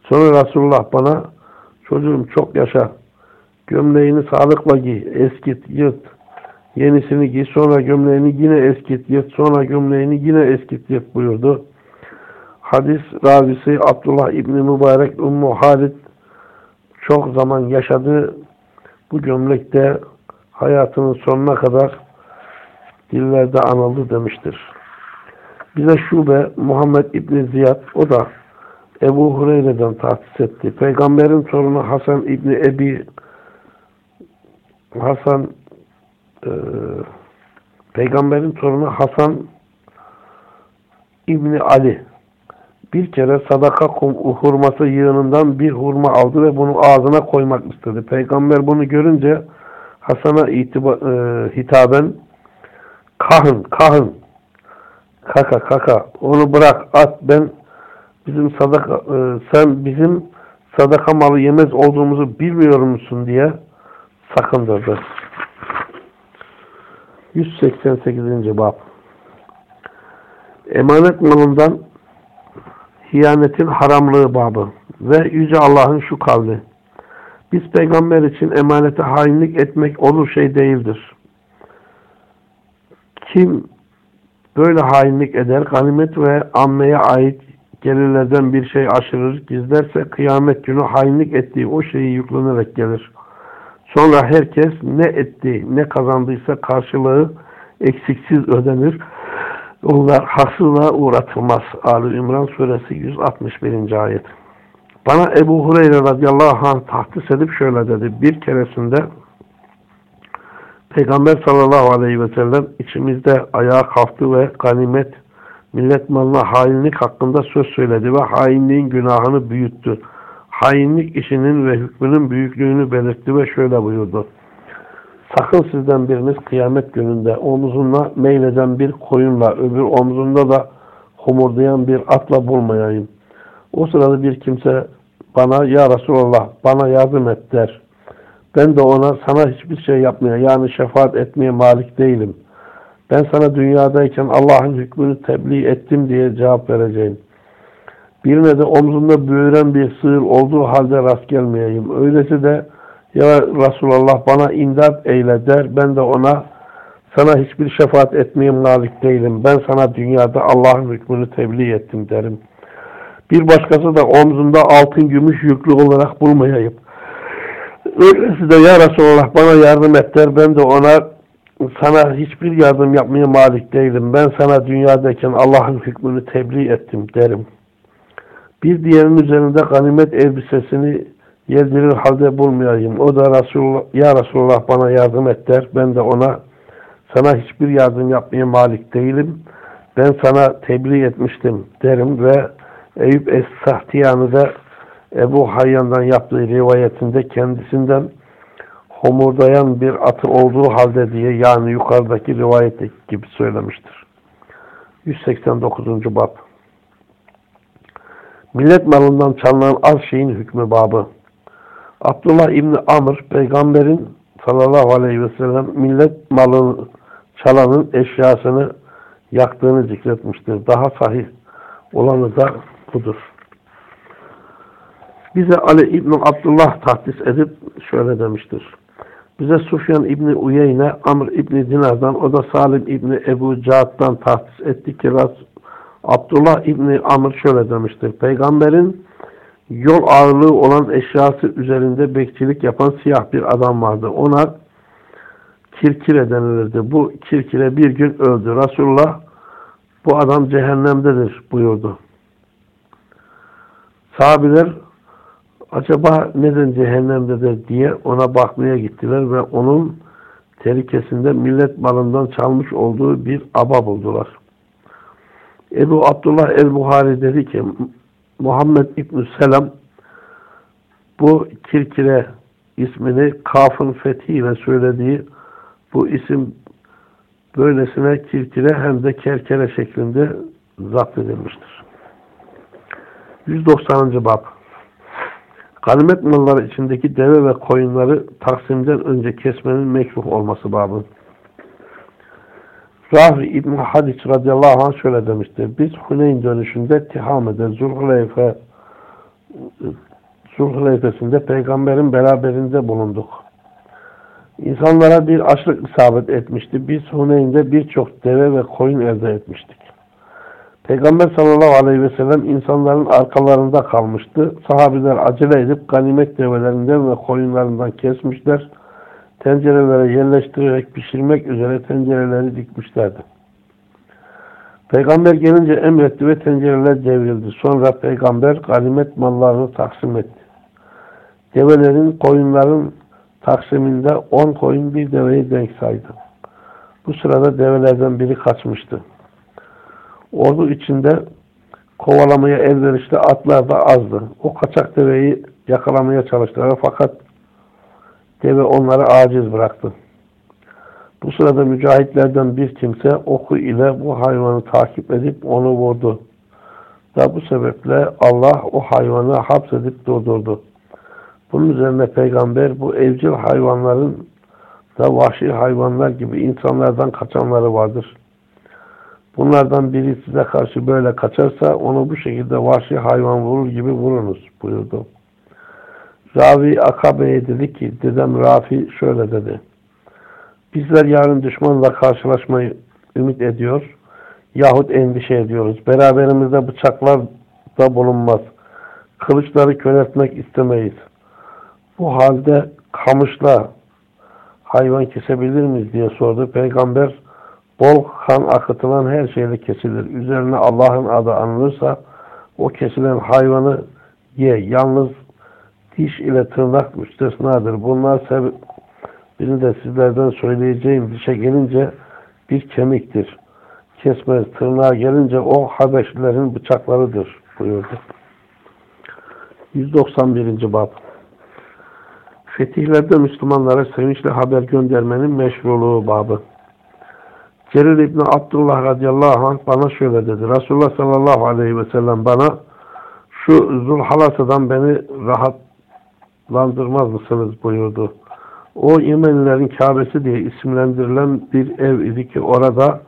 Sonra Resulullah bana çocuğum çok yaşa. Gömleğini sağlıkla giy. Eskit, yırt. Yenisini giy. Sonra gömleğini yine eskit, yırt. Sonra gömleğini yine eskit, yırt buyurdu. Hadis ravisi Abdullah İbni Mübarek Ummu Halid çok zaman yaşadı. Bu gömlekte hayatının sonuna kadar dillerde anıldı demiştir. Bize şube Muhammed İbni Ziyad o da Ebu Hureyre'den tahsis etti. Peygamberin torunu Hasan İbni Ebi Hasan e, Peygamberin torunu Hasan İbni Ali bir kere sadaka hurması yığınından bir hurma aldı ve bunu ağzına koymak istedi. Peygamber bunu görünce Hasan'a e, hitaben kahın, kahın kaka kaka onu bırak at ben bizim sadaka e, sen bizim sadaka malı yemez olduğumuzu bilmiyor musun diye sakındırdı. 188. bab Emanet malından hiyanetin haramlığı babı ve Yüce Allah'ın şu kavli. Biz peygamber için emanete hainlik etmek olur şey değildir. Kim böyle hainlik eder, ganimet ve ammeye ait gelirlerden bir şey aşırır, gizlerse kıyamet günü hainlik ettiği o şeyi yüklenerek gelir. Sonra herkes ne etti, ne kazandıysa karşılığı eksiksiz ödenir. Onlar haksızlığa uğratılmaz. Ali İmran suresi 161. ayet. Bana Ebu Hureyre radıyallahu anh tahtis edip şöyle dedi. Bir keresinde Peygamber sallallahu aleyhi ve sellem içimizde ayağa kalktı ve ganimet millet malına hainlik hakkında söz söyledi ve hainliğin günahını büyüttü. Hainlik işinin ve hükmünün büyüklüğünü belirtti ve şöyle buyurdu. Sakın sizden biriniz kıyamet gününde omuzuna meyleden bir koyunla, öbür omzunda da homurdayan bir atla bulmayayım. O sırada bir kimse bana ya Resulallah bana yardım et der. Ben de ona sana hiçbir şey yapmaya yani şefaat etmeye malik değilim. Ben sana dünyadayken Allah'ın hükmünü tebliğ ettim diye cevap vereceğim. Birine de omzunda büyüren bir sığır olduğu halde rast gelmeyeyim. Öylesi de ya Resulallah bana imdat eyle der. Ben de ona sana hiçbir şefaat etmeye malik değilim. Ben sana dünyada Allah'ın hükmünü tebliğ ettim derim. Bir başkası da omzunda altın gümüş yüklü olarak bulmayayım. Öylesi de ya Resulallah bana yardım et der. Ben de ona sana hiçbir yardım yapmaya malik değilim. Ben sana dünyadayken Allah'ın hükmünü tebliğ ettim derim. Bir diğerinin üzerinde ganimet elbisesini yedirir halde bulmayayım. O da Resulullah, ya Resulullah bana yardım et der. Ben de ona sana hiçbir yardım yapmaya malik değilim. Ben sana tebliğ etmiştim derim ve Eyüp Es-Sahtiyan'ı da Ebu Hayyan'dan yaptığı rivayetinde kendisinden homurdayan bir atı olduğu halde diye yani yukarıdaki rivayet gibi söylemiştir. 189. Bab Millet malından çalınan az şeyin hükmü babı. Abdullah İbni Amr peygamberin sallallahu aleyhi ve sellem millet malını çalanın eşyasını yaktığını zikretmiştir. Daha sahih olanı da budur. Bize Ali İbni Abdullah tahdis edip şöyle demiştir. Bize Sufyan İbni Uyeyne, Amr İbni Dinar'dan, o da Salim İbni Ebu Caad'dan tahdis etti ki Abdullah İbni Amr şöyle demiştir. Peygamberin yol ağırlığı olan eşyası üzerinde bekçilik yapan siyah bir adam vardı. Ona kirkire denilirdi. Bu kirkire bir gün öldü. Resulullah bu adam cehennemdedir buyurdu. Sahabiler acaba neden cehennemdedir diye ona bakmaya gittiler ve onun terikesinde millet malından çalmış olduğu bir aba buldular. Ebu Abdullah el-Buhari dedi ki Muhammed İbn Selam bu kirkire ismini kafın fethiyle söylediği bu isim böylesine kirkire hem de kerkere şeklinde zapt edilmiştir. 190. Bab Ganimet malları içindeki deve ve koyunları taksimden önce kesmenin mekruh olması babı. Rahri İbn Hadiç radıyallahu anh şöyle demiştir. Biz Huneyn dönüşünde Tihame'de Zulhuleyfe Zulhuleyfe'sinde peygamberin beraberinde bulunduk. İnsanlara bir açlık isabet etmişti. Biz Huneyn'de birçok deve ve koyun elde etmiştik. Peygamber sallallahu aleyhi ve sellem insanların arkalarında kalmıştı. Sahabiler acele edip ganimet develerinden ve koyunlarından kesmişler tencerelere yerleştirerek pişirmek üzere tencereleri dikmişlerdi. Peygamber gelince emretti ve tencereler devrildi. Sonra peygamber ganimet mallarını taksim etti. Develerin, koyunların taksiminde on koyun bir deveyi denk saydı. Bu sırada develerden biri kaçmıştı. Ordu içinde kovalamaya elverişli atlar da azdı. O kaçak deveyi yakalamaya çalıştılar fakat Deve onları aciz bıraktı. Bu sırada mücahitlerden bir kimse oku ile bu hayvanı takip edip onu vurdu. Da bu sebeple Allah o hayvanı hapsedip durdurdu. Bunun üzerine peygamber bu evcil hayvanların da vahşi hayvanlar gibi insanlardan kaçanları vardır. Bunlardan biri size karşı böyle kaçarsa onu bu şekilde vahşi hayvan vurur gibi vurunuz buyurdu. Ravi Akabe'ye dedi ki, dedem Rafi şöyle dedi. Bizler yarın düşmanla karşılaşmayı ümit ediyor yahut endişe ediyoruz. Beraberimizde bıçaklar da bulunmaz. Kılıçları köreltmek istemeyiz. Bu halde kamışla hayvan kesebilir miyiz diye sordu. Peygamber bol kan akıtılan her şeyle kesilir. Üzerine Allah'ın adı anılırsa o kesilen hayvanı ye. Yalnız diş ile tırnak müstesnadır. Bunlar sebebini de sizlerden söyleyeceğim dişe gelince bir kemiktir. Kesmez. Tırnağa gelince o Habeşlilerin bıçaklarıdır buyurdu. 191. Bab Fetihlerde Müslümanlara sevinçli haber göndermenin meşruluğu babı. Celil İbni Abdullah radıyallahu anh bana şöyle dedi. Resulullah sallallahu aleyhi ve sellem bana şu Zulhalasa'dan beni rahatlandırmaz mısınız buyurdu. O Yemenlilerin Kabe'si diye isimlendirilen bir ev idi ki orada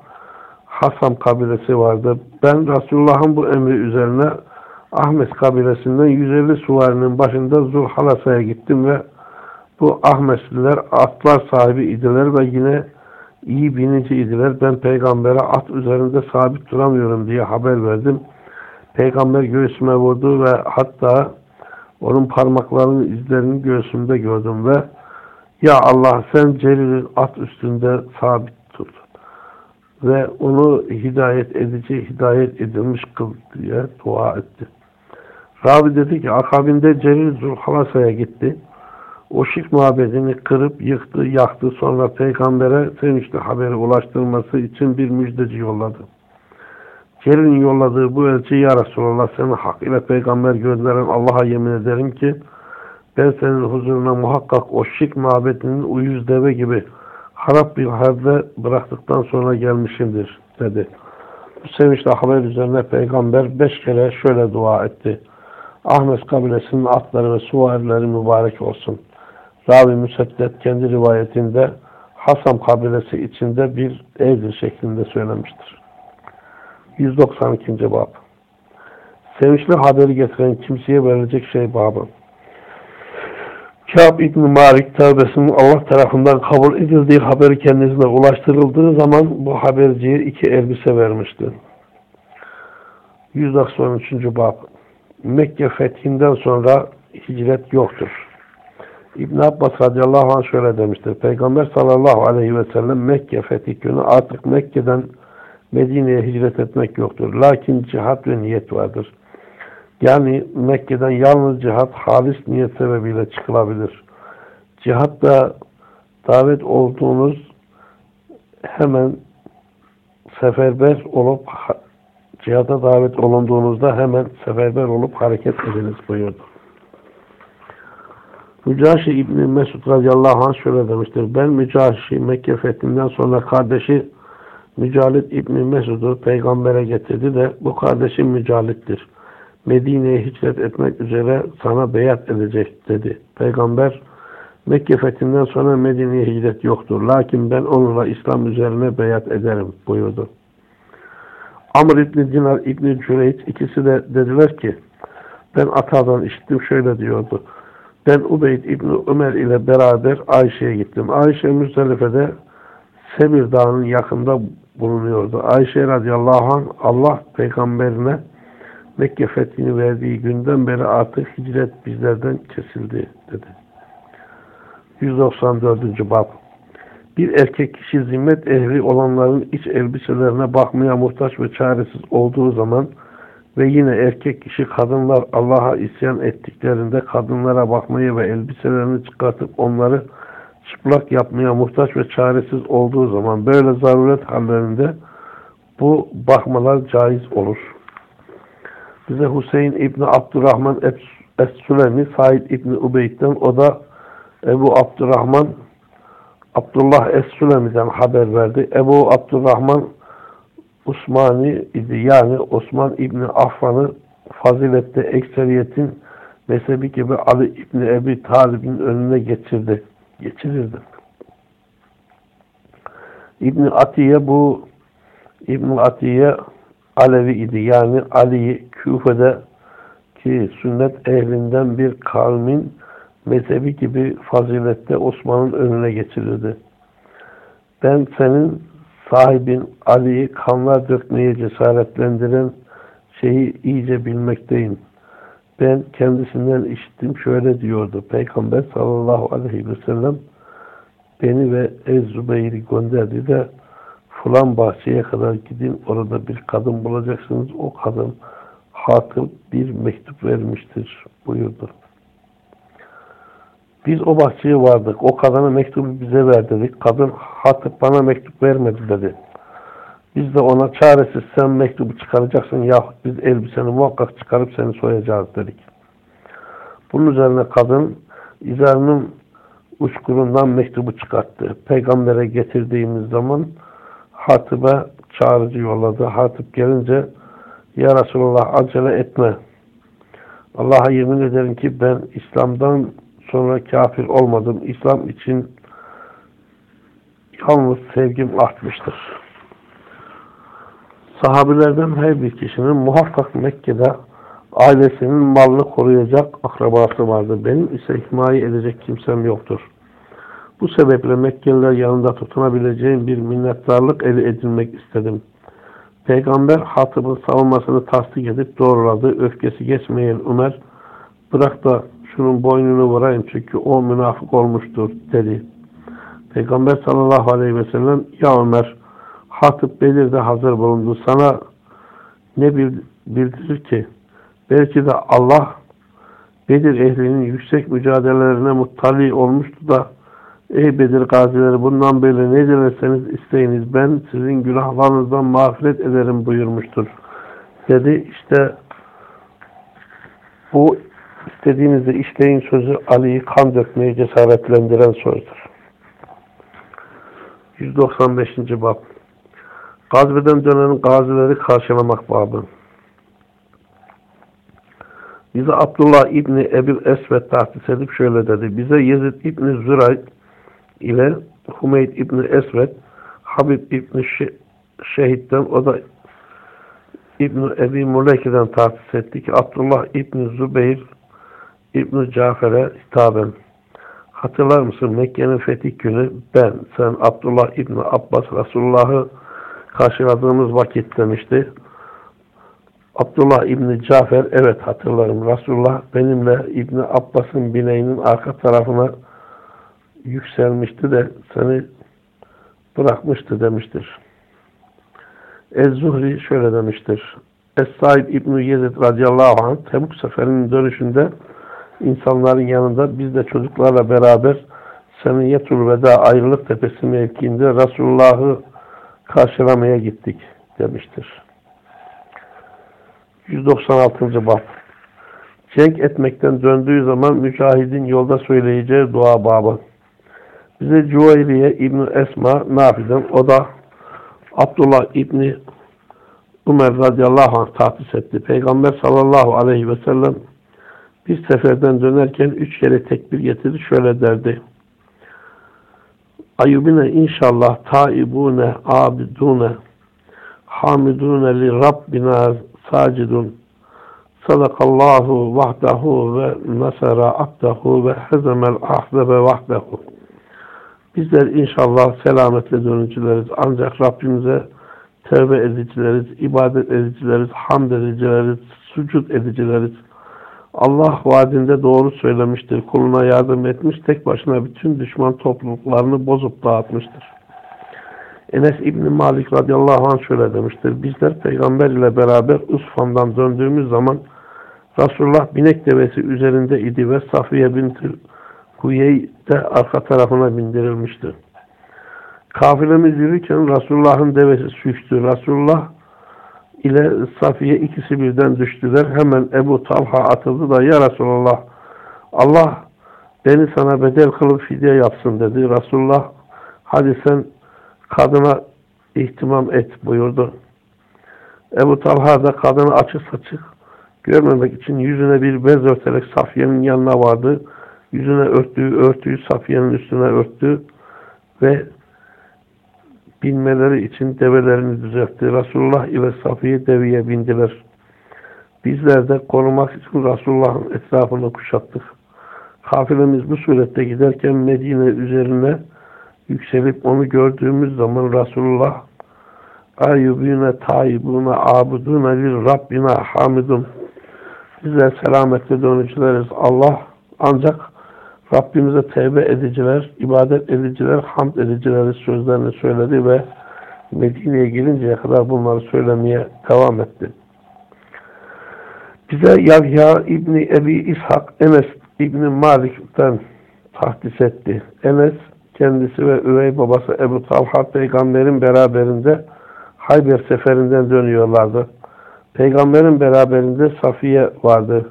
Hasam kabilesi vardı. Ben Resulullah'ın bu emri üzerine Ahmet kabilesinden 150 suvarinin başında Zulhalasa'ya gittim ve bu Ahmetliler atlar sahibi idiler ve yine iyi binici idiler. Ben peygambere at üzerinde sabit duramıyorum diye haber verdim. Peygamber göğsüme vurdu ve hatta onun parmaklarının izlerini göğsümde gördüm ve ya Allah sen Celil'in at üstünde sabit tut ve onu hidayet edici, hidayet edilmiş kıl diye dua etti. Rabi dedi ki akabinde Celil Zulhalasa'ya gitti. O şirk mabedini kırıp yıktı, yaktı. Sonra peygambere sevinçli haberi ulaştırması için bir müjdeci yolladı. Celil'in yolladığı bu elçi ya Resulallah seni hak ile peygamber gönderen Allah'a yemin ederim ki ben senin huzuruna muhakkak o şirk mabedinin uyuz deve gibi harap bir halde bıraktıktan sonra gelmişimdir dedi. Bu sevinçli haber üzerine peygamber beş kere şöyle dua etti. Ahmet kabilesinin atları ve suvarileri mübarek olsun. Ravi Müseddet kendi rivayetinde Hasan kabilesi içinde bir evdir şeklinde söylemiştir. 192. Bab Sevinçli haberi getiren kimseye verilecek şey babı. Kâb İbn Malik tövbesinin Allah tarafından kabul edildiği haberi kendisine ulaştırıldığı zaman bu haberciye iki elbise vermişti. 193. Bab Mekke fethinden sonra hicret yoktur. İbn Abbas radıyallahu anh şöyle demiştir. Peygamber sallallahu aleyhi ve sellem Mekke fethi günü artık Mekke'den Medine'ye hicret etmek yoktur. Lakin cihat ve niyet vardır. Yani Mekke'den yalnız cihat halis niyet sebebiyle çıkılabilir. Cihatta davet olduğunuz hemen seferber olup cihada davet olunduğunuzda hemen seferber olup hareket ediniz buyurdu. Mücaşi İbni Mesud radıyallahu anh şöyle demiştir. Ben Mücaşi Mekke fethinden sonra kardeşi Mücalit İbni Mesud'u peygambere getirdi de bu kardeşim Mücalit'tir. Medine'ye hicret etmek üzere sana beyat edecek dedi. Peygamber Mekke fethinden sonra Medine'ye hicret yoktur. Lakin ben onunla İslam üzerine beyat ederim buyurdu. Amr İbni Dinar İbni Cüreyt ikisi de dediler ki ben Ata'dan işittim şöyle diyordu. Ben Ubeyd İbni Ömer ile beraber Ayşe'ye gittim. Ayşe Müzdelife'de Semir Dağı'nın yakında bulunuyordu. Ayşe radıyallahu anh Allah peygamberine Mekke fethini verdiği günden beri artık hicret bizlerden kesildi dedi. 194. Bab Bir erkek kişi zimmet ehli olanların iç elbiselerine bakmaya muhtaç ve çaresiz olduğu zaman ve yine erkek kişi kadınlar Allah'a isyan ettiklerinde kadınlara bakmayı ve elbiselerini çıkartıp onları çıplak yapmaya muhtaç ve çaresiz olduğu zaman böyle zaruret hallerinde bu bakmalar caiz olur. Bize Hüseyin İbni Abdurrahman Es-Sülemi Said İbni Ubeyd'den o da Ebu Abdurrahman Abdullah Es-Sülemi'den haber verdi. Ebu Abdurrahman Osmani idi. Yani Osman İbni Affan'ı fazilette ekseriyetin mezhebi gibi Ali İbni Ebi Talib'in önüne geçirdi. Geçirirdi. İbni Atiye bu İbni Atiye Alevi idi. Yani Ali'yi Küfe'de ki sünnet ehlinden bir kavmin mezhebi gibi fazilette Osman'ın önüne geçirirdi. Ben senin sahibin Ali'yi kanlar dökmeye cesaretlendiren şeyi iyice bilmekteyim. Ben kendisinden işittim şöyle diyordu. Peygamber sallallahu aleyhi ve sellem beni ve Ez-Zübeyir'i gönderdi de fulan bahçeye kadar gidin orada bir kadın bulacaksınız. O kadın hatır bir mektup vermiştir buyurdu. Biz o bahçeye vardık. O kadına mektubu bize ver dedik. Kadın hatıp bana mektup vermedi dedi. Biz de ona çaresiz sen mektubu çıkaracaksın yahut biz elbiseni muhakkak çıkarıp seni soyacağız dedik. Bunun üzerine kadın izarının uçkurundan mektubu çıkarttı. Peygamber'e getirdiğimiz zaman Hatip'e çağrıcı yolladı. Hatip gelince Ya Resulallah acele etme. Allah'a yemin ederim ki ben İslam'dan sonra kafir olmadım. İslam için yalnız sevgim artmıştır. Sahabilerden her bir kişinin muhakkak Mekke'de ailesinin malını koruyacak akrabası vardı. Benim ise himaye edecek kimsem yoktur. Bu sebeple Mekkeliler yanında tutunabileceğim bir minnettarlık eli edinmek istedim. Peygamber Hatip'in savunmasını tasdik edip doğruladı. Öfkesi geçmeyen Ömer bırak da şunun boynunu vurayım çünkü o münafık olmuştur dedi. Peygamber sallallahu aleyhi ve sellem ya Ömer Hatip Bedir'de hazır bulundu. Sana ne bildirir ki? Belki de Allah Bedir ehlinin yüksek mücadelelerine muttali olmuştu da Ey Bedir gazileri bundan böyle ne dilerseniz isteyiniz ben sizin günahlarınızdan mağfiret ederim buyurmuştur. Dedi işte bu istediğinizde işleyin sözü Ali'yi kan dökmeye cesaretlendiren sözdür. 195. Bab Gazveden dönen gazileri karşılamak babı. Bize Abdullah İbni Ebil Esved tahsis edip şöyle dedi. Bize Yezid İbni Züray ile Humeyd İbni Esved Habib İbni Şehit'ten o da İbni Ebi Muleyke'den tahsis etti ki Abdullah İbni Zübeyir İbni Cafer'e hitaben Hatırlar mısın Mekke'nin fetih günü ben, sen, Abdullah İbni Abbas Resulullah'ı karşıladığımız vakit demişti. Abdullah İbni Cafer evet hatırlarım. Resulullah benimle İbni Abbas'ın bineğinin arka tarafına yükselmişti de seni bırakmıştı demiştir. Ez-Zuhri şöyle demiştir. Es-Said İbni Yezid radıyallahu anh Tebuk seferinin dönüşünde insanların yanında biz de çocuklarla beraber Seniyetul Veda ayrılık tepesi mevkiinde Resulullah'ı karşılamaya gittik demiştir. 196. Bab Cenk etmekten döndüğü zaman mücahidin yolda söyleyeceği dua babı. Bize Cüveyriye İbni Esma Nafi'den o da Abdullah İbni Ömer radıyallahu anh tahsis etti. Peygamber sallallahu aleyhi ve sellem bir seferden dönerken üç kere tekbir getirdi. Şöyle derdi. Ayubine inşallah taibune abidune hamidune li Rabbina sacidun sadakallahu vahdahu ve nasara abdahu ve hezemel ahzebe vahdahu Bizler inşallah selametle dönücüleriz. Ancak Rabbimize tevbe edicileriz, ibadet edicileriz, hamd edicileriz, sucud edicileriz. Allah vaadinde doğru söylemiştir. Kuluna yardım etmiş, tek başına bütün düşman topluluklarını bozup dağıtmıştır. Enes İbni Malik radıyallahu anh şöyle demiştir. Bizler peygamber ile beraber Usfan'dan döndüğümüz zaman Resulullah binek devesi üzerinde idi ve Safiye binti Huyey de arka tarafına bindirilmişti. Kafilemiz yürürken Resulullah'ın devesi süştü. Resulullah ile Safiye ikisi birden düştüler. Hemen Ebu Talha atıldı da ya Resulullah Allah beni sana bedel kılıp fidye yapsın dedi. Resulullah hadi sen kadına ihtimam et buyurdu. Ebu Talha da kadını açık saçık görmemek için yüzüne bir bez örterek Safiye'nin yanına vardı. Yüzüne örttüğü örtüyü Safiye'nin üstüne örttü ve binmeleri için develerini düzeltti. Resulullah ile Safiye deviye bindiler. Bizler de korumak için Resulullah'ın etrafını kuşattık. Kafilemiz bu surette giderken Medine üzerine yükselip onu gördüğümüz zaman Resulullah Ayyubine taibune abudune lil Rabbina hamidun Bizler selametle dönücüleriz. Allah ancak Rabbimize tevbe ediciler, ibadet ediciler, hamd edicileri sözlerini söyledi ve Medine'ye gelinceye kadar bunları söylemeye devam etti. Bize Yahya İbni Ebi İshak Enes İbni Malik'ten tahdis etti. Enes kendisi ve üvey babası Ebu Talha peygamberin beraberinde Hayber seferinden dönüyorlardı. Peygamberin beraberinde Safiye vardı.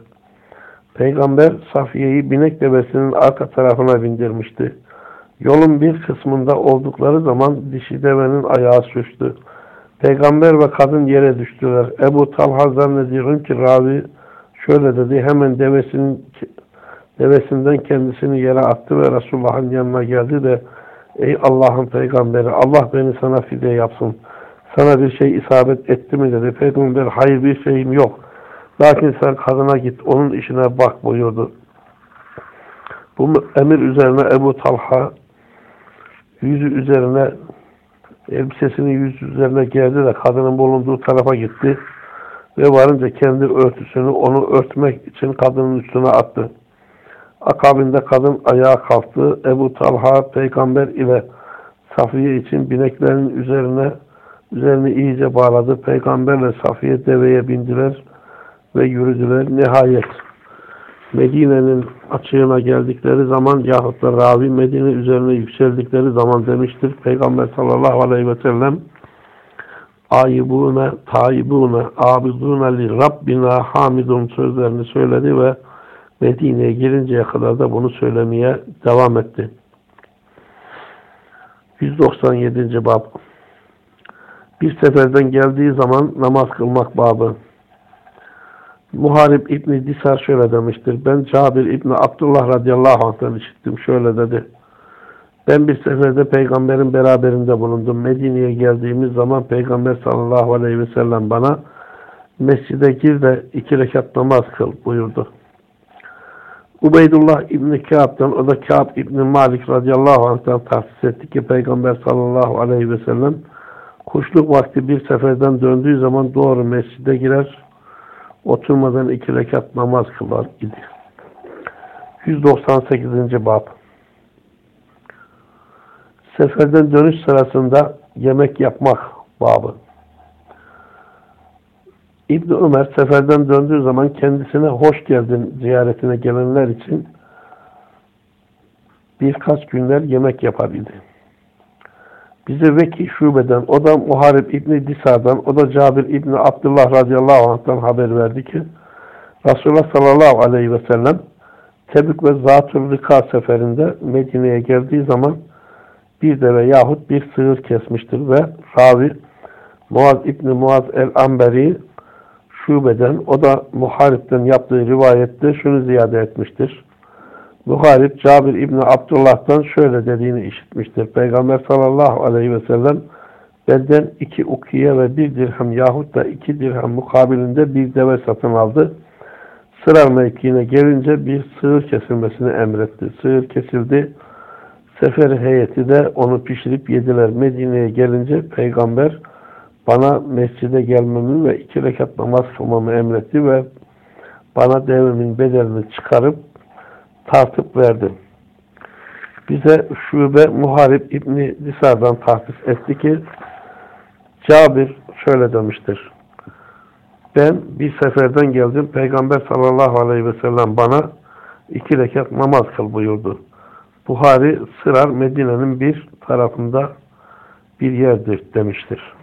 Peygamber Safiye'yi binek devesinin arka tarafına bindirmişti. Yolun bir kısmında oldukları zaman dişi devenin ayağı suçtu. Peygamber ve kadın yere düştüler. Ebu Talha zannediyorum ki ravi şöyle dedi. Hemen devesinin devesinden kendisini yere attı ve Resulullah'ın yanına geldi de Ey Allah'ın peygamberi Allah beni sana fide yapsın. Sana bir şey isabet etti mi dedi. Peygamber hayır bir şeyim yok. Lakin sen kadına git onun işine bak buyurdu. Bu emir üzerine Ebu Talha yüzü üzerine elbisesinin yüzü üzerine geldi de kadının bulunduğu tarafa gitti ve varınca kendi örtüsünü onu örtmek için kadının üstüne attı. Akabinde kadın ayağa kalktı. Ebu Talha peygamber ile Safiye için bineklerin üzerine üzerini iyice bağladı. Peygamberle Safiye deveye bindiler ve yürüdüler. Nihayet Medine'nin açığına geldikleri zaman yahut da ravi Medine üzerine yükseldikleri zaman demiştir. Peygamber sallallahu aleyhi ve sellem ayibune, taibune, abidune li Rabbina hamidun sözlerini söyledi ve Medine'ye gelinceye kadar da bunu söylemeye devam etti. 197. bab Bir seferden geldiği zaman namaz kılmak babı. Muharib İbni Disar şöyle demiştir. Ben Cabir İbni Abdullah radıyallahu anh'tan işittim. Şöyle dedi. Ben bir seferde peygamberin beraberinde bulundum. Medine'ye geldiğimiz zaman peygamber sallallahu aleyhi ve sellem bana mescide gir de iki rekat namaz kıl buyurdu. Ubeydullah İbni Kâb'dan, o da Kâb İbni Malik radıyallahu anh'tan tahsis etti ki Peygamber sallallahu aleyhi ve sellem kuşluk vakti bir seferden döndüğü zaman doğru mescide girer, oturmadan iki rekat namaz kılar idi. 198. Bab Seferden dönüş sırasında yemek yapmak babı. İbni Ömer seferden döndüğü zaman kendisine hoş geldin ziyaretine gelenler için birkaç günler yemek yapar idi. Bize Veki şubeden, o da Muharib İbni Disa'dan, o da Cabir İbni Abdullah radıyallahu anh'tan haber verdi ki Resulullah sallallahu aleyhi ve sellem Tebük ve Zatül Rika seferinde Medine'ye geldiği zaman bir deve yahut bir sığır kesmiştir ve ravi Muaz İbni Muaz el-Amberi şubeden, o da Muharip'ten yaptığı rivayette şunu ziyade etmiştir. Muharip, Cabir İbni Abdullah'tan şöyle dediğini işitmiştir. Peygamber sallallahu aleyhi ve sellem benden iki ukiye ve bir dirhem yahut da iki dirhem mukabilinde bir deve satın aldı. Sıra mevkiine gelince bir sığır kesilmesini emretti. Sığır kesildi. Sefer heyeti de onu pişirip yediler. Medine'ye gelince peygamber bana mescide gelmemi ve iki rekat namaz kılmamı emretti ve bana devimin bedelini çıkarıp tartıp verdi. Bize şube Muharip İbni Disar'dan tahsis etti ki Cabir şöyle demiştir. Ben bir seferden geldim. Peygamber sallallahu aleyhi ve sellem bana iki rekat namaz kıl buyurdu. Buhari Sırar Medine'nin bir tarafında bir yerdir demiştir.